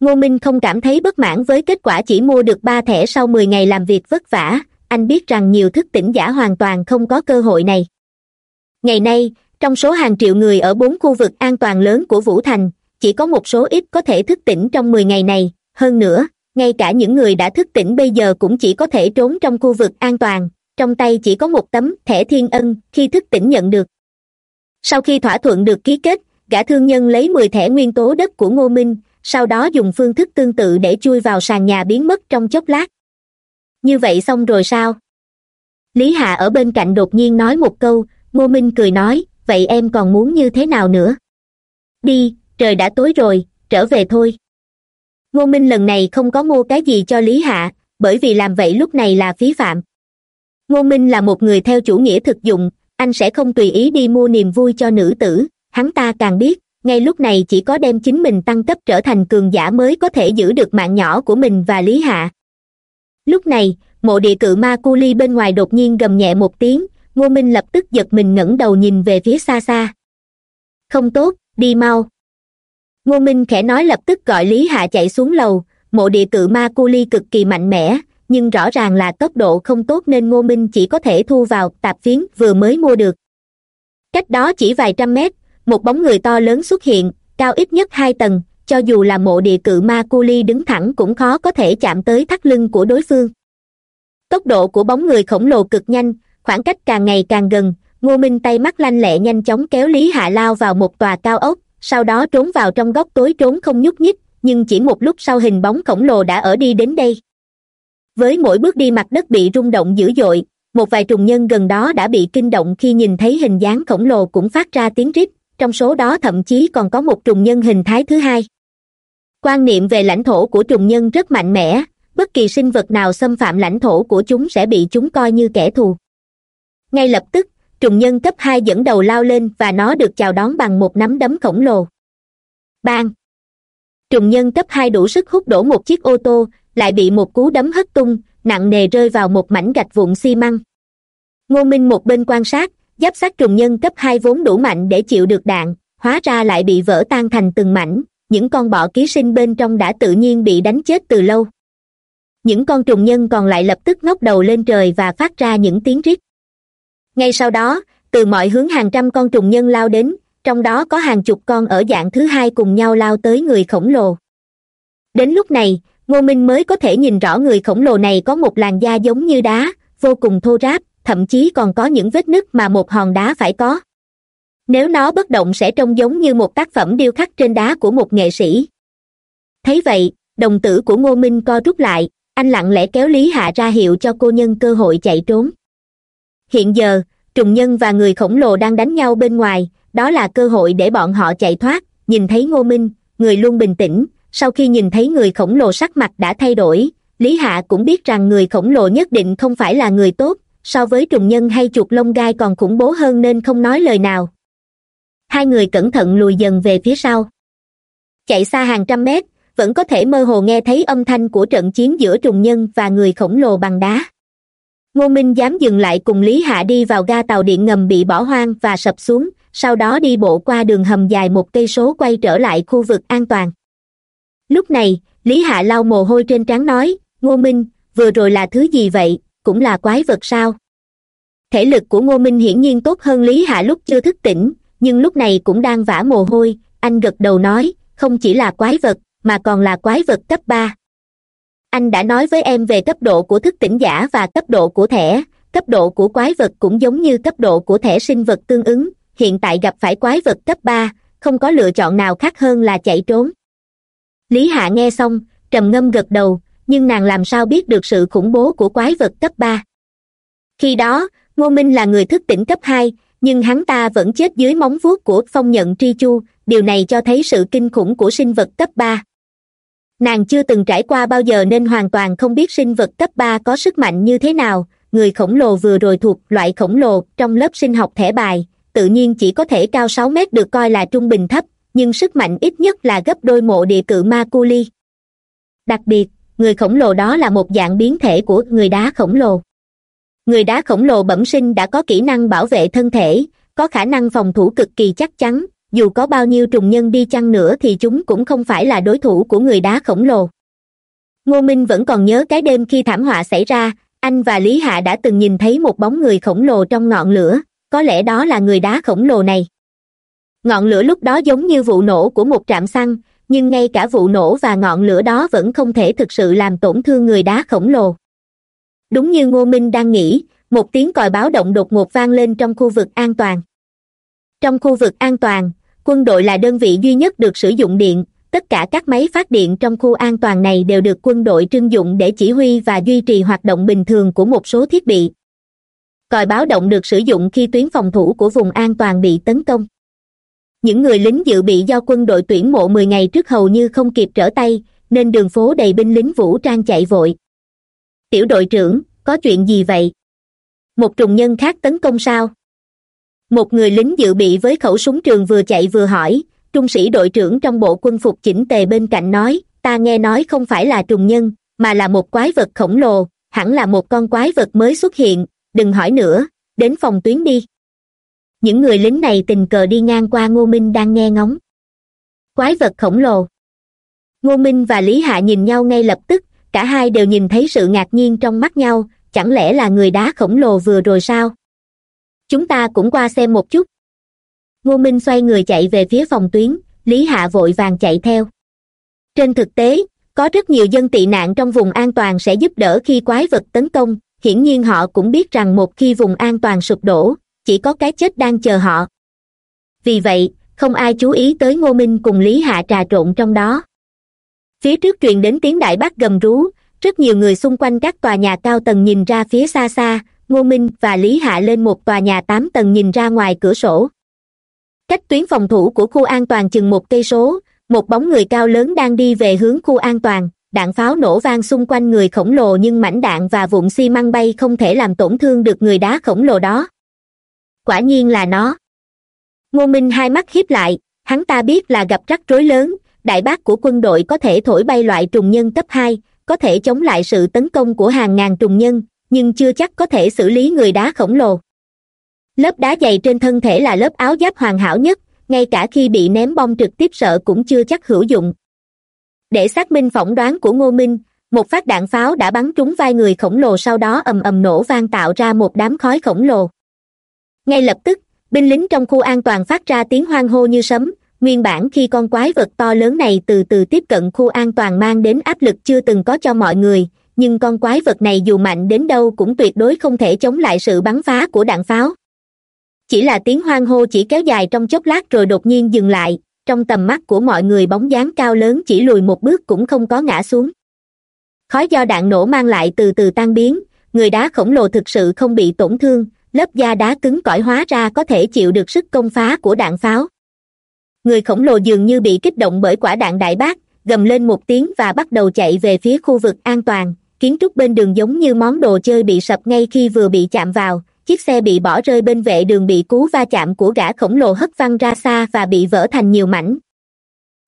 Ngô minh không cảm thấy bất mãn với kết quả chỉ mua được ba thẻ sau mười ngày làm việc vất vả anh biết rằng nhiều thức tỉnh giả hoàn toàn không có cơ hội này. Ngày nay, trong số hàng triệu người ở bốn khu vực an toàn lớn của vũ thành, chỉ có một số ít có thể thức tỉnh trong mười ngày này. Hơn nữa, ngay cả những người đã thức tỉnh bây giờ cũng chỉ có thể trốn trong khu vực an toàn. Trong tay chỉ có một tấm thẻ thiên ân khi thức tỉnh nhận được. Sau khi thỏa thuận được ký kết, gã thương nhân lấy mười thẻ nguyên tố đất của ngô minh, sau đó dùng phương thức tương tự để chui vào sàn nhà biến mất trong chốc lát như vậy xong rồi sao? Lý hạ ở bên cạnh đột nhiên nói một câu, ngô minh cười nói, vậy em còn muốn như thế nào nữa? Đi, trời đã tối rồi, trở về thôi. Ngô minh lần này không có mua cái gì cho lý hạ, bởi vì làm vậy lúc này là phí phạm. Ngô minh là một người theo chủ nghĩa thực dụng, anh sẽ không tùy ý đi mua niềm vui cho nữ tử, hắn ta càng biết, ngay lúc này chỉ có đem chính mình tăng cấp trở thành cường giả mới có thể giữ được mạng nhỏ của mình và lý hạ lúc này, mộ địa cự ma cu ly bên ngoài đột nhiên gầm nhẹ một tiếng, ngô minh lập tức giật mình ngẩng đầu nhìn về phía xa xa. Không tốt, đi mau. Ngô minh khẽ nói lập tức gọi lý hạ chạy xuống lầu, mộ địa cự ma cu ly cực kỳ mạnh mẽ, nhưng rõ ràng là tốc độ không tốt nên ngô minh chỉ có thể thu vào tạp phiến vừa mới mua được. Cách đó chỉ vài trăm mét, một bóng người to lớn xuất hiện, cao ít nhất hai tầng cho dù là mộ địa cự ma cu ly đứng thẳng cũng khó có thể chạm tới thắt lưng của đối phương. Tốc độ của bóng người khổng lồ cực nhanh, khoảng cách càng ngày càng gần, ngô minh tay mắt lanh lẹ nhanh chóng kéo lý hạ lao vào một tòa cao ốc, sau đó trốn vào trong góc tối trốn không nhúc nhích, nhưng chỉ một lúc sau hình bóng khổng lồ đã ở đi đến đây. Với mỗi bước đi mặt đất bị rung động dữ dội, một vài trùng nhân gần đó đã bị kinh động khi nhìn thấy hình dáng khổng lồ cũng phát ra tiếng rít, trong số đó thậm chí còn có một trùng nhân hình thái thứ hai quan niệm về lãnh thổ của trùng nhân rất mạnh mẽ, bất kỳ sinh vật nào xâm phạm lãnh thổ của chúng sẽ bị chúng coi như kẻ thù. Ngay lập tức, trùng nhân cấp hai dẫn đầu lao lên và nó được chào đón bằng một nắm đấm khổng lồ. Bang! Trùng nhân cấp hai đủ sức hút đổ một chiếc ô tô, lại bị một cú đấm hất tung, nặng nề rơi vào một mảnh gạch vụn xi măng. Ngô minh một bên quan sát, giáp sát trùng nhân cấp hai vốn đủ mạnh để chịu được đạn, hóa ra lại bị vỡ tan thành từng mảnh những con bọ ký sinh bên trong đã tự nhiên bị đánh chết từ lâu. Những con trùng nhân còn lại lập tức ngóc đầu lên trời và phát ra những tiếng rít. Ngay sau đó, từ mọi hướng hàng trăm con trùng nhân lao đến, trong đó có hàng chục con ở dạng thứ hai cùng nhau lao tới người khổng lồ. Đến lúc này, ngô minh mới có thể nhìn rõ người khổng lồ này có một làn da giống như đá, vô cùng thô ráp, thậm chí còn có những vết nứt mà một hòn đá phải có nếu nó bất động sẽ trông giống như một tác phẩm điêu khắc trên đá của một nghệ sĩ. Thấy vậy, đồng tử của ngô minh co rút lại, anh lặng lẽ kéo lý hạ ra hiệu cho cô nhân cơ hội chạy trốn. Hiện giờ, trùng nhân và người khổng lồ đang đánh nhau bên ngoài, đó là cơ hội để bọn họ chạy thoát, nhìn thấy ngô minh, người luôn bình tĩnh, sau khi nhìn thấy người khổng lồ sắc mặt đã thay đổi, lý hạ cũng biết rằng người khổng lồ nhất định không phải là người tốt, so với trùng nhân hay chuột lông gai còn khủng bố hơn nên không nói lời nào hai người cẩn thận lùi dần về phía sau. Chạy xa hàng trăm mét, vẫn có thể mơ hồ nghe thấy âm thanh của trận chiến giữa trùng nhân và người khổng lồ bằng đá. Ngô minh dám dừng lại cùng lý hạ đi vào ga tàu điện ngầm bị bỏ hoang và sập xuống, sau đó đi bộ qua đường hầm dài một cây số quay trở lại khu vực an toàn. Lúc này, lý hạ lau mồ hôi trên trán nói, ngô minh, vừa rồi là thứ gì vậy? Cũng là quái vật sao? Thể lực của ngô minh hiển nhiên tốt hơn lý hạ lúc chưa thức tỉnh nhưng lúc này cũng đang vã mồ hôi, anh gật đầu nói, không chỉ là quái vật, mà còn là quái vật cấp ba. Anh đã nói với em về cấp độ của thức tỉnh giả và cấp độ của thẻ. Cấp độ của quái vật cũng giống như cấp độ của thẻ sinh vật tương ứng, hiện tại gặp phải quái vật cấp ba, không có lựa chọn nào khác hơn là chạy trốn. Lý hạ nghe xong, trầm ngâm gật đầu, nhưng nàng làm sao biết được sự khủng bố của quái vật cấp ba? Khi đó, ngô minh là người thức tỉnh cấp hai nhưng hắn ta vẫn chết dưới móng vuốt của phong nhận tri chu, điều này cho thấy sự kinh khủng của sinh vật cấp ba. Nàng chưa từng trải qua bao giờ nên hoàn toàn không biết sinh vật cấp ba có sức mạnh như thế nào, người khổng lồ vừa rồi thuộc loại khổng lồ trong lớp sinh học thẻ bài, tự nhiên chỉ có thể cao sáu mét được coi là trung bình thấp, nhưng sức mạnh ít nhất là gấp đôi mộ địa cự ma cu ly đặc biệt, người khổng lồ đó là một dạng biến thể của người đá khổng lồ người đá khổng lồ bẩm sinh đã có kỹ năng bảo vệ thân thể, có khả năng phòng thủ cực kỳ chắc chắn. Dù có bao nhiêu trùng nhân đi chăng nữa thì chúng cũng không phải là đối thủ của người đá khổng lồ. Ngô minh vẫn còn nhớ cái đêm khi thảm họa xảy ra, anh và lý hạ đã từng nhìn thấy một bóng người khổng lồ trong ngọn lửa, có lẽ đó là người đá khổng lồ này. Ngọn lửa lúc đó giống như vụ nổ của một trạm xăng, nhưng ngay cả vụ nổ và ngọn lửa đó vẫn không thể thực sự làm tổn thương người đá khổng lồ đúng như ngô minh đang nghĩ, một tiếng còi báo động đột ngột vang lên trong khu vực an toàn. Trong khu vực an toàn, quân đội là đơn vị duy nhất được sử dụng điện. Tất cả các máy phát điện trong khu an toàn này đều được quân đội trưng dụng để chỉ huy và duy trì hoạt động bình thường của một số thiết bị. Còi báo động được sử dụng khi tuyến phòng thủ của vùng an toàn bị tấn công. Những người lính dự bị do quân đội tuyển mộ mười ngày trước hầu như không kịp trở tay, nên đường phố đầy binh lính vũ trang chạy vội tiểu đội trưởng, có chuyện gì vậy? Một trùng nhân khác tấn công sao? Một người lính dự bị với khẩu súng trường vừa chạy vừa hỏi, trung sĩ đội trưởng trong bộ quân phục chỉnh tề bên cạnh nói, ta nghe nói không phải là trùng nhân, mà là một quái vật khổng lồ, hẳn là một con quái vật mới xuất hiện, đừng hỏi nữa, đến phòng tuyến đi. Những người lính này tình cờ đi ngang qua ngô minh đang nghe ngóng. Quái vật khổng lồ. Ngô minh và lý hạ nhìn nhau ngay lập tức cả hai đều nhìn thấy sự ngạc nhiên trong mắt nhau, chẳng lẽ là người đá khổng lồ vừa rồi sao? Chúng ta cũng qua xem một chút. Ngô minh xoay người chạy về phía phòng tuyến, lý hạ vội vàng chạy theo. Trên thực tế, có rất nhiều dân tị nạn trong vùng an toàn sẽ giúp đỡ khi quái vật tấn công, hiển nhiên họ cũng biết rằng một khi vùng an toàn sụp đổ, chỉ có cái chết đang chờ họ. Vì vậy, không ai chú ý tới ngô minh cùng lý hạ trà trộn trong đó phía trước truyền đến tiếng đại bác gầm rú, rất nhiều người xung quanh các tòa nhà cao tầng nhìn ra phía xa xa, ngô minh và lý hạ lên một tòa nhà tám tầng nhìn ra ngoài cửa sổ. Cách tuyến phòng thủ của khu an toàn chừng một cây số, một bóng người cao lớn đang đi về hướng khu an toàn, đạn pháo nổ vang xung quanh người khổng lồ nhưng mảnh đạn và vụn xi măng bay không thể làm tổn thương được người đá khổng lồ đó. Quả nhiên là nó. Ngô minh hai mắt hiếp lại, hắn ta biết là gặp rắc rối lớn đại bác của quân đội có thể thổi bay loại trùng nhân cấp hai, có thể chống lại sự tấn công của hàng ngàn trùng nhân, nhưng chưa chắc có thể xử lý người đá khổng lồ. Lớp đá dày trên thân thể là lớp áo giáp hoàn hảo nhất, ngay cả khi bị ném bom trực tiếp sợ cũng chưa chắc hữu dụng. Để xác minh phỏng đoán của ngô minh, một phát đạn pháo đã bắn trúng vai người khổng lồ sau đó ầm ầm nổ vang tạo ra một đám khói khổng lồ. Ngay lập tức, binh lính trong khu an toàn phát ra tiếng hoang hô như sấm nguyên bản khi con quái vật to lớn này từ từ tiếp cận khu an toàn mang đến áp lực chưa từng có cho mọi người, nhưng con quái vật này dù mạnh đến đâu cũng tuyệt đối không thể chống lại sự bắn phá của đạn pháo. Chỉ là tiếng hoang hô chỉ kéo dài trong chốc lát rồi đột nhiên dừng lại, trong tầm mắt của mọi người bóng dáng cao lớn chỉ lùi một bước cũng không có ngã xuống. Khói do đạn nổ mang lại từ từ tan biến, người đá khổng lồ thực sự không bị tổn thương, lớp da đá cứng cỏi hóa ra có thể chịu được sức công phá của đạn pháo người khổng lồ dường như bị kích động bởi quả đạn đại bác, gầm lên một tiếng và bắt đầu chạy về phía khu vực an toàn. Kiến trúc bên đường giống như món đồ chơi bị sập ngay khi vừa bị chạm vào. Chiếc xe bị bỏ rơi bên vệ đường bị cú va chạm của gã khổng lồ hất văng ra xa và bị vỡ thành nhiều mảnh.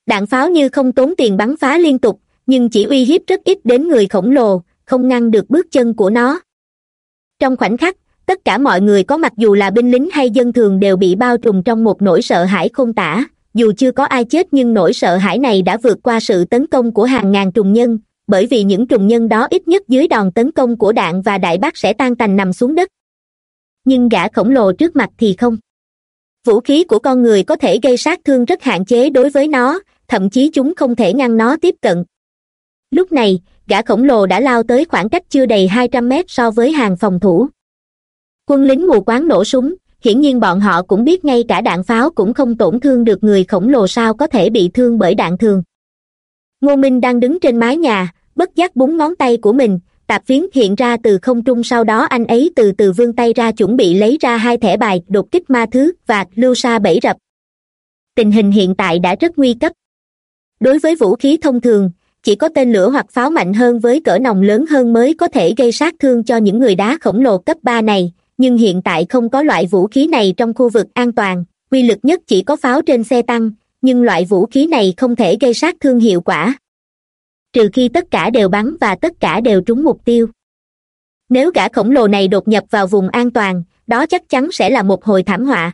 Đạn pháo như không tốn tiền bắn phá liên tục, nhưng chỉ uy hiếp rất ít đến người khổng lồ, không ngăn được bước chân của nó. Trong khoảnh khắc, tất cả mọi người có mặc dù là binh lính hay dân thường đều bị bao trùm trong một nỗi sợ hãi khôn tả dù chưa có ai chết nhưng nỗi sợ hãi này đã vượt qua sự tấn công của hàng ngàn trùng nhân, bởi vì những trùng nhân đó ít nhất dưới đòn tấn công của đạn và đại bác sẽ tan tành nằm xuống đất. Nhưng gã khổng lồ trước mặt thì không. Vũ khí của con người có thể gây sát thương rất hạn chế đối với nó, thậm chí chúng không thể ngăn nó tiếp cận. Lúc này, gã khổng lồ đã lao tới khoảng cách chưa đầy hai trăm mét so với hàng phòng thủ. Quân lính mù quáng nổ súng hiển nhiên bọn họ cũng biết ngay cả đạn pháo cũng không tổn thương được người khổng lồ sao có thể bị thương bởi đạn thường. Ngô minh đang đứng trên mái nhà, bất giác búng ngón tay của mình, tạp phiến hiện ra từ không trung sau đó anh ấy từ từ vươn tay ra chuẩn bị lấy ra hai thẻ bài đột kích ma thứ và lưu sa bẫy rập. Tình hình hiện tại đã rất nguy cấp. Đối với vũ khí thông thường, chỉ có tên lửa hoặc pháo mạnh hơn với cỡ nòng lớn hơn mới có thể gây sát thương cho những người đá khổng lồ cấp ba này nhưng hiện tại không có loại vũ khí này trong khu vực an toàn, quy lực nhất chỉ có pháo trên xe tăng, nhưng loại vũ khí này không thể gây sát thương hiệu quả. Trừ khi tất cả đều bắn và tất cả đều trúng mục tiêu. Nếu gã khổng lồ này đột nhập vào vùng an toàn, đó chắc chắn sẽ là một hồi thảm họa.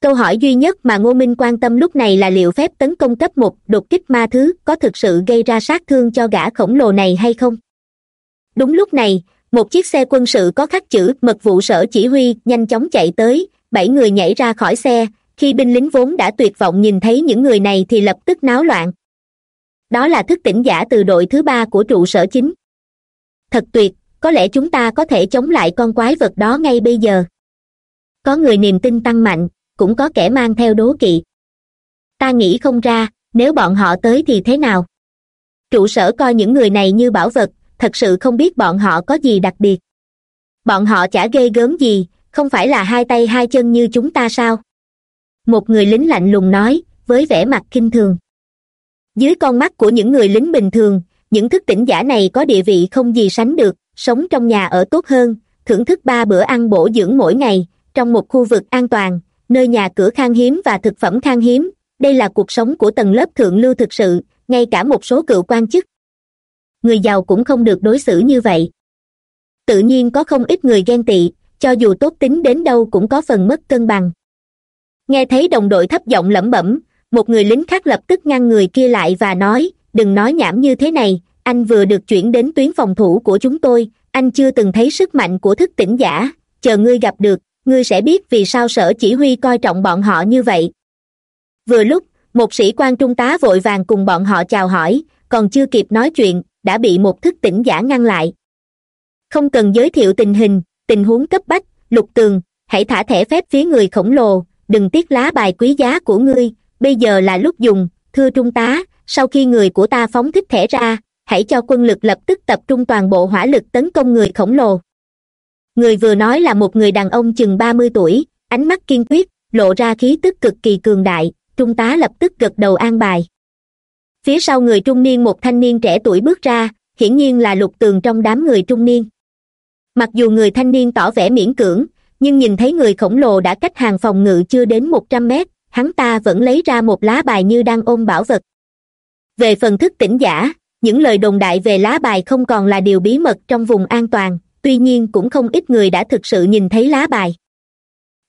Câu hỏi duy nhất mà ngô minh quan tâm lúc này là liệu phép tấn công cấp một đột kích ma thứ có thực sự gây ra sát thương cho gã khổng lồ này hay không? Đúng lúc này một chiếc xe quân sự có khắc chữ, mật vụ sở chỉ huy nhanh chóng chạy tới. Bảy người nhảy ra khỏi xe. Khi binh lính vốn đã tuyệt vọng nhìn thấy những người này thì lập tức náo loạn. Đó là thức tỉnh giả từ đội thứ ba của trụ sở chính. Thật tuyệt, có lẽ chúng ta có thể chống lại con quái vật đó ngay bây giờ. Có người niềm tin tăng mạnh, cũng có kẻ mang theo đố kỵ. Ta nghĩ không ra, nếu bọn họ tới thì thế nào? Trụ sở coi những người này như bảo vật thật sự không biết bọn họ có gì đặc biệt. Bọn họ chả ghê gớm gì, không phải là hai tay hai chân như chúng ta sao? Một người lính lạnh lùng nói, với vẻ mặt kinh thường. Dưới con mắt của những người lính bình thường, những thức tỉnh giả này có địa vị không gì sánh được, sống trong nhà ở tốt hơn, thưởng thức ba bữa ăn bổ dưỡng mỗi ngày, trong một khu vực an toàn, nơi nhà cửa khan hiếm và thực phẩm khan hiếm. Đây là cuộc sống của tầng lớp thượng lưu thực sự, ngay cả một số cựu quan chức người giàu cũng không được đối xử như vậy. Tự nhiên có không ít người ghen tị, cho dù tốt tính đến đâu cũng có phần mất cân bằng. Nghe thấy đồng đội thấp giọng lẩm bẩm, một người lính khác lập tức ngăn người kia lại và nói, đừng nói nhảm như thế này, anh vừa được chuyển đến tuyến phòng thủ của chúng tôi, anh chưa từng thấy sức mạnh của thức tỉnh giả, chờ ngươi gặp được, ngươi sẽ biết vì sao sở chỉ huy coi trọng bọn họ như vậy. Vừa lúc, một sĩ quan trung tá vội vàng cùng bọn họ chào hỏi, còn chưa kịp nói chuyện đã bị một thức tỉnh giả ngăn lại. Không cần giới thiệu tình hình, tình huống cấp bách, lục tường, hãy thả thẻ phép phía người khổng lồ, đừng tiếc lá bài quý giá của ngươi, bây giờ là lúc dùng, thưa trung tá, sau khi người của ta phóng thích thẻ ra, hãy cho quân lực lập tức tập trung toàn bộ hỏa lực tấn công người khổng lồ. Người vừa nói là một người đàn ông chừng ba mươi tuổi, ánh mắt kiên quyết, lộ ra khí tức cực kỳ cường đại, trung tá lập tức gật đầu an bài phía sau người trung niên một thanh niên trẻ tuổi bước ra, hiển nhiên là lục tường trong đám người trung niên. Mặc dù người thanh niên tỏ vẻ miễn cưỡng, nhưng nhìn thấy người khổng lồ đã cách hàng phòng ngự chưa đến một trăm mét, hắn ta vẫn lấy ra một lá bài như đang ôm bảo vật. Về phần thức tỉnh giả, những lời đồn đại về lá bài không còn là điều bí mật trong vùng an toàn, tuy nhiên cũng không ít người đã thực sự nhìn thấy lá bài.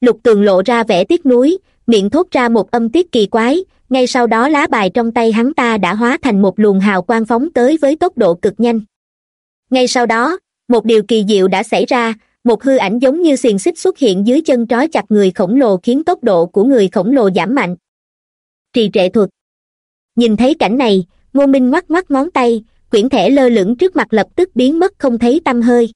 Lục tường lộ ra vẻ tiếc nuối, miệng thốt ra một âm tiết kỳ quái ngay sau đó lá bài trong tay hắn ta đã hóa thành một luồng hào quang phóng tới với tốc độ cực nhanh. Ngay sau đó, một điều kỳ diệu đã xảy ra, một hư ảnh giống như xiềng xích xuất hiện dưới chân trói chặt người khổng lồ khiến tốc độ của người khổng lồ giảm mạnh. Trì trệ thuật. Nhìn thấy cảnh này, ngô minh ngoắc ngoắc ngón tay, quyển thẻ lơ lửng trước mặt lập tức biến mất không thấy tăm hơi.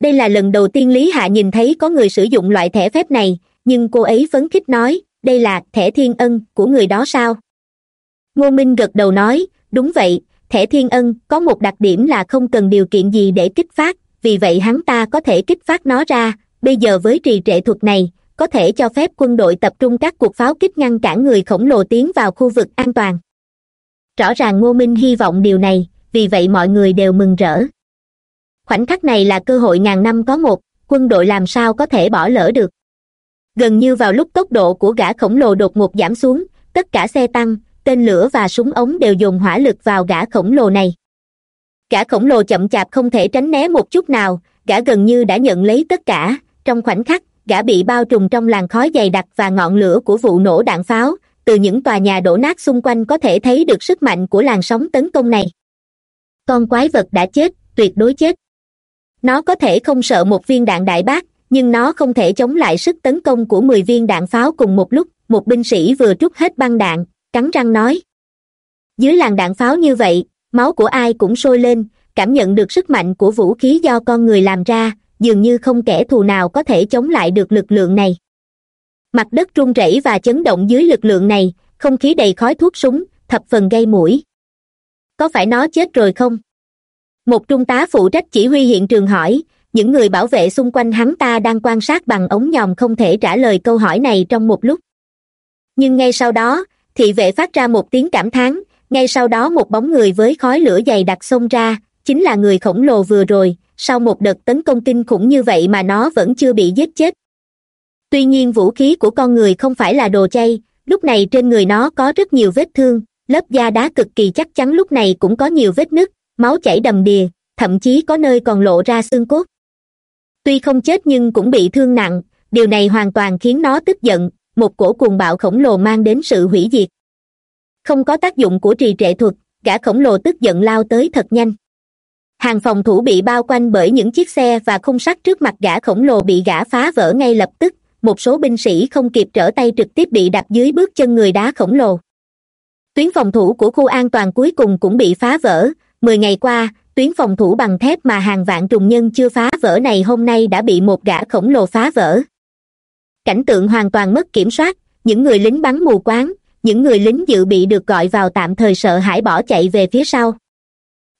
Đây là lần đầu tiên lý hạ nhìn thấy có người sử dụng loại thẻ phép này, nhưng cô ấy phấn khích nói đây là thẻ thiên ân của người đó sao? Ngô minh gật đầu nói, đúng vậy, thẻ thiên ân có một đặc điểm là không cần điều kiện gì để kích phát, vì vậy hắn ta có thể kích phát nó ra. Bây giờ với trì trệ thuật này, có thể cho phép quân đội tập trung các cuộc pháo kích ngăn cản người khổng lồ tiến vào khu vực an toàn. Rõ ràng ngô minh hy vọng điều này, vì vậy mọi người đều mừng rỡ. Khoảnh khắc này là cơ hội ngàn năm có một, quân đội làm sao có thể bỏ lỡ được? Gần như vào lúc tốc độ của gã khổng lồ đột ngột giảm xuống, tất cả xe tăng, tên lửa và súng ống đều dùng hỏa lực vào gã khổng lồ này. Gã khổng lồ chậm chạp không thể tránh né một chút nào, gã gần như đã nhận lấy tất cả. Trong khoảnh khắc, gã bị bao trùm trong làn khói dày đặc và ngọn lửa của vụ nổ đạn pháo, từ những tòa nhà đổ nát xung quanh có thể thấy được sức mạnh của làn sóng tấn công này. Con quái vật đã chết, tuyệt đối chết. Nó có thể không sợ một viên đạn đại bác nhưng nó không thể chống lại sức tấn công của mười viên đạn pháo cùng một lúc, một binh sĩ vừa trút hết băng đạn, cắn răng nói. Dưới làn đạn pháo như vậy, máu của ai cũng sôi lên, cảm nhận được sức mạnh của vũ khí do con người làm ra, dường như không kẻ thù nào có thể chống lại được lực lượng này. Mặt đất rung rẩy và chấn động dưới lực lượng này, không khí đầy khói thuốc súng, thập phần gây mũi. Có phải nó chết rồi không? Một trung tá phụ trách chỉ huy hiện trường hỏi những người bảo vệ xung quanh hắn ta đang quan sát bằng ống nhòm không thể trả lời câu hỏi này trong một lúc. Nhưng ngay sau đó, thị vệ phát ra một tiếng cảm thán, ngay sau đó một bóng người với khói lửa dày đặc xông ra, chính là người khổng lồ vừa rồi, sau một đợt tấn công kinh khủng như vậy mà nó vẫn chưa bị giết chết. Tuy nhiên vũ khí của con người không phải là đồ chay, lúc này trên người nó có rất nhiều vết thương, lớp da đá cực kỳ chắc chắn lúc này cũng có nhiều vết nứt, máu chảy đầm đìa, thậm chí có nơi còn lộ ra xương cốt tuy không chết nhưng cũng bị thương nặng, điều này hoàn toàn khiến nó tức giận, một cổ cuồng bạo khổng lồ mang đến sự hủy diệt. Không có tác dụng của trì trệ thuật, gã khổng lồ tức giận lao tới thật nhanh. Hàng phòng thủ bị bao quanh bởi những chiếc xe và khung sắt trước mặt gã khổng lồ bị gã phá vỡ ngay lập tức, một số binh sĩ không kịp trở tay trực tiếp bị đặt dưới bước chân người đá khổng lồ. Tuyến phòng thủ của khu an toàn cuối cùng cũng bị phá vỡ, mười ngày qua tuyến phòng thủ bằng thép mà hàng vạn trùng nhân chưa phá vỡ này hôm nay đã bị một gã khổng lồ phá vỡ. Cảnh tượng hoàn toàn mất kiểm soát, những người lính bắn mù quáng, những người lính dự bị được gọi vào tạm thời sợ hãi bỏ chạy về phía sau.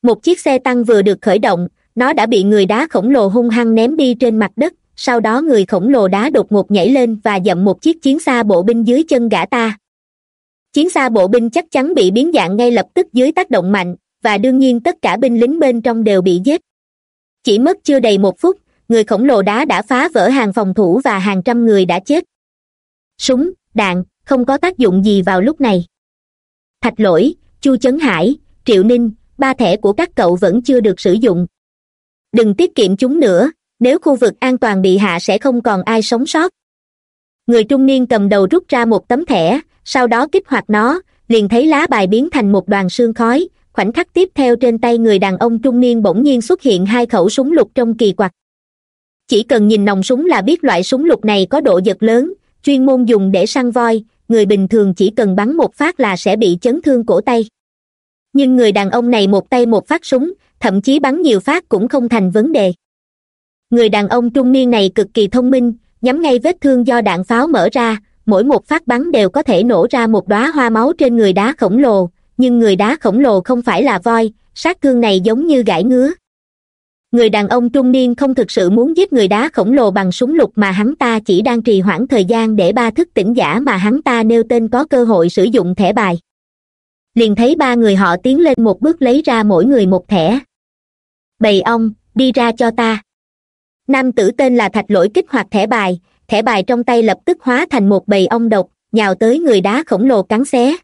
Một chiếc xe tăng vừa được khởi động, nó đã bị người đá khổng lồ hung hăng ném đi trên mặt đất, sau đó người khổng lồ đá đột ngột nhảy lên và dậm một chiếc chiến xa bộ binh dưới chân gã ta. Chiến xa bộ binh chắc chắn bị biến dạng ngay lập tức dưới tác động mạnh và đương nhiên tất cả binh lính bên trong đều bị giết. Chỉ mất chưa đầy một phút, người khổng lồ đá đã phá vỡ hàng phòng thủ và hàng trăm người đã chết. Súng, đạn, không có tác dụng gì vào lúc này. Thạch lỗi, chu chấn hải, triệu ninh, ba thẻ của các cậu vẫn chưa được sử dụng. Đừng tiết kiệm chúng nữa, nếu khu vực an toàn bị hạ sẽ không còn ai sống sót. Người trung niên cầm đầu rút ra một tấm thẻ, sau đó kích hoạt nó, liền thấy lá bài biến thành một đoàn sương khói khoảnh khắc tiếp theo trên tay người đàn ông trung niên bỗng nhiên xuất hiện hai khẩu súng lục trong kỳ quặc. Chỉ cần nhìn nòng súng là biết loại súng lục này có độ giật lớn, chuyên môn dùng để săn voi, người bình thường chỉ cần bắn một phát là sẽ bị chấn thương cổ tay. Nhưng người đàn ông này một tay một phát súng, thậm chí bắn nhiều phát cũng không thành vấn đề. Người đàn ông trung niên này cực kỳ thông minh, nhắm ngay vết thương do đạn pháo mở ra, mỗi một phát bắn đều có thể nổ ra một đóa hoa máu trên người đá khổng lồ nhưng người đá khổng lồ không phải là voi, sát thương này giống như gãi ngứa. Người đàn ông trung niên không thực sự muốn giết người đá khổng lồ bằng súng lục mà hắn ta chỉ đang trì hoãn thời gian để ba thức tỉnh giả mà hắn ta nêu tên có cơ hội sử dụng thẻ bài. Liền thấy ba người họ tiến lên một bước lấy ra mỗi người một thẻ. Bầy ong, đi ra cho ta. Nam tử tên là thạch lỗi kích hoạt thẻ bài thẻ bài trong tay lập tức hóa thành một bầy ong độc, nhào tới người đá khổng lồ cắn xé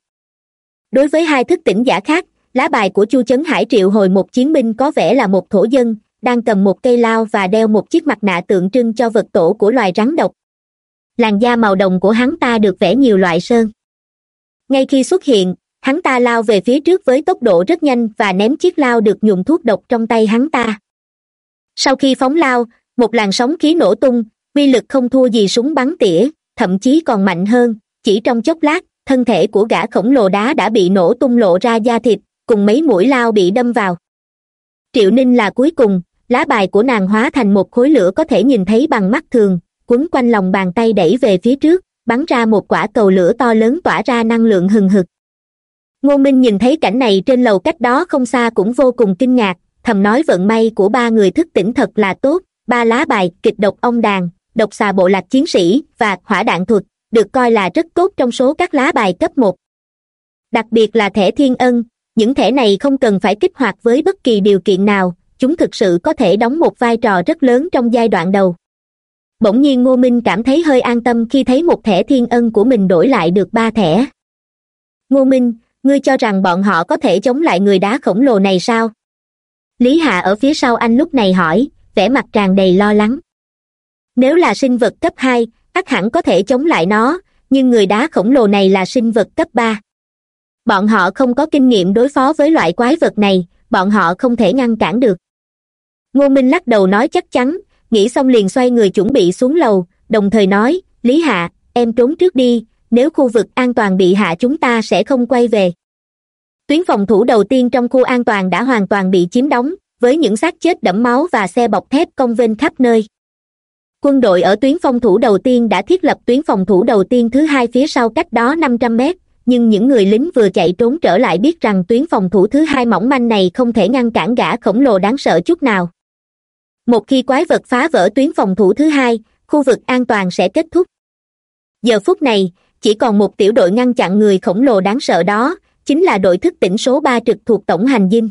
đối với hai thức tỉnh giả khác, lá bài của chu chấn hải triệu hồi một chiến binh có vẻ là một thổ dân, đang cầm một cây lao và đeo một chiếc mặt nạ tượng trưng cho vật tổ của loài rắn độc. Làn da màu đồng của hắn ta được vẽ nhiều loại sơn. Ngay khi xuất hiện, hắn ta lao về phía trước với tốc độ rất nhanh và ném chiếc lao được nhuộm thuốc độc trong tay hắn ta. Sau khi phóng lao, một làn sóng khí nổ tung, uy lực không thua gì súng bắn tỉa, thậm chí còn mạnh hơn, chỉ trong chốc lát thân thể của gã khổng lồ đá đã bị nổ tung lộ ra da thịt, cùng mấy mũi lao bị đâm vào. Triệu ninh là cuối cùng, lá bài của nàng hóa thành một khối lửa có thể nhìn thấy bằng mắt thường, quấn quanh lòng bàn tay đẩy về phía trước, bắn ra một quả cầu lửa to lớn tỏa ra năng lượng hừng hực. Ngô minh nhìn thấy cảnh này trên lầu cách đó không xa cũng vô cùng kinh ngạc, thầm nói vận may của ba người thức tỉnh thật là tốt, ba lá bài, kịch độc ông đàn, độc xà bộ lạc chiến sĩ và hỏa đạn thuật được coi là rất tốt trong số các lá bài cấp một. Đặc biệt là thẻ thiên ân, những thẻ này không cần phải kích hoạt với bất kỳ điều kiện nào, chúng thực sự có thể đóng một vai trò rất lớn trong giai đoạn đầu. Bỗng nhiên ngô minh cảm thấy hơi an tâm khi thấy một thẻ thiên ân của mình đổi lại được ba thẻ. Ngô minh, ngươi cho rằng bọn họ có thể chống lại người đá khổng lồ này sao? Lý hạ ở phía sau anh lúc này hỏi, vẻ mặt tràn đầy lo lắng. Nếu là sinh vật cấp hai ắt hẳn có thể chống lại nó, nhưng người đá khổng lồ này là sinh vật cấp ba. Bọn họ không có kinh nghiệm đối phó với loại quái vật này, bọn họ không thể ngăn cản được. Ngô minh lắc đầu nói chắc chắn, nghĩ xong liền xoay người chuẩn bị xuống lầu, đồng thời nói, lý hạ, em trốn trước đi, nếu khu vực an toàn bị hạ chúng ta sẽ không quay về. Tuyến phòng thủ đầu tiên trong khu an toàn đã hoàn toàn bị chiếm đóng, với những xác chết đẫm máu và xe bọc thép công vênh khắp nơi quân đội ở tuyến phòng thủ đầu tiên đã thiết lập tuyến phòng thủ đầu tiên thứ hai phía sau cách đó năm trăm mét, nhưng những người lính vừa chạy trốn trở lại biết rằng tuyến phòng thủ thứ hai mỏng manh này không thể ngăn cản gã khổng lồ đáng sợ chút nào. Một khi quái vật phá vỡ tuyến phòng thủ thứ hai, khu vực an toàn sẽ kết thúc. Giờ phút này, chỉ còn một tiểu đội ngăn chặn người khổng lồ đáng sợ đó, chính là đội thức tỉnh số ba trực thuộc tổng hành dinh.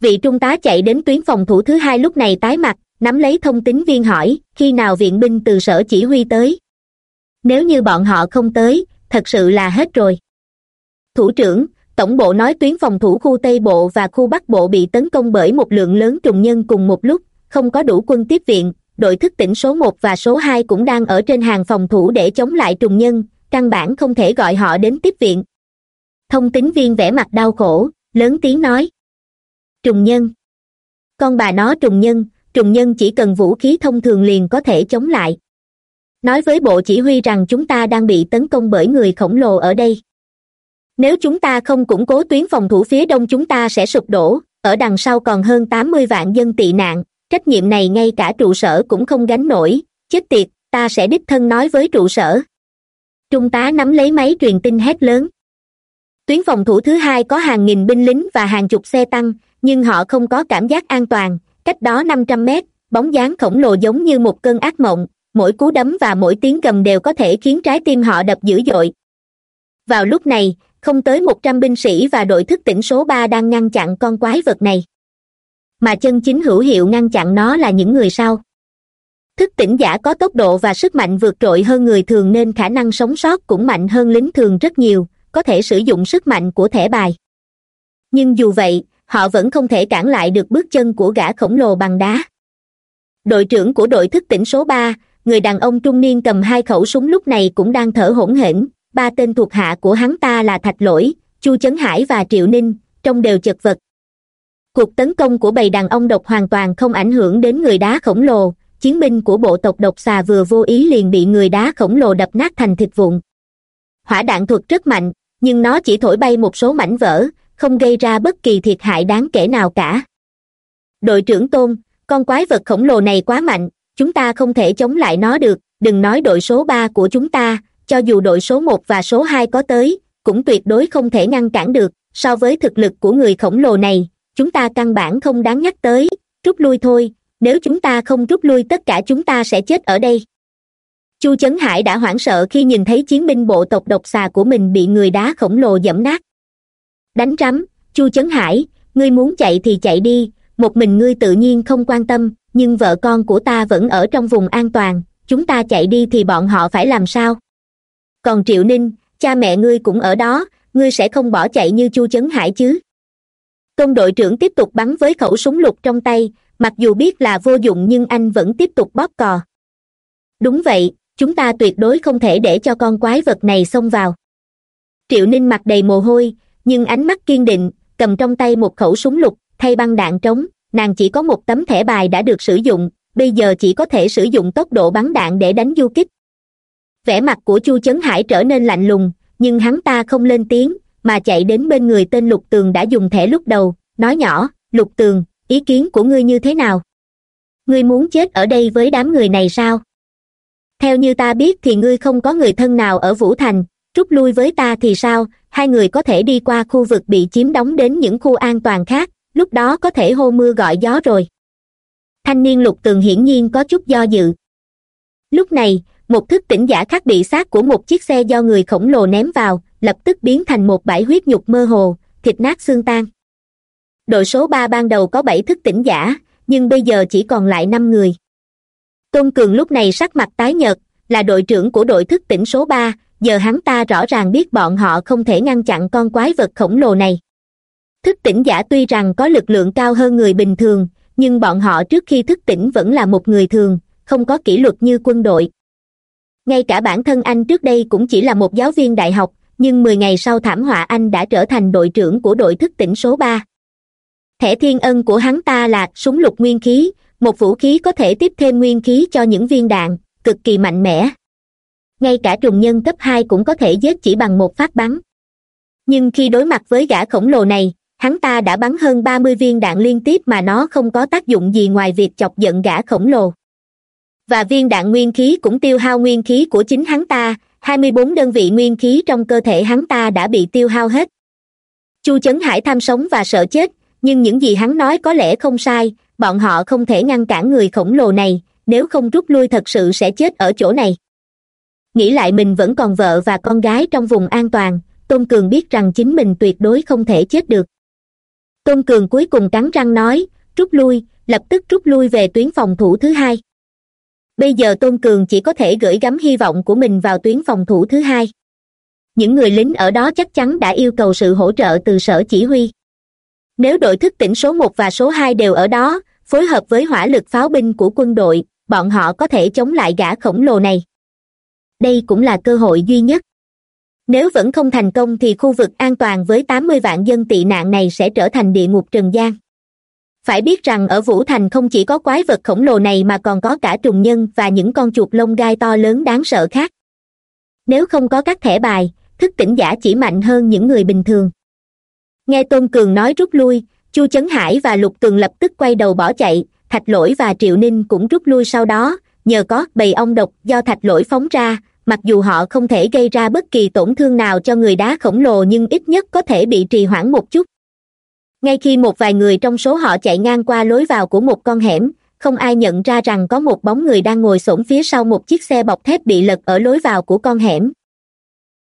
Vị trung tá chạy đến tuyến phòng thủ thứ hai lúc này tái mặt nắm lấy thông tín viên hỏi, khi nào viện binh từ sở chỉ huy tới? Nếu như bọn họ không tới, thật sự là hết rồi. Thủ trưởng, tổng bộ nói tuyến phòng thủ khu tây bộ và khu bắc bộ bị tấn công bởi một lượng lớn trùng nhân cùng một lúc, không có đủ quân tiếp viện, đội thức tỉnh số một và số hai cũng đang ở trên hàng phòng thủ để chống lại trùng nhân, căn bản không thể gọi họ đến tiếp viện. Thông tín viên vẻ mặt đau khổ, lớn tiếng nói. Trùng nhân. Con bà nó trùng nhân trùng nhân chỉ cần vũ khí thông thường liền có thể chống lại. Nói với bộ chỉ huy rằng chúng ta đang bị tấn công bởi người khổng lồ ở đây. Nếu chúng ta không củng cố tuyến phòng thủ phía đông chúng ta sẽ sụp đổ, ở đằng sau còn hơn tám mươi vạn dân tị nạn. Trách nhiệm này ngay cả trụ sở cũng không gánh nổi. Chết tiệt, ta sẽ đích thân nói với trụ sở. Trung tá nắm lấy máy truyền tin hét lớn. Tuyến phòng thủ thứ hai có hàng nghìn binh lính và hàng chục xe tăng, nhưng họ không có cảm giác an toàn cách đó năm trăm mét, bóng dáng khổng lồ giống như một cơn ác mộng, mỗi cú đấm và mỗi tiếng gầm đều có thể khiến trái tim họ đập dữ dội. Vào lúc này, không tới một trăm binh sĩ và đội thức tỉnh số ba đang ngăn chặn con quái vật này. Mà chân chính hữu hiệu ngăn chặn nó là những người sau. Thức tỉnh giả có tốc độ và sức mạnh vượt trội hơn người thường nên khả năng sống sót cũng mạnh hơn lính thường rất nhiều, có thể sử dụng sức mạnh của thẻ bài. Nhưng dù vậy họ vẫn không thể cản lại được bước chân của gã khổng lồ bằng đá. Đội trưởng của đội thức tỉnh số ba, người đàn ông trung niên cầm hai khẩu súng lúc này cũng đang thở hổn hển. Ba tên thuộc hạ của hắn ta là thạch lỗi, chu chấn hải và triệu ninh, trông đều chật vật. Cuộc tấn công của bầy đàn ông độc hoàn toàn không ảnh hưởng đến người đá khổng lồ, chiến binh của bộ tộc độc xà vừa vô ý liền bị người đá khổng lồ đập nát thành thịt vụn. Hỏa đạn thuật rất mạnh, nhưng nó chỉ thổi bay một số mảnh vỡ không gây ra bất kỳ thiệt hại đáng kể nào cả. Đội trưởng tôn, con quái vật khổng lồ này quá mạnh, chúng ta không thể chống lại nó được, đừng nói đội số ba của chúng ta, cho dù đội số một và số hai có tới, cũng tuyệt đối không thể ngăn cản được, so với thực lực của người khổng lồ này, chúng ta căn bản không đáng nhắc tới, rút lui thôi, nếu chúng ta không rút lui tất cả chúng ta sẽ chết ở đây. Chu chấn hải đã hoảng sợ khi nhìn thấy chiến binh bộ tộc độc xà của mình bị người đá khổng lồ dẫm nát đánh rắm, chu chấn hải, ngươi muốn chạy thì chạy đi, một mình ngươi tự nhiên không quan tâm, nhưng vợ con của ta vẫn ở trong vùng an toàn, chúng ta chạy đi thì bọn họ phải làm sao? Còn triệu ninh, cha mẹ ngươi cũng ở đó, ngươi sẽ không bỏ chạy như chu chấn hải chứ? Công đội trưởng tiếp tục bắn với khẩu súng lục trong tay, mặc dù biết là vô dụng nhưng anh vẫn tiếp tục bóp cò. Đúng vậy, chúng ta tuyệt đối không thể để cho con quái vật này xông vào. Triệu ninh mặt đầy mồ hôi nhưng ánh mắt kiên định, cầm trong tay một khẩu súng lục, thay băng đạn trống, nàng chỉ có một tấm thẻ bài đã được sử dụng, bây giờ chỉ có thể sử dụng tốc độ bắn đạn để đánh du kích. Vẻ mặt của chu chấn hải trở nên lạnh lùng, nhưng hắn ta không lên tiếng, mà chạy đến bên người tên lục tường đã dùng thẻ lúc đầu, nói nhỏ, lục tường, ý kiến của ngươi như thế nào? Ngươi muốn chết ở đây với đám người này sao? Theo như ta biết thì ngươi không có người thân nào ở vũ thành rút lui với ta thì sao? Hai người có thể đi qua khu vực bị chiếm đóng đến những khu an toàn khác, lúc đó có thể hô mưa gọi gió rồi. Thanh niên lục tường hiển nhiên có chút do dự. Lúc này, một thức tỉnh giả khác bị xác của một chiếc xe do người khổng lồ ném vào, lập tức biến thành một bãi huyết nhục mơ hồ, thịt nát xương tan. Đội số ba ban đầu có bảy thức tỉnh giả, nhưng bây giờ chỉ còn lại năm người. Tôn cường lúc này sắc mặt tái nhợt, là đội trưởng của đội thức tỉnh số ba giờ hắn ta rõ ràng biết bọn họ không thể ngăn chặn con quái vật khổng lồ này. Thức tỉnh giả tuy rằng có lực lượng cao hơn người bình thường, nhưng bọn họ trước khi thức tỉnh vẫn là một người thường, không có kỷ luật như quân đội. Ngay cả bản thân anh trước đây cũng chỉ là một giáo viên đại học, nhưng mười ngày sau thảm họa anh đã trở thành đội trưởng của đội thức tỉnh số ba. Thẻ thiên ân của hắn ta là súng lục nguyên khí, một vũ khí có thể tiếp thêm nguyên khí cho những viên đạn, cực kỳ mạnh mẽ ngay cả trùng nhân cấp hai cũng có thể giết chỉ bằng một phát bắn. Nhưng khi đối mặt với gã khổng lồ này, hắn ta đã bắn hơn ba mươi viên đạn liên tiếp mà nó không có tác dụng gì ngoài việc chọc giận gã khổng lồ. Và viên đạn nguyên khí cũng tiêu hao nguyên khí của chính hắn ta, hai mươi bốn đơn vị nguyên khí trong cơ thể hắn ta đã bị tiêu hao hết. Chu chấn hải tham sống và sợ chết, nhưng những gì hắn nói có lẽ không sai, bọn họ không thể ngăn cản người khổng lồ này, nếu không rút lui thật sự sẽ chết ở chỗ này nghĩ lại mình vẫn còn vợ và con gái trong vùng an toàn, tôn cường biết rằng chính mình tuyệt đối không thể chết được. Tôn cường cuối cùng cắn răng nói, rút lui, lập tức rút lui về tuyến phòng thủ thứ hai. Bây giờ tôn cường chỉ có thể gửi gắm hy vọng của mình vào tuyến phòng thủ thứ hai. Những người lính ở đó chắc chắn đã yêu cầu sự hỗ trợ từ sở chỉ huy. Nếu đội thức tỉnh số một và số hai đều ở đó, phối hợp với hỏa lực pháo binh của quân đội, bọn họ có thể chống lại gã khổng lồ này đây cũng là cơ hội duy nhất. Nếu vẫn không thành công thì khu vực an toàn với tám mươi vạn dân tị nạn này sẽ trở thành địa ngục trần gian. Phải biết rằng ở vũ thành không chỉ có quái vật khổng lồ này mà còn có cả trùng nhân và những con chuột lông gai to lớn đáng sợ khác. Nếu không có các thẻ bài, thức tỉnh giả chỉ mạnh hơn những người bình thường. Nghe tôn cường nói rút lui, chu chấn hải và lục tường lập tức quay đầu bỏ chạy, thạch lỗi và triệu ninh cũng rút lui sau đó nhờ có bầy ong độc do thạch lỗi phóng ra, mặc dù họ không thể gây ra bất kỳ tổn thương nào cho người đá khổng lồ nhưng ít nhất có thể bị trì hoãn một chút. Ngay khi một vài người trong số họ chạy ngang qua lối vào của một con hẻm, không ai nhận ra rằng có một bóng người đang ngồi xổm phía sau một chiếc xe bọc thép bị lật ở lối vào của con hẻm.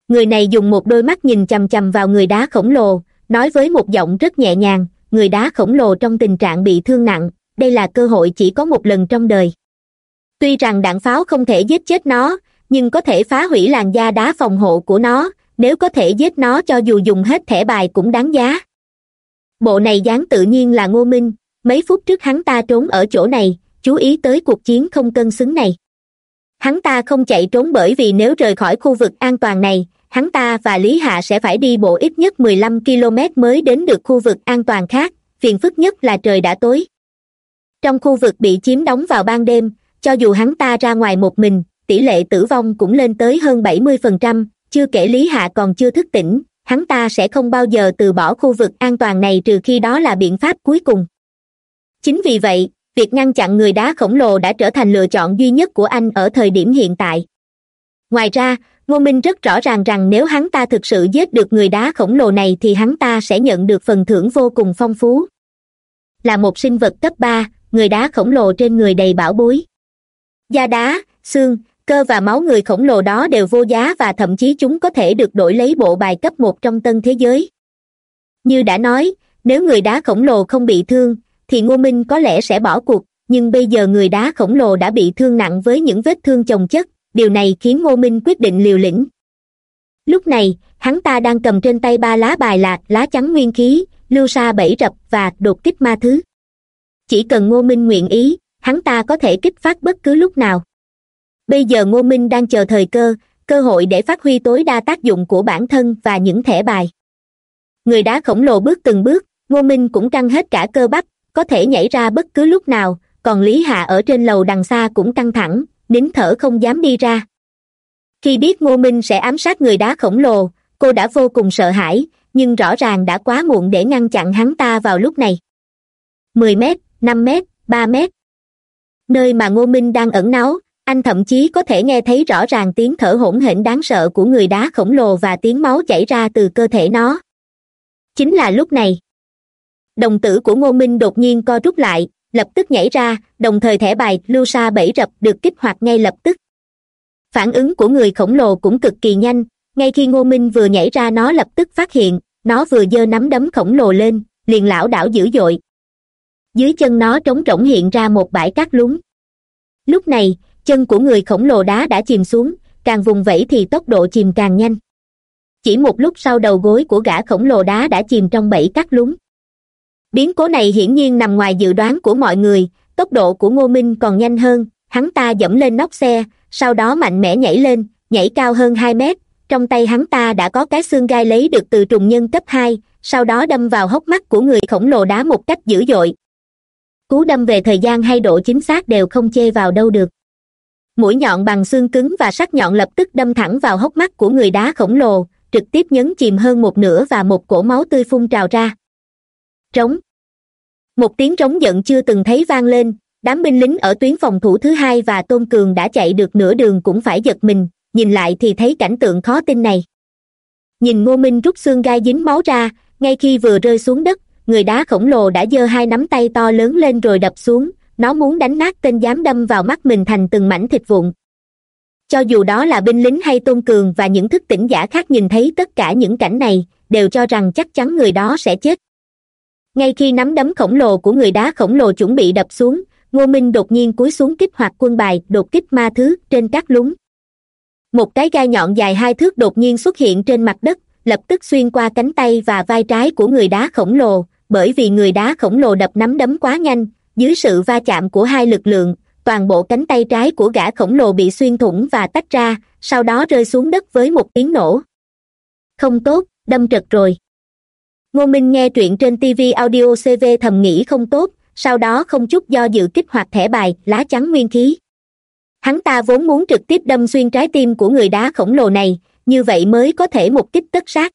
Người này dùng một đôi mắt nhìn chằm chằm vào người đá khổng lồ, nói với một giọng rất nhẹ nhàng, người đá khổng lồ trong tình trạng bị thương nặng, đây là cơ hội chỉ có một lần trong đời tuy rằng đạn pháo không thể giết chết nó, nhưng có thể phá hủy làn da đá phòng hộ của nó, nếu có thể giết nó cho dù dùng hết thẻ bài cũng đáng giá. Bộ này dáng tự nhiên là ngô minh, mấy phút trước hắn ta trốn ở chỗ này, chú ý tới cuộc chiến không cân xứng này. Hắn ta không chạy trốn bởi vì nếu rời khỏi khu vực an toàn này, hắn ta và lý hạ sẽ phải đi bộ ít nhất mười lăm km mới đến được khu vực an toàn khác, phiền phức nhất là trời đã tối. Trong khu vực bị chiếm đóng vào ban đêm cho dù hắn ta ra ngoài một mình, tỷ lệ tử vong cũng lên tới hơn bảy mươi phần trăm, chưa kể lý hạ còn chưa thức tỉnh, hắn ta sẽ không bao giờ từ bỏ khu vực an toàn này trừ khi đó là biện pháp cuối cùng. Chính vì vậy, việc ngăn chặn người đá khổng lồ đã trở thành lựa chọn duy nhất của anh ở thời điểm hiện tại. Ngoài ra, ngô minh rất rõ ràng rằng nếu hắn ta thực sự giết được người đá khổng lồ này thì hắn ta sẽ nhận được phần thưởng vô cùng phong phú. Là một sinh vật cấp ba, người đá khổng lồ trên người đầy bảo bối da đá, xương, cơ và máu người khổng lồ đó đều vô giá và thậm chí chúng có thể được đổi lấy bộ bài cấp một trong tân thế giới. Như đã nói, nếu người đá khổng lồ không bị thương, thì ngô minh có lẽ sẽ bỏ cuộc, nhưng bây giờ người đá khổng lồ đã bị thương nặng với những vết thương chồng chất, điều này khiến ngô minh quyết định liều lĩnh. Lúc này, hắn ta đang cầm trên tay ba lá bài là lá chắn nguyên khí, lưu sa bảy rập và đột kích ma thứ. Chỉ cần ngô minh nguyện ý hắn ta có thể kích phát bất cứ lúc nào. Bây giờ ngô minh đang chờ thời cơ cơ hội để phát huy tối đa tác dụng của bản thân và những thẻ bài. Người đá khổng lồ bước từng bước, ngô minh cũng căng hết cả cơ bắp, có thể nhảy ra bất cứ lúc nào, còn lý hạ ở trên lầu đằng xa cũng căng thẳng, nín thở không dám đi ra. Khi biết ngô minh sẽ ám sát người đá khổng lồ, cô đã vô cùng sợ hãi, nhưng rõ ràng đã quá muộn để ngăn chặn hắn ta vào lúc này. mười mét, năm mét, ba mét nơi mà ngô minh đang ẩn náu, anh thậm chí có thể nghe thấy rõ ràng tiếng thở hổn hển đáng sợ của người đá khổng lồ và tiếng máu chảy ra từ cơ thể nó. Chính là lúc này, đồng tử của ngô minh đột nhiên co rút lại, lập tức nhảy ra, đồng thời thẻ bài lưu sa bẫy rập được kích hoạt ngay lập tức. Phản ứng của người khổng lồ cũng cực kỳ nhanh, ngay khi ngô minh vừa nhảy ra nó lập tức phát hiện, nó vừa giơ nắm đấm khổng lồ lên, liền lảo đảo dữ dội dưới chân nó trống rỗng hiện ra một bãi cát lún. Lúc này, chân của người khổng lồ đá đã chìm xuống, càng vùng vẫy thì tốc độ chìm càng nhanh. Chỉ một lúc sau đầu gối của gã khổng lồ đá đã chìm trong bẫy cát lún. Biến cố này hiển nhiên nằm ngoài dự đoán của mọi người, tốc độ của ngô minh còn nhanh hơn, hắn ta dẫm lên nóc xe, sau đó mạnh mẽ nhảy lên, nhảy cao hơn hai mét, trong tay hắn ta đã có cái xương gai lấy được từ trùng nhân cấp hai, sau đó đâm vào hốc mắt của người khổng lồ đá một cách dữ dội cú đâm về thời gian hay độ chính xác đều không chê vào đâu được. Mũi nhọn bằng xương cứng và sắc nhọn lập tức đâm thẳng vào hốc mắt của người đá khổng lồ, trực tiếp nhấn chìm hơn một nửa và một cổ máu tươi phun trào ra. Trống. Một tiếng trống giận chưa từng thấy vang lên, đám binh lính ở tuyến phòng thủ thứ hai và tôn cường đã chạy được nửa đường cũng phải giật mình, nhìn lại thì thấy cảnh tượng khó tin này. Nhìn ngô minh rút xương gai dính máu ra, ngay khi vừa rơi xuống đất người đá khổng lồ đã giơ hai nắm tay to lớn lên rồi đập xuống. Nó muốn đánh nát tên dám đâm vào mắt mình thành từng mảnh thịt vụn. Cho dù đó là binh lính hay tôn cường và những thức tỉnh giả khác nhìn thấy tất cả những cảnh này, đều cho rằng chắc chắn người đó sẽ chết. Ngay khi nắm đấm khổng lồ của người đá khổng lồ chuẩn bị đập xuống, ngô minh đột nhiên cúi xuống kích hoạt quân bài, đột kích ma thứ trên các lúng. Một cái gai nhọn dài hai thước đột nhiên xuất hiện trên mặt đất, lập tức xuyên qua cánh tay và vai trái của người đá khổng lồ bởi vì người đá khổng lồ đập nắm đấm quá nhanh, dưới sự va chạm của hai lực lượng, toàn bộ cánh tay trái của gã khổng lồ bị xuyên thủng và tách ra, sau đó rơi xuống đất với một tiếng nổ. Không tốt, đâm trật rồi. Ngô minh nghe truyện trên tv audio cv thầm nghĩ không tốt, sau đó không chút do dự kích hoạt thẻ bài, lá chắn nguyên khí. Hắn ta vốn muốn trực tiếp đâm xuyên trái tim của người đá khổng lồ này, như vậy mới có thể một kích tất sát.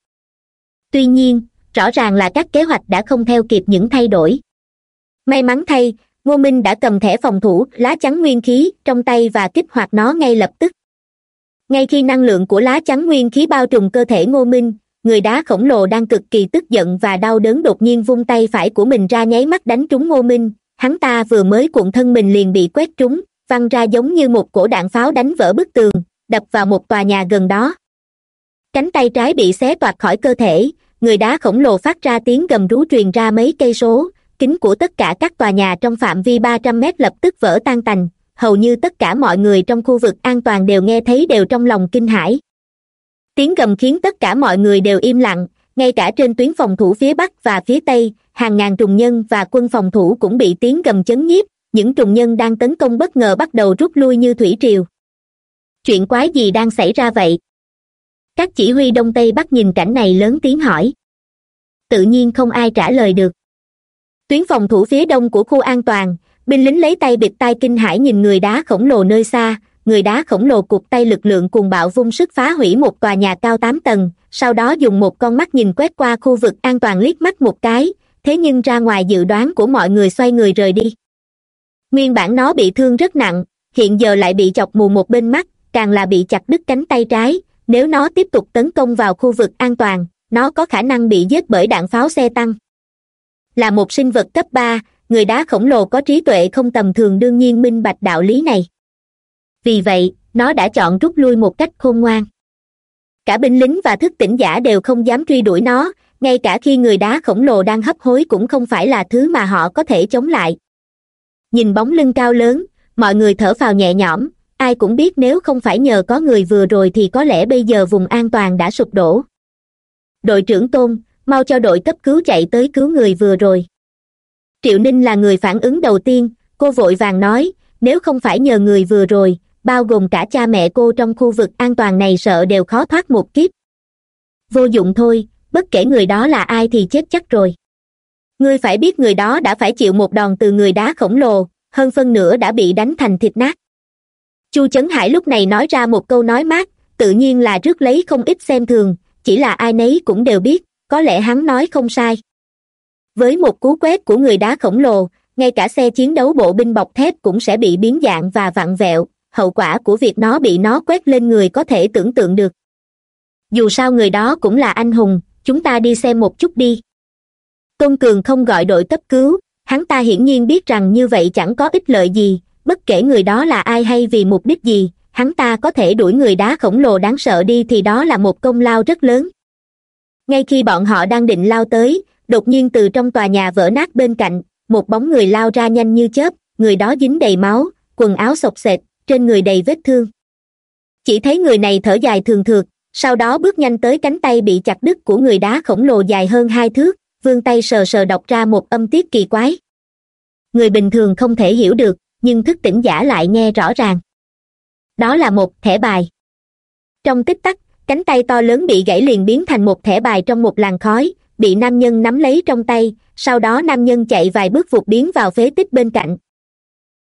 Tuy nhiên rõ ràng là các kế hoạch đã không theo kịp những thay đổi. May mắn thay, ngô minh đã cầm thẻ phòng thủ, lá chắn nguyên khí trong tay và kích hoạt nó ngay lập tức. Ngay khi năng lượng của lá chắn nguyên khí bao trùm cơ thể ngô minh, người đá khổng lồ đang cực kỳ tức giận và đau đớn đột nhiên vung tay phải của mình ra nháy mắt đánh trúng ngô minh. Hắn ta vừa mới cuộn thân mình liền bị quét trúng, văng ra giống như một cổ đạn pháo đánh vỡ bức tường, đập vào một tòa nhà gần đó. Cánh tay trái bị xé toạc khỏi cơ thể người đá khổng lồ phát ra tiếng gầm rú truyền ra mấy cây số. Kính của tất cả các tòa nhà trong phạm vi ba trăm mét lập tức vỡ tan tành. Hầu như tất cả mọi người trong khu vực an toàn đều nghe thấy đều trong lòng kinh hãi. Tiếng gầm khiến tất cả mọi người đều im lặng, ngay cả trên tuyến phòng thủ phía bắc và phía tây, hàng ngàn trùng nhân và quân phòng thủ cũng bị tiếng gầm chấn nhiếp. Những trùng nhân đang tấn công bất ngờ bắt đầu rút lui như thủy triều. Chuyện quái gì đang xảy ra vậy? Các chỉ huy đông tây bắc nhìn cảnh này lớn tiếng hỏi. Tự nhiên không ai trả lời được. Tuyến phòng thủ phía đông của khu an toàn, binh lính lấy tay bịt tai kinh hãi nhìn người đá khổng lồ nơi xa, người đá khổng lồ cụt tay lực lượng cuồng bạo vung sức phá hủy một tòa nhà cao tám tầng, sau đó dùng một con mắt nhìn quét qua khu vực an toàn liếc mắt một cái, thế nhưng ra ngoài dự đoán của mọi người xoay người rời đi. Nguyên bản nó bị thương rất nặng, hiện giờ lại bị chọc mù một bên mắt, càng là bị chặt đứt cánh tay trái nếu nó tiếp tục tấn công vào khu vực an toàn, nó có khả năng bị giết bởi đạn pháo xe tăng. Là một sinh vật cấp ba, người đá khổng lồ có trí tuệ không tầm thường đương nhiên minh bạch đạo lý này. Vì vậy, nó đã chọn rút lui một cách khôn ngoan. Cả binh lính và thức tỉnh giả đều không dám truy đuổi nó, ngay cả khi người đá khổng lồ đang hấp hối cũng không phải là thứ mà họ có thể chống lại. Nhìn bóng lưng cao lớn, mọi người thở phào nhẹ nhõm ai cũng biết nếu không phải nhờ có người vừa rồi thì có lẽ bây giờ vùng an toàn đã sụp đổ. Đội trưởng tôn, mau cho đội cấp cứu chạy tới cứu người vừa rồi. Triệu ninh là người phản ứng đầu tiên, cô vội vàng nói, nếu không phải nhờ người vừa rồi, bao gồm cả cha mẹ cô trong khu vực an toàn này sợ đều khó thoát một kiếp. Vô dụng thôi, bất kể người đó là ai thì chết chắc rồi. Ngươi phải biết người đó đã phải chịu một đòn từ người đá khổng lồ, hơn phân nửa đã bị đánh thành thịt nát chu chấn hải lúc này nói ra một câu nói mát, tự nhiên là rước lấy không ít xem thường, chỉ là ai nấy cũng đều biết, có lẽ hắn nói không sai. Với một cú quét của người đá khổng lồ, ngay cả xe chiến đấu bộ binh bọc thép cũng sẽ bị biến dạng và vặn vẹo, hậu quả của việc nó bị nó quét lên người có thể tưởng tượng được. Dù sao người đó cũng là anh hùng, chúng ta đi xem một chút đi. Tôn cường không gọi đội cấp cứu, hắn ta hiển nhiên biết rằng như vậy chẳng có ích lợi gì bất kể người đó là ai hay vì mục đích gì, hắn ta có thể đuổi người đá khổng lồ đáng sợ đi thì đó là một công lao rất lớn. Ngay khi bọn họ đang định lao tới, đột nhiên từ trong tòa nhà vỡ nát bên cạnh, một bóng người lao ra nhanh như chớp, người đó dính đầy máu, quần áo sộc sệt, trên người đầy vết thương. Chỉ thấy người này thở dài thường thượt, sau đó bước nhanh tới cánh tay bị chặt đứt của người đá khổng lồ dài hơn hai thước, vươn tay sờ sờ đọc ra một âm tiết kỳ quái. Người bình thường không thể hiểu được nhưng thức tỉnh giả lại nghe rõ ràng. Đó là một thẻ bài. Trong tích tắc, cánh tay to lớn bị gãy liền biến thành một thẻ bài trong một làn khói, bị nam nhân nắm lấy trong tay, sau đó nam nhân chạy vài bước vụt biến vào phế tích bên cạnh.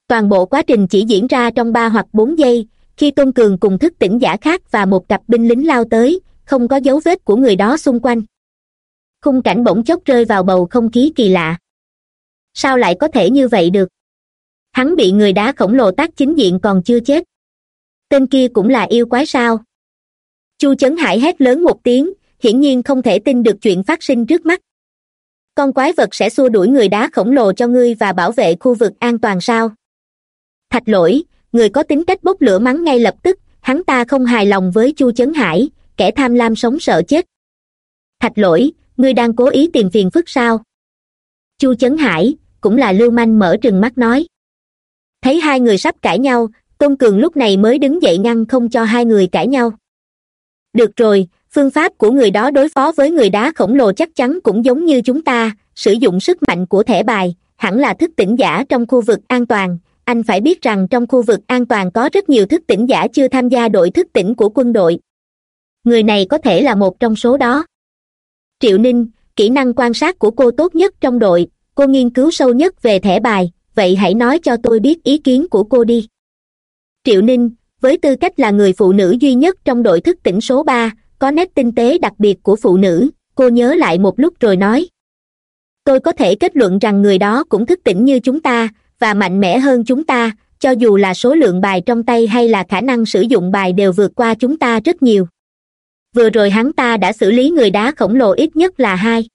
Toàn bộ quá trình chỉ diễn ra trong ba hoặc bốn giây, khi tôn cường cùng thức tỉnh giả khác và một cặp binh lính lao tới, không có dấu vết của người đó xung quanh. Khung cảnh bỗng chốc rơi vào bầu không khí kỳ lạ. Sao lại có thể như vậy được? Hắn bị người đá khổng lồ tác chính diện còn chưa chết. Tên kia cũng là yêu quái sao? Chu chấn hải hét lớn một tiếng, hiển nhiên không thể tin được chuyện phát sinh trước mắt. Con quái vật sẽ xua đuổi người đá khổng lồ cho ngươi và bảo vệ khu vực an toàn sao? Thạch lỗi, người có tính cách bốc lửa mắng ngay lập tức, hắn ta không hài lòng với chu chấn hải, kẻ tham lam sống sợ chết. Thạch lỗi, ngươi đang cố ý tìm phiền phức sao? Chu chấn hải, cũng là lưu manh mở trừng mắt nói thấy hai người sắp cãi nhau, tôn cường lúc này mới đứng dậy ngăn không cho hai người cãi nhau. Được rồi, phương pháp của người đó đối phó với người đá khổng lồ chắc chắn cũng giống như chúng ta, sử dụng sức mạnh của thẻ bài, hẳn là thức tỉnh giả trong khu vực an toàn. Anh phải biết rằng trong khu vực an toàn có rất nhiều thức tỉnh giả chưa tham gia đội thức tỉnh của quân đội. Người này có thể là một trong số đó. Triệu ninh, kỹ năng quan sát của cô tốt nhất trong đội, cô nghiên cứu sâu nhất về thẻ bài vậy hãy nói cho tôi biết ý kiến của cô đi. Triệu ninh, với tư cách là người phụ nữ duy nhất trong đội thức tỉnh số ba, có nét tinh tế đặc biệt của phụ nữ, cô nhớ lại một lúc rồi nói. Tôi có thể kết luận rằng người đó cũng thức tỉnh như chúng ta, và mạnh mẽ hơn chúng ta, cho dù là số lượng bài trong tay hay là khả năng sử dụng bài đều vượt qua chúng ta rất nhiều. Vừa rồi hắn ta đã xử lý người đá khổng lồ ít nhất là hai.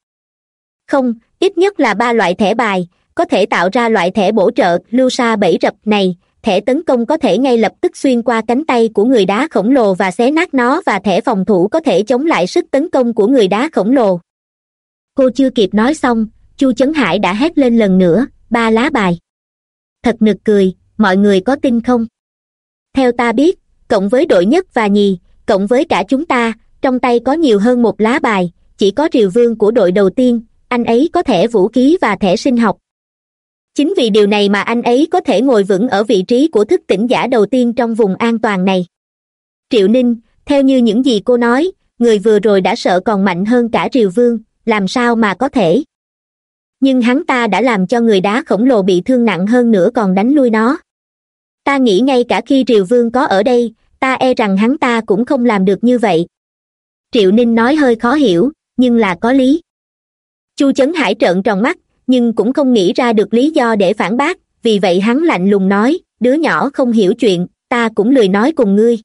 Không, ít nhất là ba loại thẻ bài có thể tạo ra loại thẻ bổ trợ, lưu sa bẫy rập này. Thẻ tấn công có thể ngay lập tức xuyên qua cánh tay của người đá khổng lồ và xé nát nó và thẻ phòng thủ có thể chống lại sức tấn công của người đá khổng lồ. Cô chưa kịp nói xong, chu chấn hải đã hét lên lần nữa, ba lá bài. Thật nực cười, mọi người có tin không? Theo ta biết, cộng với đội nhất và nhì, cộng với cả chúng ta, trong tay có nhiều hơn một lá bài, chỉ có triều vương của đội đầu tiên, anh ấy có thẻ vũ khí và thẻ sinh học chính vì điều này mà anh ấy có thể ngồi vững ở vị trí của thức tỉnh giả đầu tiên trong vùng an toàn này. Triệu ninh, theo như những gì cô nói, người vừa rồi đã sợ còn mạnh hơn cả triều vương, làm sao mà có thể? Nhưng hắn ta đã làm cho người đá khổng lồ bị thương nặng hơn nữa còn đánh lui nó. Ta nghĩ ngay cả khi triều vương có ở đây, ta e rằng hắn ta cũng không làm được như vậy. Triệu ninh nói hơi khó hiểu, nhưng là có lý. Chu chấn hải trợn tròn mắt nhưng cũng không nghĩ ra được lý do để phản bác, vì vậy hắn lạnh lùng nói, đứa nhỏ không hiểu chuyện, ta cũng lười nói cùng ngươi.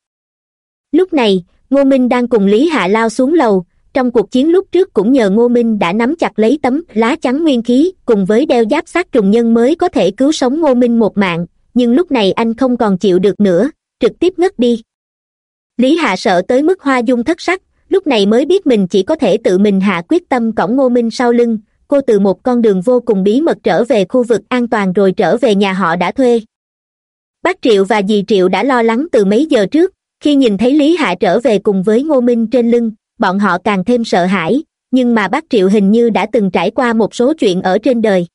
Lúc này, ngô minh đang cùng lý hạ lao xuống lầu, trong cuộc chiến lúc trước cũng nhờ ngô minh đã nắm chặt lấy tấm lá chắn nguyên khí, cùng với đeo giáp sát trùng nhân mới có thể cứu sống ngô minh một mạng, nhưng lúc này anh không còn chịu được nữa, trực tiếp ngất đi. Lý hạ sợ tới mức hoa dung thất sắc, lúc này mới biết mình chỉ có thể tự mình hạ quyết tâm cõng ngô minh sau lưng cô từ một con đường vô cùng bí mật trở về khu vực an toàn rồi trở về nhà họ đã thuê. Bác triệu và dì triệu đã lo lắng từ mấy giờ trước, khi nhìn thấy lý hạ trở về cùng với ngô minh trên lưng, bọn họ càng thêm sợ hãi, nhưng mà bác triệu hình như đã từng trải qua một số chuyện ở trên đời.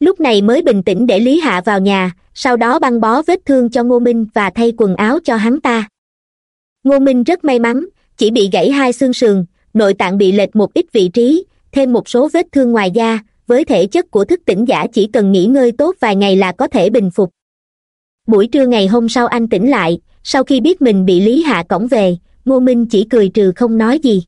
Lúc này mới bình tĩnh để lý hạ vào nhà, sau đó băng bó vết thương cho ngô minh và thay quần áo cho hắn ta. Ngô minh rất may mắn, chỉ bị gãy hai xương sườn, nội tạng bị lệch một ít vị trí thêm một số vết thương ngoài da, với thể chất của thức tỉnh giả chỉ cần nghỉ ngơi tốt vài ngày là có thể bình phục. Buổi trưa ngày hôm sau anh tỉnh lại, sau khi biết mình bị lý hạ cổng về, ngô minh chỉ cười trừ không nói gì.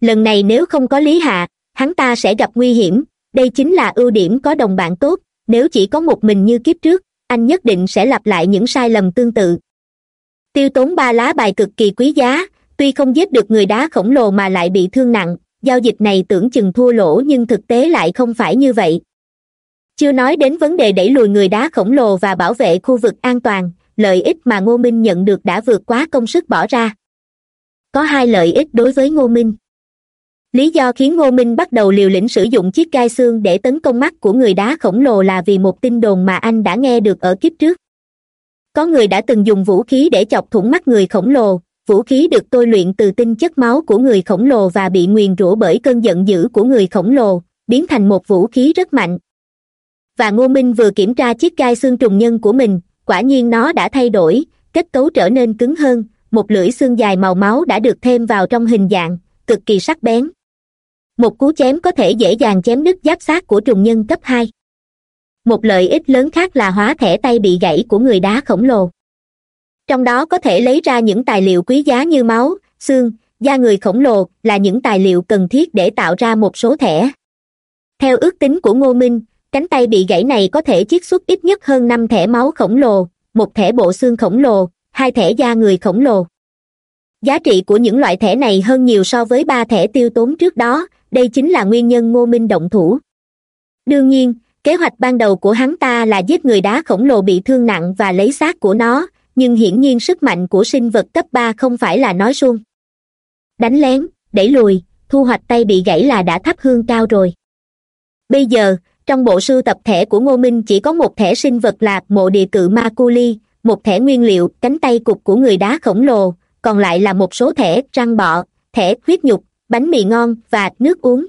Lần này nếu không có lý hạ, hắn ta sẽ gặp nguy hiểm, đây chính là ưu điểm có đồng bạn tốt, nếu chỉ có một mình như kiếp trước, anh nhất định sẽ lặp lại những sai lầm tương tự. Tiêu tốn ba lá bài cực kỳ quý giá, tuy không giết được người đá khổng lồ mà lại bị thương nặng giao dịch này tưởng chừng thua lỗ nhưng thực tế lại không phải như vậy. Chưa nói đến vấn đề đẩy lùi người đá khổng lồ và bảo vệ khu vực an toàn, lợi ích mà ngô minh nhận được đã vượt quá công sức bỏ ra. Có hai lợi ích đối với ngô minh. Lý do khiến ngô minh bắt đầu liều lĩnh sử dụng chiếc gai xương để tấn công mắt của người đá khổng lồ là vì một tin đồn mà anh đã nghe được ở kiếp trước. Có người đã từng dùng vũ khí để chọc thủng mắt người khổng lồ vũ khí được tôi luyện từ tinh chất máu của người khổng lồ và bị nguyền rủa bởi cơn giận dữ của người khổng lồ, biến thành một vũ khí rất mạnh. Và ngô minh vừa kiểm tra chiếc gai xương trùng nhân của mình, quả nhiên nó đã thay đổi, kết cấu trở nên cứng hơn, một lưỡi xương dài màu máu đã được thêm vào trong hình dạng, cực kỳ sắc bén. Một cú chém có thể dễ dàng chém đứt giáp sát của trùng nhân cấp hai. Một lợi ích lớn khác là hóa thẻ tay bị gãy của người đá khổng lồ trong đó có thể lấy ra những tài liệu quý giá như máu, xương, da người khổng lồ là những tài liệu cần thiết để tạo ra một số thẻ. Theo ước tính của ngô minh, cánh tay bị gãy này có thể chiết xuất ít nhất hơn năm thẻ máu khổng lồ, một thẻ bộ xương khổng lồ, hai thẻ da người khổng lồ. Giá trị của những loại thẻ này hơn nhiều so với ba thẻ tiêu tốn trước đó, đây chính là nguyên nhân ngô minh động thủ. Đương nhiên, kế hoạch ban đầu của hắn ta là giết người đá khổng lồ bị thương nặng và lấy xác của nó nhưng hiển nhiên sức mạnh của sinh vật cấp ba không phải là nói suông. Đánh lén, đẩy lùi, thu hoạch tay bị gãy là đã thắp hương cao rồi. Bây giờ, trong bộ sưu tập thẻ của ngô minh chỉ có một thẻ sinh vật lạc mộ địa cự ma cu li, một thẻ nguyên liệu, cánh tay cục của người đá khổng lồ, còn lại là một số thẻ răng bọ, thẻ huyết nhục, bánh mì ngon và nước uống.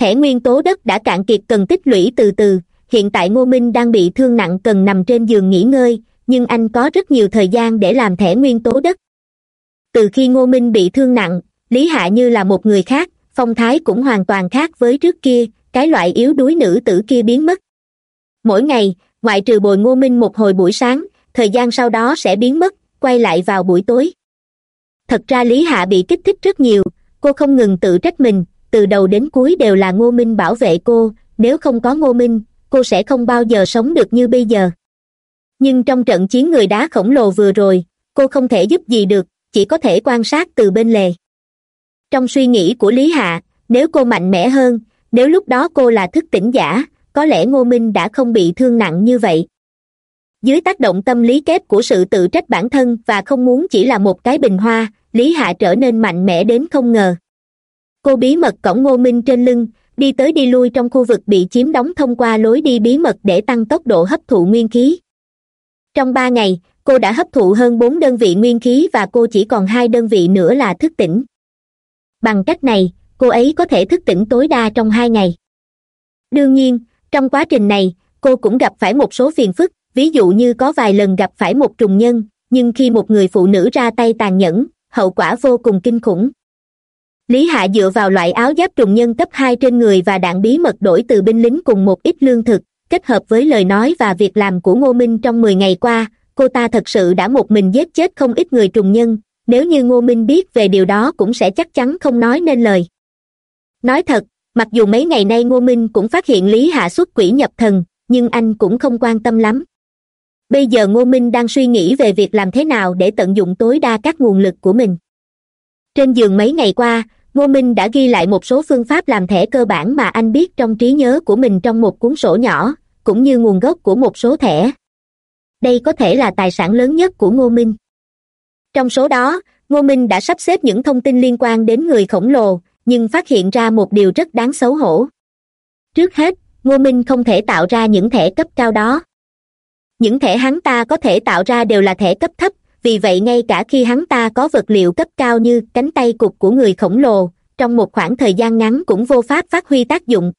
Thẻ nguyên tố đất đã cạn kiệt cần tích lũy từ từ, hiện tại ngô minh đang bị thương nặng cần nằm trên giường nghỉ ngơi nhưng anh có rất nhiều thời gian để làm thẻ nguyên tố đất. Từ khi ngô minh bị thương nặng, lý hạ như là một người khác, phong thái cũng hoàn toàn khác với trước kia, cái loại yếu đuối nữ tử kia biến mất. Mỗi ngày, ngoại trừ bồi ngô minh một hồi buổi sáng, thời gian sau đó sẽ biến mất, quay lại vào buổi tối. Thật ra lý hạ bị kích thích rất nhiều, cô không ngừng tự trách mình, từ đầu đến cuối đều là ngô minh bảo vệ cô, nếu không có ngô minh, cô sẽ không bao giờ sống được như bây giờ nhưng trong trận chiến người đá khổng lồ vừa rồi, cô không thể giúp gì được, chỉ có thể quan sát từ bên lề. Trong suy nghĩ của lý hạ, nếu cô mạnh mẽ hơn, nếu lúc đó cô là thức tỉnh giả, có lẽ ngô minh đã không bị thương nặng như vậy. Dưới tác động tâm lý kép của sự tự trách bản thân và không muốn chỉ là một cái bình hoa, lý hạ trở nên mạnh mẽ đến không ngờ. Cô bí mật cổng ngô minh trên lưng, đi tới đi lui trong khu vực bị chiếm đóng thông qua lối đi bí mật để tăng tốc độ hấp thụ nguyên khí trong ba ngày, cô đã hấp thụ hơn bốn đơn vị nguyên khí và cô chỉ còn hai đơn vị nữa là thức tỉnh. Bằng cách này, cô ấy có thể thức tỉnh tối đa trong hai ngày. Đương nhiên, trong quá trình này, cô cũng gặp phải một số phiền phức, ví dụ như có vài lần gặp phải một trùng nhân, nhưng khi một người phụ nữ ra tay tàn nhẫn, hậu quả vô cùng kinh khủng. Lý hạ dựa vào loại áo giáp trùng nhân cấp hai trên người và đạn bí mật đổi từ binh lính cùng một ít lương thực kết hợp với lời nói và việc làm của ngô minh trong mười ngày qua, cô ta thật sự đã một mình giết chết không ít người trùng nhân. Nếu như ngô minh biết về điều đó cũng sẽ chắc chắn không nói nên lời. Nói thật, mặc dù mấy ngày nay ngô minh cũng phát hiện lý hạ xuất quỷ nhập thần, nhưng anh cũng không quan tâm lắm. Bây giờ ngô minh đang suy nghĩ về việc làm thế nào để tận dụng tối đa các nguồn lực của mình. Trên giường mấy ngày qua, ngô minh đã ghi lại một số phương pháp làm thẻ cơ bản mà anh biết trong trí nhớ của mình trong một cuốn sổ nhỏ cũng như nguồn gốc của một số thẻ. Đây có thể là tài sản lớn nhất của ngô minh. Trong số đó, ngô minh đã sắp xếp những thông tin liên quan đến người khổng lồ, nhưng phát hiện ra một điều rất đáng xấu hổ. Trước hết, ngô minh không thể tạo ra những thẻ cấp cao đó. Những thẻ hắn ta có thể tạo ra đều là thẻ cấp thấp, vì vậy ngay cả khi hắn ta có vật liệu cấp cao như cánh tay cục của người khổng lồ, trong một khoảng thời gian ngắn cũng vô pháp phát huy tác dụng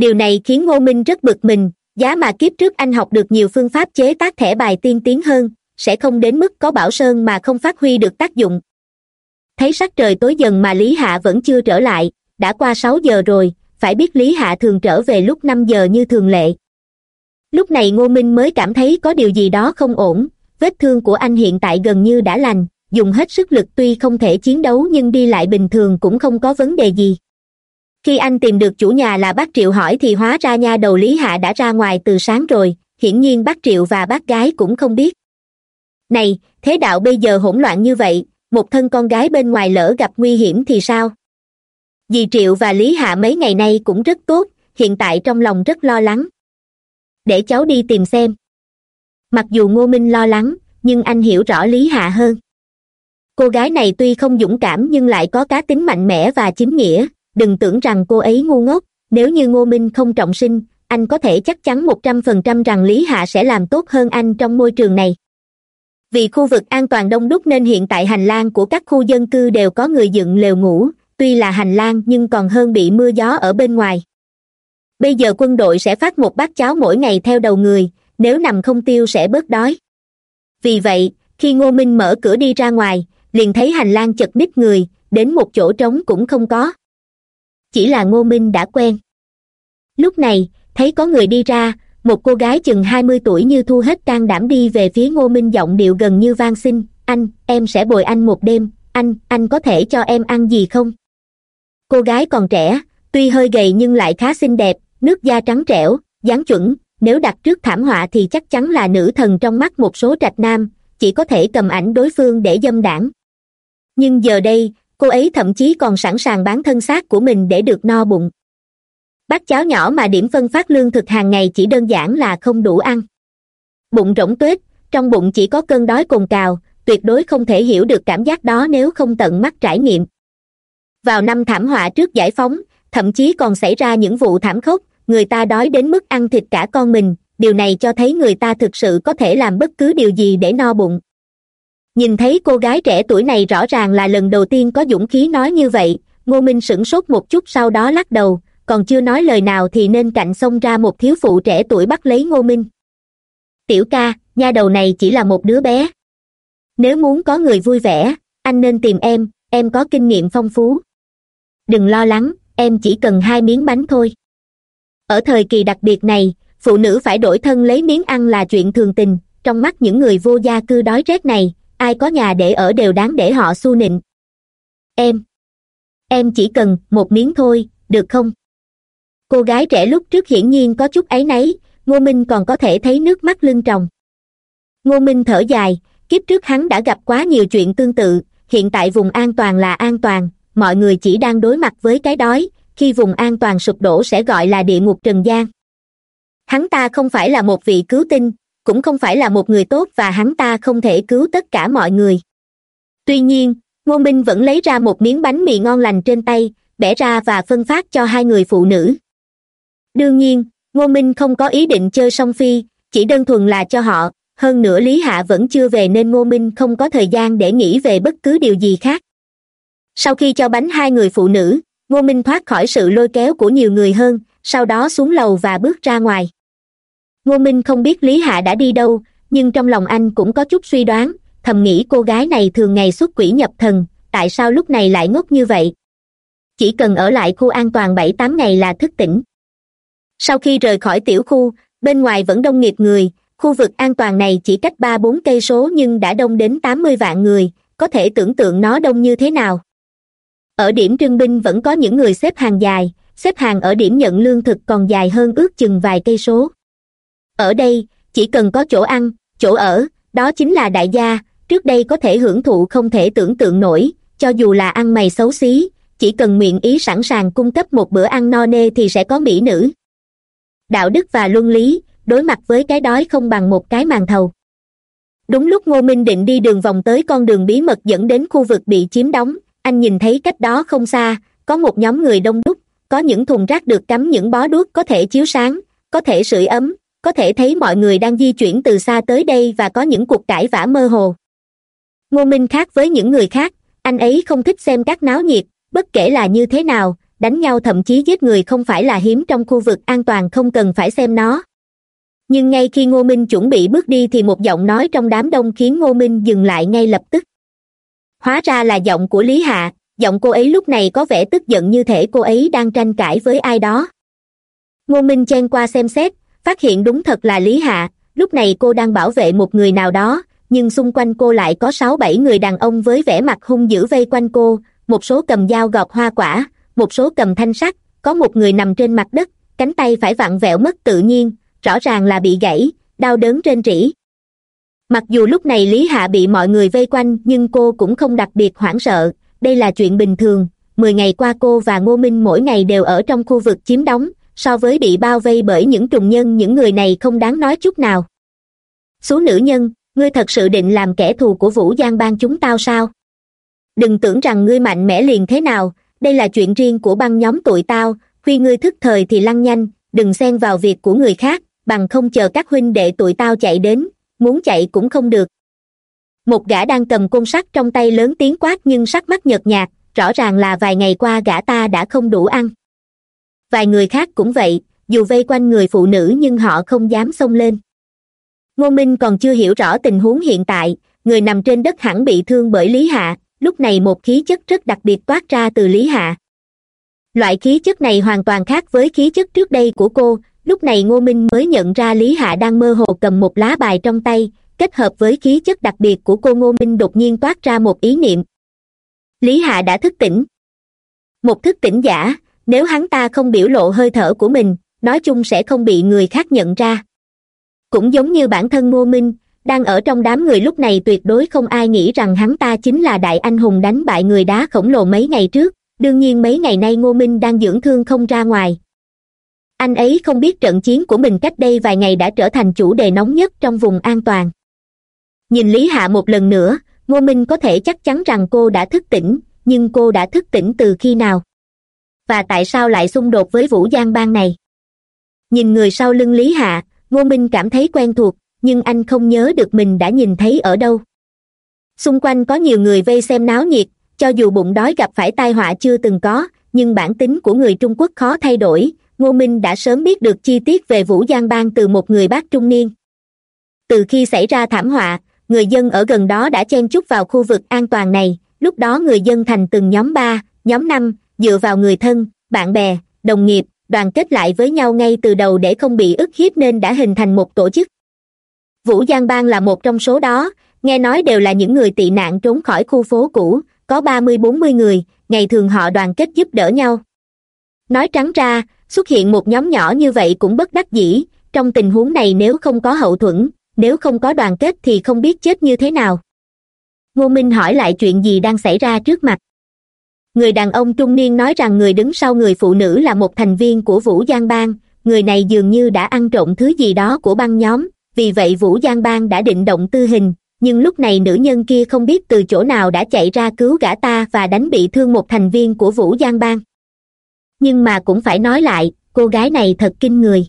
điều này khiến ngô minh rất bực mình, giá mà kiếp trước anh học được nhiều phương pháp chế tác thẻ bài tiên tiến hơn, sẽ không đến mức có bảo sơn mà không phát huy được tác dụng. Thấy sắc trời tối dần mà lý hạ vẫn chưa trở lại, đã qua sáu giờ rồi, phải biết lý hạ thường trở về lúc năm giờ như thường lệ. Lúc này ngô minh mới cảm thấy có điều gì đó không ổn, vết thương của anh hiện tại gần như đã lành, dùng hết sức lực tuy không thể chiến đấu nhưng đi lại bình thường cũng không có vấn đề gì khi anh tìm được chủ nhà là bác triệu hỏi thì hóa ra nha đầu lý hạ đã ra ngoài từ sáng rồi, hiển nhiên bác triệu và bác gái cũng không biết. Này, thế đạo bây giờ hỗn loạn như vậy, một thân con gái bên ngoài lỡ gặp nguy hiểm thì sao? Dì triệu và lý hạ mấy ngày nay cũng rất tốt, hiện tại trong lòng rất lo lắng. Để cháu đi tìm xem. Mặc dù ngô minh lo lắng, nhưng anh hiểu rõ lý hạ hơn. Cô gái này tuy không dũng cảm nhưng lại có cá tính mạnh mẽ và chính nghĩa đừng tưởng rằng cô ấy ngu ngốc, nếu như ngô minh không trọng sinh, anh có thể chắc chắn một trăm phần trăm rằng lý hạ sẽ làm tốt hơn anh trong môi trường này. Vì khu vực an toàn đông đúc nên hiện tại hành lang của các khu dân cư đều có người dựng lều ngủ, tuy là hành lang nhưng còn hơn bị mưa gió ở bên ngoài. Bây giờ quân đội sẽ phát một bát cháo mỗi ngày theo đầu người, nếu nằm không tiêu sẽ bớt đói. Vì vậy, khi ngô minh mở cửa đi ra ngoài, liền thấy hành lang chật ních người, đến một chỗ trống cũng không có chỉ là ngô minh đã quen. Lúc này, thấy có người đi ra, một cô gái chừng hai mươi tuổi như thu hết can đảm đi về phía ngô minh giọng điệu gần như van xin, anh, em sẽ bồi anh một đêm, anh anh có thể cho em ăn gì không? Cô gái còn trẻ, tuy hơi gầy nhưng lại khá xinh đẹp, nước da trắng trẻo, dáng chuẩn, nếu đặt trước thảm họa thì chắc chắn là nữ thần trong mắt một số trạch nam, chỉ có thể cầm ảnh đối phương để dâm đảng. Nhưng giờ đây cô ấy thậm chí còn sẵn sàng bán thân xác của mình để được no bụng. Bát cháo nhỏ mà điểm phân phát lương thực hàng ngày chỉ đơn giản là không đủ ăn. Bụng rỗng tuếch, trong bụng chỉ có cơn đói cồn cào, tuyệt đối không thể hiểu được cảm giác đó nếu không tận mắt trải nghiệm. Vào năm thảm họa trước giải phóng, thậm chí còn xảy ra những vụ thảm khốc, người ta đói đến mức ăn thịt cả con mình, điều này cho thấy người ta thực sự có thể làm bất cứ điều gì để no bụng nhìn thấy cô gái trẻ tuổi này rõ ràng là lần đầu tiên có dũng khí nói như vậy, ngô minh sửng sốt một chút sau đó lắc đầu, còn chưa nói lời nào thì nên cạnh xông ra một thiếu phụ trẻ tuổi bắt lấy ngô minh. Tiểu ca, nha đầu này chỉ là một đứa bé. Nếu muốn có người vui vẻ, anh nên tìm em em có kinh nghiệm phong phú. Đừng lo lắng, em chỉ cần hai miếng bánh thôi. Ở thời kỳ đặc biệt này, phụ nữ phải đổi thân lấy miếng ăn là chuyện thường tình, trong mắt những người vô gia cư đói rét này ai có nhà để ở đều đáng để họ xu nịnh. Em. Em chỉ cần một miếng thôi, được không? Cô gái trẻ lúc trước hiển nhiên có chút áy náy, ngô minh còn có thể thấy nước mắt lưng tròng. Ngô minh thở dài, kiếp trước hắn đã gặp quá nhiều chuyện tương tự, hiện tại vùng an toàn là an toàn, mọi người chỉ đang đối mặt với cái đói, khi vùng an toàn sụp đổ sẽ gọi là địa ngục trần gian. Hắn ta không phải là một vị cứu tinh cũng không phải là một người tốt và hắn ta không thể cứu tất cả mọi người. Tuy nhiên ngô minh vẫn lấy ra một miếng bánh mì ngon lành trên tay, bẻ ra và phân phát cho hai người phụ nữ. Đương nhiên ngô minh không có ý định chơi song phi, chỉ đơn thuần là cho họ. Hơn nữa lý hạ vẫn chưa về nên ngô minh không có thời gian để nghĩ về bất cứ điều gì khác. Sau khi cho bánh hai người phụ nữ ngô minh thoát khỏi sự lôi kéo của nhiều người hơn, sau đó xuống lầu và bước ra ngoài ngô minh không biết lý hạ đã đi đâu, nhưng trong lòng anh cũng có chút suy đoán, thầm nghĩ cô gái này thường ngày xuất quỷ nhập thần, tại sao lúc này lại ngốc như vậy? Chỉ cần ở lại khu an toàn bảy tám ngày là thức tỉnh. Sau khi rời khỏi tiểu khu, bên ngoài vẫn đông nghiệp người, khu vực an toàn này chỉ cách ba bốn cây số nhưng đã đông đến tám mươi vạn người, có thể tưởng tượng nó đông như thế nào. Ở điểm trưng binh vẫn có những người xếp hàng dài, xếp hàng ở điểm nhận lương thực còn dài hơn ước chừng vài cây số ở đây, chỉ cần có chỗ ăn, chỗ ở, đó chính là đại gia, trước đây có thể hưởng thụ không thể tưởng tượng nổi, cho dù là ăn mày xấu xí, chỉ cần nguyện ý sẵn sàng cung cấp một bữa ăn no nê thì sẽ có mỹ nữ. Đạo đức và luân lý, đối mặt với cái đói không bằng một cái màn thầu. Đúng lúc ngô minh định đi đường vòng tới con đường bí mật dẫn đến khu vực bị chiếm đóng, anh nhìn thấy cách đó không xa, có một nhóm người đông đúc, có những thùng rác được cắm những bó đuốc có thể chiếu sáng, có thể sưởi ấm có thể thấy mọi người đang di chuyển từ xa tới đây và có những cuộc cãi vã mơ hồ. Ngô minh khác với những người khác, anh ấy không thích xem các náo nhiệt, bất kể là như thế nào, đánh nhau thậm chí giết người không phải là hiếm trong khu vực an toàn không cần phải xem nó. Nhưng ngay khi ngô minh chuẩn bị bước đi thì một giọng nói trong đám đông khiến ngô minh dừng lại ngay lập tức. Hóa ra là giọng của lý hạ, giọng cô ấy lúc này có vẻ tức giận như thể cô ấy đang tranh cãi với ai đó. Ngô minh chen qua xem xét phát hiện đúng thật là lý hạ. Lúc này cô đang bảo vệ một người nào đó, nhưng xung quanh cô lại có sáu bảy người đàn ông với vẻ mặt hung dữ vây quanh cô. Một số cầm dao gọt hoa quả, một số cầm thanh sắt, có một người nằm trên mặt đất, cánh tay phải vặn vẹo mất tự nhiên, rõ ràng là bị gãy, đau đớn trên rỉ mặc dù lúc này lý hạ bị mọi người vây quanh, nhưng cô cũng không đặc biệt hoảng sợ. Đây là chuyện bình thường. Mười ngày qua cô và ngô minh mỗi ngày đều ở trong khu vực chiếm đóng so với bị bao vây bởi những trùng nhân, những người này không đáng nói chút nào. Số nữ nhân, ngươi thật sự định làm kẻ thù của vũ giang bang chúng tao sao? Đừng tưởng rằng ngươi mạnh mẽ liền thế nào, đây là chuyện riêng của băng nhóm tụi tao, khi ngươi thức thời thì lăn nhanh, đừng xen vào việc của người khác, bằng không chờ các huynh đệ tụi tao chạy đến, muốn chạy cũng không được. Một gã đang cầm côn sắt trong tay lớn tiếng quát nhưng sắc mắt nhợt nhạt, rõ ràng là vài ngày qua gã ta đã không đủ ăn vài người khác cũng vậy, dù vây quanh người phụ nữ nhưng họ không dám xông lên. Ngô minh còn chưa hiểu rõ tình huống hiện tại, người nằm trên đất hẳn bị thương bởi lý hạ, lúc này một khí chất rất đặc biệt toát ra từ lý hạ. Loại khí chất này hoàn toàn khác với khí chất trước đây của cô, lúc này ngô minh mới nhận ra lý hạ đang mơ hồ cầm một lá bài trong tay, kết hợp với khí chất đặc biệt của cô ngô minh đột nhiên toát ra một ý niệm. Lý hạ đã thức tỉnh. Một thức tỉnh giả nếu hắn ta không biểu lộ hơi thở của mình, nói chung sẽ không bị người khác nhận ra. Cũng giống như bản thân ngô minh, đang ở trong đám người lúc này tuyệt đối không ai nghĩ rằng hắn ta chính là đại anh hùng đánh bại người đá khổng lồ mấy ngày trước. Đương nhiên mấy ngày nay ngô minh đang dưỡng thương không ra ngoài. Anh ấy không biết trận chiến của mình cách đây vài ngày đã trở thành chủ đề nóng nhất trong vùng an toàn. Nhìn lý hạ một lần nữa, ngô minh có thể chắc chắn rằng cô đã thức tỉnh, nhưng cô đã thức tỉnh từ khi nào? Và tại sao lại xung đột với vũ giang bang này? Nhìn người sau lưng lý hạ, ngô minh cảm thấy quen thuộc, nhưng anh không nhớ được mình đã nhìn thấy ở đâu. Xung quanh có nhiều người vây xem náo nhiệt, cho dù bụng đói gặp phải tai họa chưa từng có, nhưng bản tính của người trung quốc khó thay đổi. Ngô minh đã sớm biết được chi tiết về vũ giang bang từ một người bác trung niên. Từ khi xảy ra thảm họa, người dân ở gần đó đã chen chúc vào khu vực an toàn này. Lúc đó người dân thành từng nhóm ba, nhóm năm dựa vào người thân, bạn bè, đồng nghiệp, đoàn kết lại với nhau ngay từ đầu để không bị ức hiếp nên đã hình thành một tổ chức. Vũ giang bang là một trong số đó, nghe nói đều là những người tị nạn trốn khỏi khu phố cũ, có ba mươi bốn mươi người, ngày thường họ đoàn kết giúp đỡ nhau. Nói trắng ra, xuất hiện một nhóm nhỏ như vậy cũng bất đắc dĩ, trong tình huống này nếu không có hậu thuẫn, nếu không có đoàn kết thì không biết chết như thế nào. Ngô minh hỏi lại chuyện gì đang xảy ra trước mặt người đàn ông trung niên nói rằng người đứng sau người phụ nữ là một thành viên của vũ giang bang. Người này dường như đã ăn trộm thứ gì đó của băng nhóm. Vì vậy vũ giang bang đã định động tư hình. Nhưng lúc này nữ nhân kia không biết từ chỗ nào đã chạy ra cứu gã ta và đánh bị thương một thành viên của vũ giang bang. Nhưng mà cũng phải nói lại, cô gái này thật kinh người.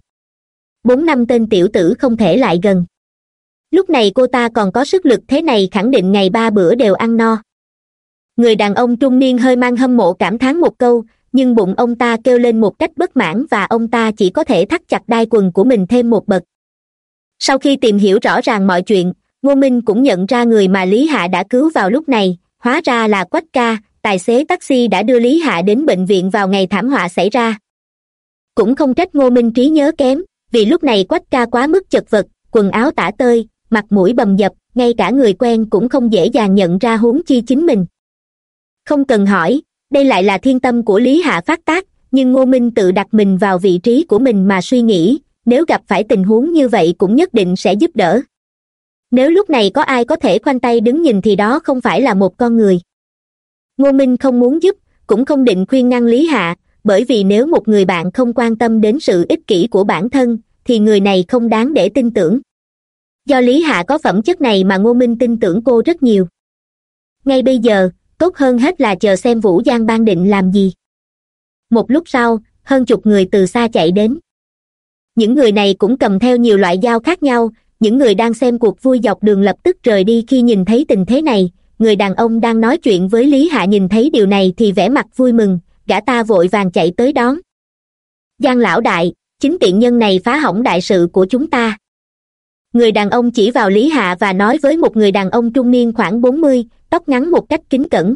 Bốn năm tên tiểu tử không thể lại gần. Lúc này cô ta còn có sức lực thế này khẳng định ngày ba bữa đều ăn no người đàn ông trung niên hơi mang hâm mộ cảm thán một câu, nhưng bụng ông ta kêu lên một cách bất mãn và ông ta chỉ có thể thắt chặt đai quần của mình thêm một bậc. Sau khi tìm hiểu rõ ràng mọi chuyện, ngô minh cũng nhận ra người mà lý hạ đã cứu vào lúc này, hóa ra là quách ca, tài xế taxi đã đưa lý hạ đến bệnh viện vào ngày thảm họa xảy ra. Cũng không trách ngô minh trí nhớ kém, vì lúc này quách ca quá mức chật vật, quần áo tả tơi, mặt mũi bầm dập, ngay cả người quen cũng không dễ dàng nhận ra huống chi chính mình không cần hỏi, đây lại là thiên tâm của lý hạ phát tác, nhưng ngô minh tự đặt mình vào vị trí của mình mà suy nghĩ, nếu gặp phải tình huống như vậy cũng nhất định sẽ giúp đỡ. Nếu lúc này có ai có thể khoanh tay đứng nhìn thì đó không phải là một con người. Ngô minh không muốn giúp, cũng không định khuyên ngăn lý hạ, bởi vì nếu một người bạn không quan tâm đến sự ích kỷ của bản thân, thì người này không đáng để tin tưởng. Do lý hạ có phẩm chất này mà ngô minh tin tưởng cô rất nhiều. Ngay bây giờ tốt hơn hết là chờ xem vũ giang ban định làm gì. Một lúc sau, hơn chục người từ xa chạy đến. Những người này cũng cầm theo nhiều loại dao khác nhau, những người đang xem cuộc vui dọc đường lập tức rời đi khi nhìn thấy tình thế này, người đàn ông đang nói chuyện với lý hạ nhìn thấy điều này thì vẻ mặt vui mừng, gã ta vội vàng chạy tới đón. Giang lão đại, chính tiện nhân này phá hỏng đại sự của chúng ta người đàn ông chỉ vào lý hạ và nói với một người đàn ông trung niên khoảng bốn mươi, tóc ngắn một cách kính cẩn.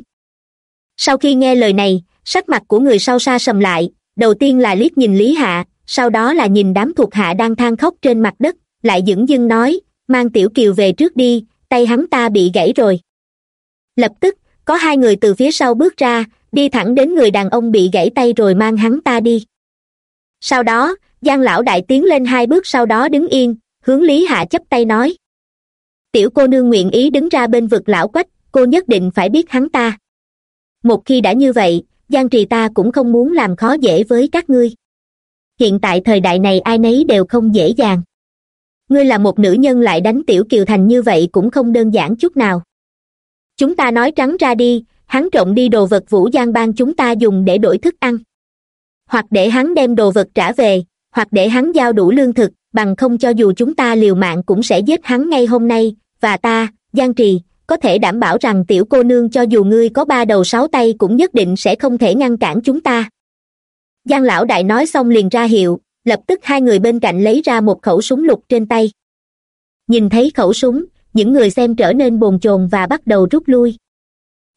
Sau khi nghe lời này, sắc mặt của người sau xa sầm lại, đầu tiên là liếc nhìn lý hạ, sau đó là nhìn đám thuộc hạ đang than khóc trên mặt đất, lại dửng dưng nói, mang tiểu kiều về trước đi, tay hắn ta bị gãy rồi. Lập tức, có hai người từ phía sau bước ra, đi thẳng đến người đàn ông bị gãy tay rồi mang hắn ta đi. Sau đó, giang lão đại tiến lên hai bước sau đó đứng yên hướng lý hạ chấp tay nói. Tiểu cô nương nguyện ý đứng ra bên vực lão quách, cô nhất định phải biết hắn ta. Một khi đã như vậy, giang trì ta cũng không muốn làm khó dễ với các ngươi. Hiện tại thời đại này ai nấy đều không dễ dàng. Ngươi là một nữ nhân lại đánh tiểu kiều thành như vậy cũng không đơn giản chút nào. Chúng ta nói trắng ra đi, hắn trộm đi đồ vật vũ giang bang chúng ta dùng để đổi thức ăn. Hoặc để hắn đem đồ vật trả về, hoặc để hắn giao đủ lương thực bằng không cho dù chúng ta liều mạng cũng sẽ giết hắn ngay hôm nay. Và ta, giang trì, có thể đảm bảo rằng tiểu cô nương cho dù ngươi có ba đầu sáu tay cũng nhất định sẽ không thể ngăn cản chúng ta. Giang lão đại nói xong liền ra hiệu, lập tức hai người bên cạnh lấy ra một khẩu súng lục trên tay. Nhìn thấy khẩu súng, những người xem trở nên bồn chồn và bắt đầu rút lui.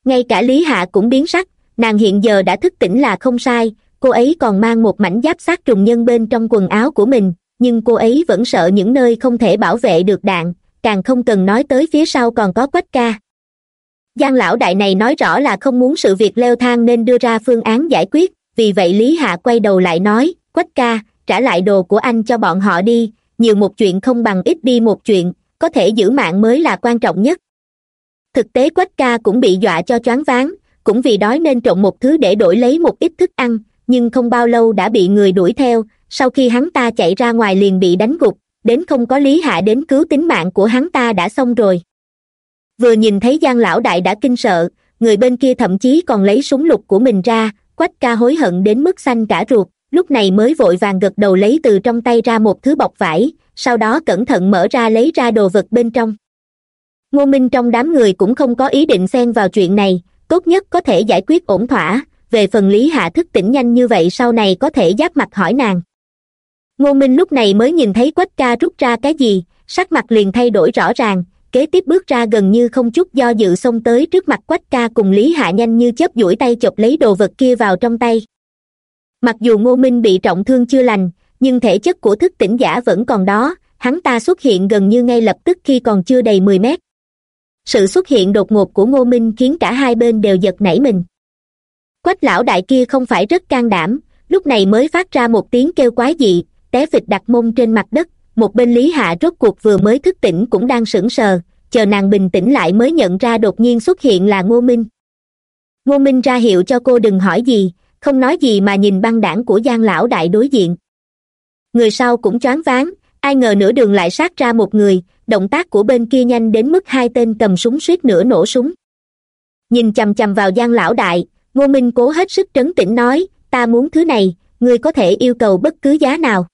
Ngay cả lý hạ cũng biến sắc, nàng hiện giờ đã thức tỉnh là không sai, cô ấy còn mang một mảnh giáp sát trùng nhân bên trong quần áo của mình nhưng cô ấy vẫn sợ những nơi không thể bảo vệ được đạn, càng không cần nói tới phía sau còn có quách ca. Giang lão đại này nói rõ là không muốn sự việc leo thang nên đưa ra phương án giải quyết, vì vậy lý hạ quay đầu lại nói, quách ca, trả lại đồ của anh cho bọn họ đi, nhiều một chuyện không bằng ít đi một chuyện, có thể giữ mạng mới là quan trọng nhất. Thực tế quách ca cũng bị dọa cho choáng váng, cũng vì đói nên trộn một thứ để đổi lấy một ít thức ăn, nhưng không bao lâu đã bị người đuổi theo sau khi hắn ta chạy ra ngoài liền bị đánh gục, đến không có lý hạ đến cứu tính mạng của hắn ta đã xong rồi. Vừa nhìn thấy giang lão đại đã kinh sợ, người bên kia thậm chí còn lấy súng lục của mình ra, quách ca hối hận đến mức xanh cả ruột, lúc này mới vội vàng gật đầu lấy từ trong tay ra một thứ bọc vải, sau đó cẩn thận mở ra lấy ra đồ vật bên trong. Ngô minh trong đám người cũng không có ý định xen vào chuyện này, tốt nhất có thể giải quyết ổn thỏa, về phần lý hạ thức tỉnh nhanh như vậy sau này có thể giáp mặt hỏi nàng ngô minh lúc này mới nhìn thấy quách ca rút ra cái gì, sắc mặt liền thay đổi rõ ràng, kế tiếp bước ra gần như không chút do dự xông tới trước mặt quách ca cùng lý hạ nhanh như chớp duỗi tay chộp lấy đồ vật kia vào trong tay. Mặc dù ngô minh bị trọng thương chưa lành, nhưng thể chất của thức tỉnh giả vẫn còn đó, hắn ta xuất hiện gần như ngay lập tức khi còn chưa đầy mười mét. Sự xuất hiện đột ngột của ngô minh khiến cả hai bên đều giật nảy mình. Quách lão đại kia không phải rất can đảm, lúc này mới phát ra một tiếng kêu quái dị té phịch đặt mông trên mặt đất, một bên lý hạ rốt cuộc vừa mới thức tỉnh cũng đang sững sờ, chờ nàng bình tĩnh lại mới nhận ra đột nhiên xuất hiện là ngô minh. Ngô minh ra hiệu cho cô đừng hỏi gì, không nói gì mà nhìn băng đảng của giang lão đại đối diện. Người sau cũng choáng váng, ai ngờ nửa đường lại sát ra một người, động tác của bên kia nhanh đến mức hai tên cầm súng suýt nửa nổ súng. Nhìn chằm chằm vào giang lão đại, ngô minh cố hết sức trấn tĩnh nói, ta muốn thứ này, ngươi có thể yêu cầu bất cứ giá nào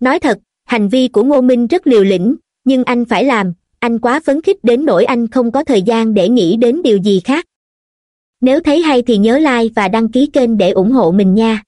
nói thật, hành vi của ngô minh rất liều lĩnh, nhưng anh phải làm, anh quá phấn khích đến nỗi anh không có thời gian để nghĩ đến điều gì khác. Nếu thấy hay thì nhớ like và đăng ký kênh để ủng hộ mình nha.